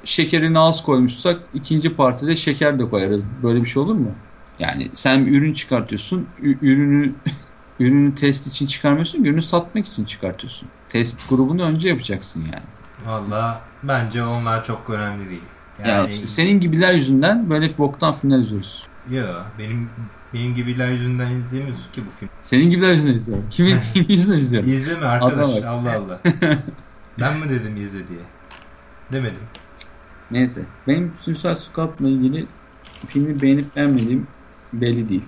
şekerini az koymuşsak ikinci partide şeker de koyarız. Böyle bir şey olur mu? Yani sen bir ürün çıkartıyorsun. ürünü ürünü test için çıkarmıyorsun. Ürünü satmak için çıkartıyorsun. Test grubunu önce yapacaksın yani. Valla bence onlar çok önemli değil. Yani, Yani, işte senin gibiler yüzünden böyle boktan filmler izliyoruz. Yo, benim benim gibiler yüzünden izlemiyorsun ki bu film. Senin gibiler yüzünden izliyorum. Kimin yüzünden izliyorum? İzleme arkadaş. Allah Allah. ben mi dedim izle diye? Demedim. Neyse. Benim Suicide Squad'la ilgili filmi beğenip beğenmediğim belli değil.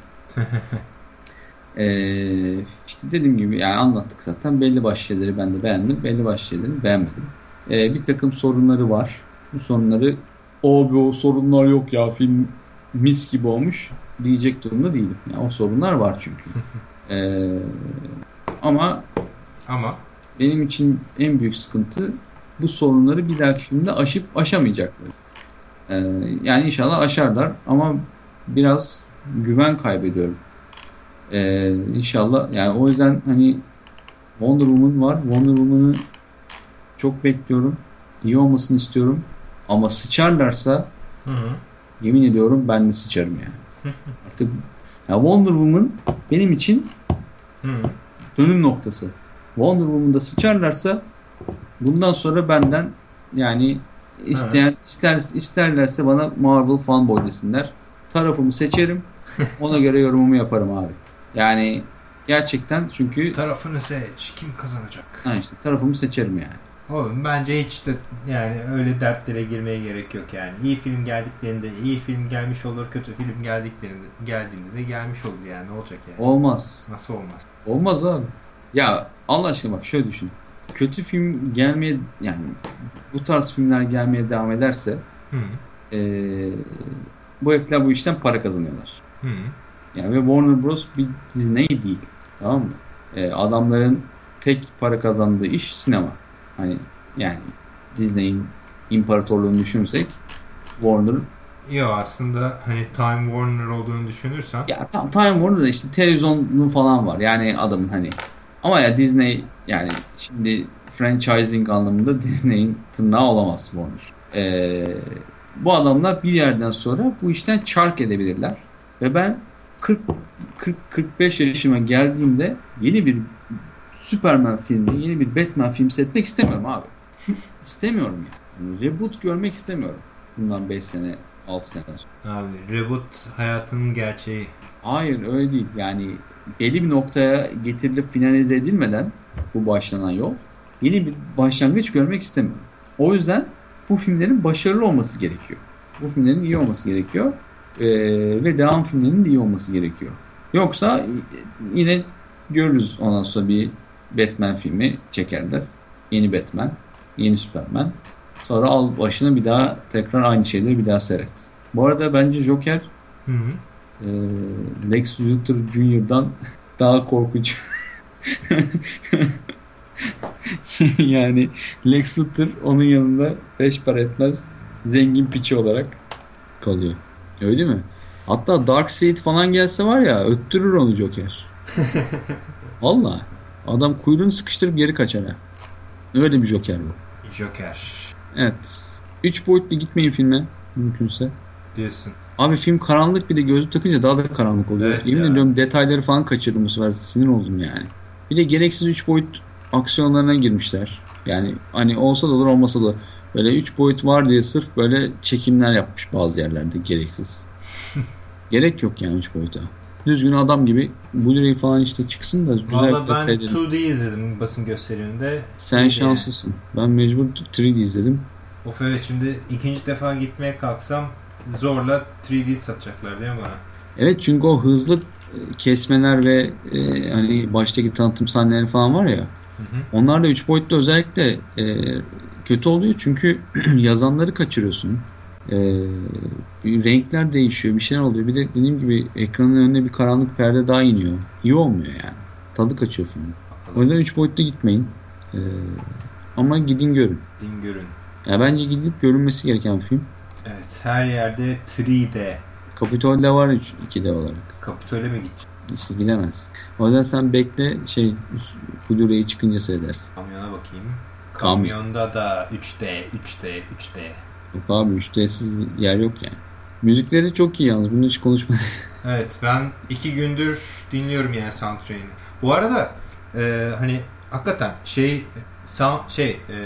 Ee, işte dediğim gibi yani anlattık zaten. Belli başlı şeyleri ben de beğendim. Belli başlı şeyleri beğenmedim. Ee, bir takım sorunları var. Bu sorunları o o sorunlar yok ya film mis gibi olmuş diyecek durumda değilim. Yani o sorunlar var çünkü. Ee, ama Ama benim için en büyük sıkıntı bu sorunları bir dahaki filmde aşıp aşamayacaklar. Ee, yani inşallah aşarlar ama biraz güven kaybediyorum. Ee, inşallah yani o yüzden hani Wonder Woman var. Wonder Woman'ı çok bekliyorum. İyi olmasını istiyorum. Ama sıçarlarsa hı hı. yemin ediyorum ben de sıçarım yani. Artık ya Wonder Woman benim için Hı dönüm noktası. Wonder Woman'da sıçarlarsa bundan sonra benden yani isteyen ister isterlerse bana Marvel fanboy desinler. Tarafımı seçerim. Ona göre yorumumu yaparım abi. Yani gerçekten çünkü Tarafını seç. Kim kazanacak? ha işte tarafımı seçerim yani. Oğlum bence hiç de yani öyle dertlere girmeye gerek yok yani. İyi film geldiklerinde iyi film gelmiş olur, kötü film geldiklerinde geldiğinde de gelmiş olur yani. Ne olacak yani? Olmaz. Nasıl olmaz? Olmaz abi. Ya Allah aşkına bak şöyle düşün. Kötü film gelmeye yani bu tarz filmler gelmeye devam ederse Hı hı. eee, bu herifler bu işten para kazanıyorlar. Hı hı. Yani ve Warner Bros. bir Disney değil. Tamam mı? Ee, adamların tek para kazandığı iş sinema. Hani yani Disney'in imparatorluğunu düşünürsek Warner Yok aslında hani Time Warner olduğunu düşünürsen Ya tam Time Warner'da işte televizyonu falan var. Yani adamın hani ama ya Disney yani şimdi franchising anlamında Disney'in tırnağı olamaz Warner. Ee, bu adamlar bir yerden sonra bu işten çark edebilirler. Ve ben 40 40 45 yaşıma geldiğimde yeni bir Superman filmi, yeni bir Batman filmi seyretmek istemiyorum abi. istemiyorum yani. Reboot görmek istemiyorum. Bundan 5 sene, 6 sene sonra. abi reboot hayatının gerçeği. Hayır öyle değil. Yani belli bir noktaya getirilip finalize edilmeden bu başlanan yol yeni bir başlangıç görmek istemiyorum. O yüzden bu filmlerin başarılı olması gerekiyor. Bu filmlerin iyi olması gerekiyor. Ee, ve devam filmlerinin de iyi olması gerekiyor. Yoksa yine görürüz ondan sonra bir Batman filmi çekerler. Yeni Batman, yeni Superman. Sonra al başına bir daha tekrar aynı şeyleri bir daha seyret. Bu arada bence Joker Hı hı. ee, Lex Luthor Jr.'dan daha korkunç. yani Lex Luthor onun yanında beş para etmez zengin piçi olarak kalıyor. Öyle mi? Hatta Darkseid falan gelse var ya öttürür onu Joker. Valla. Adam kuyruğunu sıkıştırıp geri kaçar ha. Öyle bir Joker bu. Joker Evet. Üç boyutlu gitmeyin filme mümkünse. diyorsun. Abi film karanlık bir de gözlük takınca daha da karanlık oluyor. Evet Yemin ya. ediyorum detayları falan kaçırdım bu sefer. Sinir oldum yani. Bir de gereksiz 3 boyut aksiyonlarına girmişler. Yani hani olsa da olur olmasa da böyle 3 boyut var diye sırf böyle çekimler yapmış bazı yerlerde gereksiz. Gerek yok yani 3 boyuta. Düzgün adam gibi Blu-ray falan işte çıksın da güzel Valla ben seyredelim. 2D izledim basın gösteriminde. Sen İyi şanslısın. Ben mecbur 3D izledim. Of evet şimdi ikinci defa gitmeye kalksam zorla 3D satacaklar değil mi bana? Evet çünkü o hızlı kesmeler ve e, hani baştaki tanıtım sahneleri falan var ya Hı hı. onlar da 3 boyutlu özellikle e, kötü oluyor çünkü yazanları kaçırıyorsun. E, bir renkler değişiyor bir şeyler oluyor. Bir de dediğim gibi ekranın önüne bir karanlık perde daha iniyor. İyi olmuyor yani. Tadı kaçıyor filmin. O yüzden 3 boyutlu gitmeyin. E, ama gidin görün. Din görün. Ya bence gidip görünmesi gereken bir film. Evet her yerde 3D. Kapitol'de var 3 2D olarak. Kapitole mi gidecek? İşte gidemez. O yüzden sen bekle şey Blu-ray'i çıkınca seyredersin. Kamyona bakayım. Kamyon. Kamyonda da 3D, 3D, 3D. Yok abi 3D'siz yer yok yani. Müzikleri çok iyi yalnız. Bunu hiç konuşmadık. Evet ben iki gündür dinliyorum yani soundtrack'ini. Bu arada e, hani hakikaten şey sound, şey e,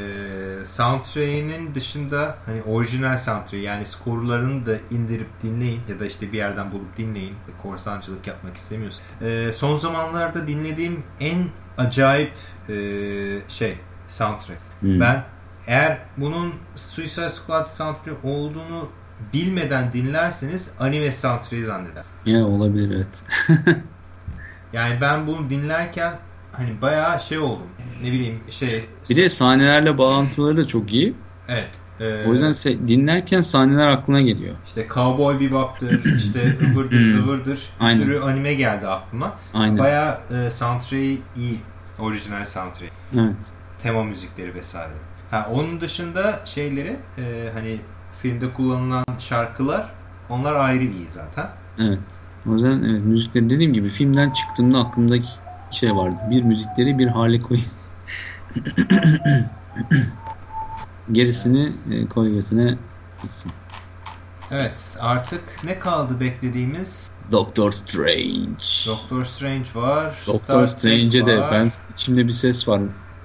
soundtrack'inin dışında hani orijinal soundtrack yani skorlarını da indirip dinleyin ya da işte bir yerden bulup dinleyin korsancılık yapmak istemiyorsun. E, son zamanlarda dinlediğim en acayip e, şey soundtrack. Hmm. Ben eğer bunun Suicide Squad soundtrack olduğunu bilmeden dinlerseniz anime soundtrack'i zannedersiniz. Ya olabilir evet. Yani ben bunu dinlerken hani bayağı şey oldum. Ne bileyim şey Bir de sahnelerle bağlantıları da çok iyi. evet. e, O yüzden dinlerken sahneler aklına geliyor. işte Cowboy Bebop'tır, işte ıvırdır zıvırdır. Bir sürü anime geldi aklıma. Aynen. Bayağı e, soundtrack'i iyi. Orijinal soundtrack. Evet. Tema müzikleri vesaire. Ha, onun dışında şeyleri e, hani filmde kullanılan şarkılar onlar ayrı iyi zaten. Evet. O yüzden evet, müzikleri dediğim gibi filmden çıktığımda aklımdaki şey vardı. Bir müzikleri bir Harley Quinn. Gerisini e, koy gerisine gitsin. Evet artık ne kaldı beklediğimiz? Doctor Strange. Doctor Strange var. Doctor Strange'e de ben içimde bir ses var.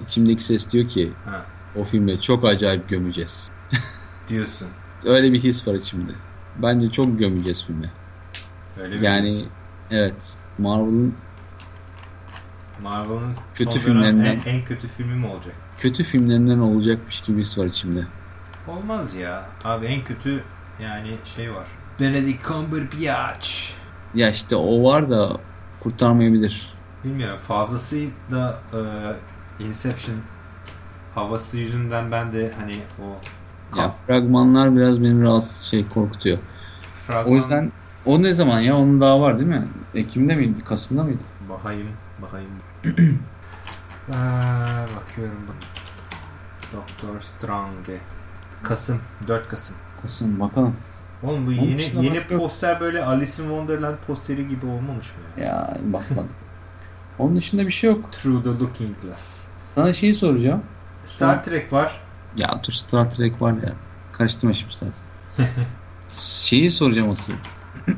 İçimdeki ses diyor ki Ha, o filmde çok acayip gömeceğiz. diyorsun. Öyle bir his var içimde. Bence çok gömeceğiz filmi. Öyle mi Yani diyorsun? evet Marvel'ın Marvel'ın kötü filmlerinden- en, en kötü filmi mi olacak? kötü filmlerinden olacakmış gibi his var içimde. Olmaz ya. Abi en kötü yani şey var. Benedict Cumberbatch. Ya işte o var da kurtarmayabilir. Bilmiyorum fazlasıyla e, Inception havası yüzünden ben de hani o Ya fragmanlar biraz beni rahatsız şey korkutuyor. fragman O yüzden o ne zaman ya? Onun daha var değil mi? Ekim'de miydi? Kasım'da mıydı? bakayım bakayım. Aa, bakıyorum bu. Doktor Strange. Kasım 4 Kasım. Kasım bakalım. Oğlum bu yeni dışında yeni başka poster böyle Alice in Wonderland posteri gibi olmamış mı ya? Ya bakmadım. Onun dışında bir şey yok. Through the Looking Glass. Sana şeyi soracağım. Star Trek var. Ya dur Star Trek var ya. Karıştırma şimdi Trek. şeyi soracağım asıl.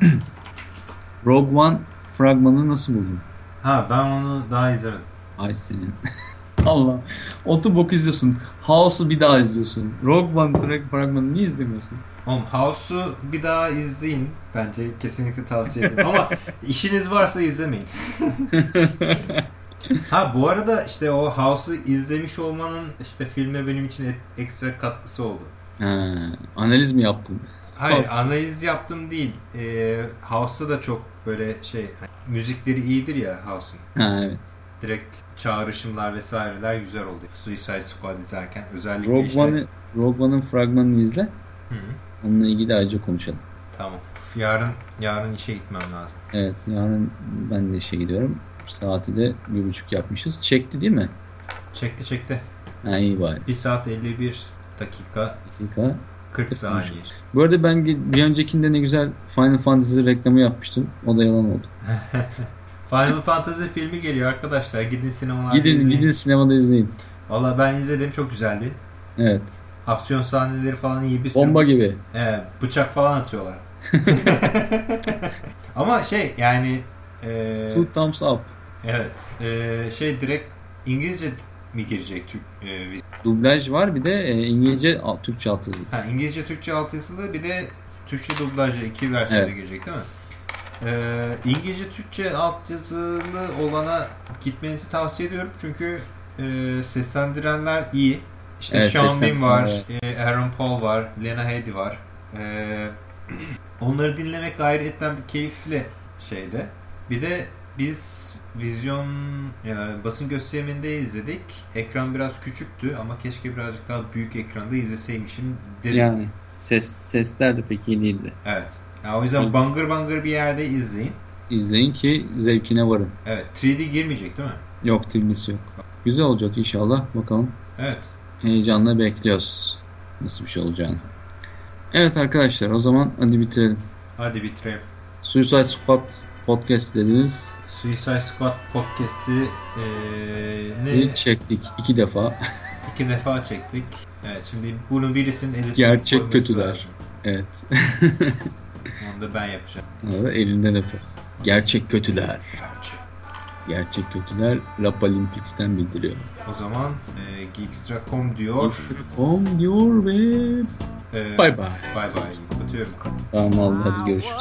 Rogue One fragmanını nasıl buldun? Ha ben onu daha izlemedim. Ay senin. Allah. Otu bok izliyorsun. House'u bir daha izliyorsun. Rogue One Trek fragmanını niye izlemiyorsun? Oğlum House'u bir daha izleyin. Bence kesinlikle tavsiye ederim. Ama işiniz varsa izlemeyin. Ha bu arada işte o House'u izlemiş olmanın işte filme benim için et- ekstra katkısı oldu. Ha, analiz mi yaptın? Hayır House. analiz yaptım değil. Ee, House'da da çok böyle şey müzikleri iyidir ya House'un. Ha evet. Direkt çağrışımlar vesaireler güzel oldu. Suicide Squad izlerken özellikle Rogue işte. One'ı Rogue One'ın fragmanını izle. Hı hı. Onunla ilgili ayrıca konuşalım. Tamam. Yarın yarın işe gitmem lazım. Evet yarın ben de işe gidiyorum. Saati de bir buçuk yapmışız. Çekti değil mi? Çekti çekti. Ha iyi bari. 1 saat 51 dakika Dakika. 40 saniye. Bu arada ben bir öncekinde ne güzel Final Fantasy reklamı yapmıştım. O da yalan oldu. Final Fantasy filmi geliyor arkadaşlar. Gidin sinemalarda Gidin izleyin. gidin sinemada izleyin. Valla ben izledim çok güzeldi. Evet. Aksiyon sahneleri falan iyi bir sürü. Bomba gibi. Evet, bıçak falan atıyorlar. Ama şey yani e, Two thumbs up. Evet e, şey direkt İngilizce mi girecek Türk e, Dublaj var bir de e, İngilizce Türkçe alt yazılı. ha, İngilizce Türkçe altyazılı bir de Türkçe dublajı iki versiyonda Evet. girecek değil mi? E, İngilizce Türkçe altyazılı olana gitmenizi tavsiye ediyorum çünkü e, seslendirenler iyi. İşte Evet, Sean Bean var, evet. e, Aaron Paul var, Lena Headey var. E, onları dinlemek ayrıyetten bir keyifli şeyde. Bir de biz vizyon yani basın gösteriminde izledik. Ekran biraz küçüktü ama keşke birazcık daha büyük ekranda izleseymişim dedim. Yani ses sesler de pek iyi değildi. Evet. Yani o yüzden bangır bangır bir yerde izleyin. İzleyin ki zevkine varın. Evet. 3D girmeyecek değil mi? Yok tilnisi yok. Güzel olacak inşallah. Bakalım. Evet. Heyecanla bekliyoruz. Nasıl bir şey olacağını. Evet arkadaşlar o zaman hadi bitirelim. Hadi bitirelim. Suicide Squad podcast dediniz. Suicide Squad podcast'i eee ne? Bir çektik iki defa. iki defa çektik. Evet şimdi bunu birisinin editörü Gerçek kötüler. lazım. Evet. Onu da ben yapacağım. Arada elinden öper. Gerçek kötüler. Gerçek kötüler La Olympics'ten bildiriyor. O zaman eee Geekstra.com diyor. Kom diyor ve Eee, bay bay. Bay bay. Kapatıyorum. Tamam oldu hadi görüşürüz.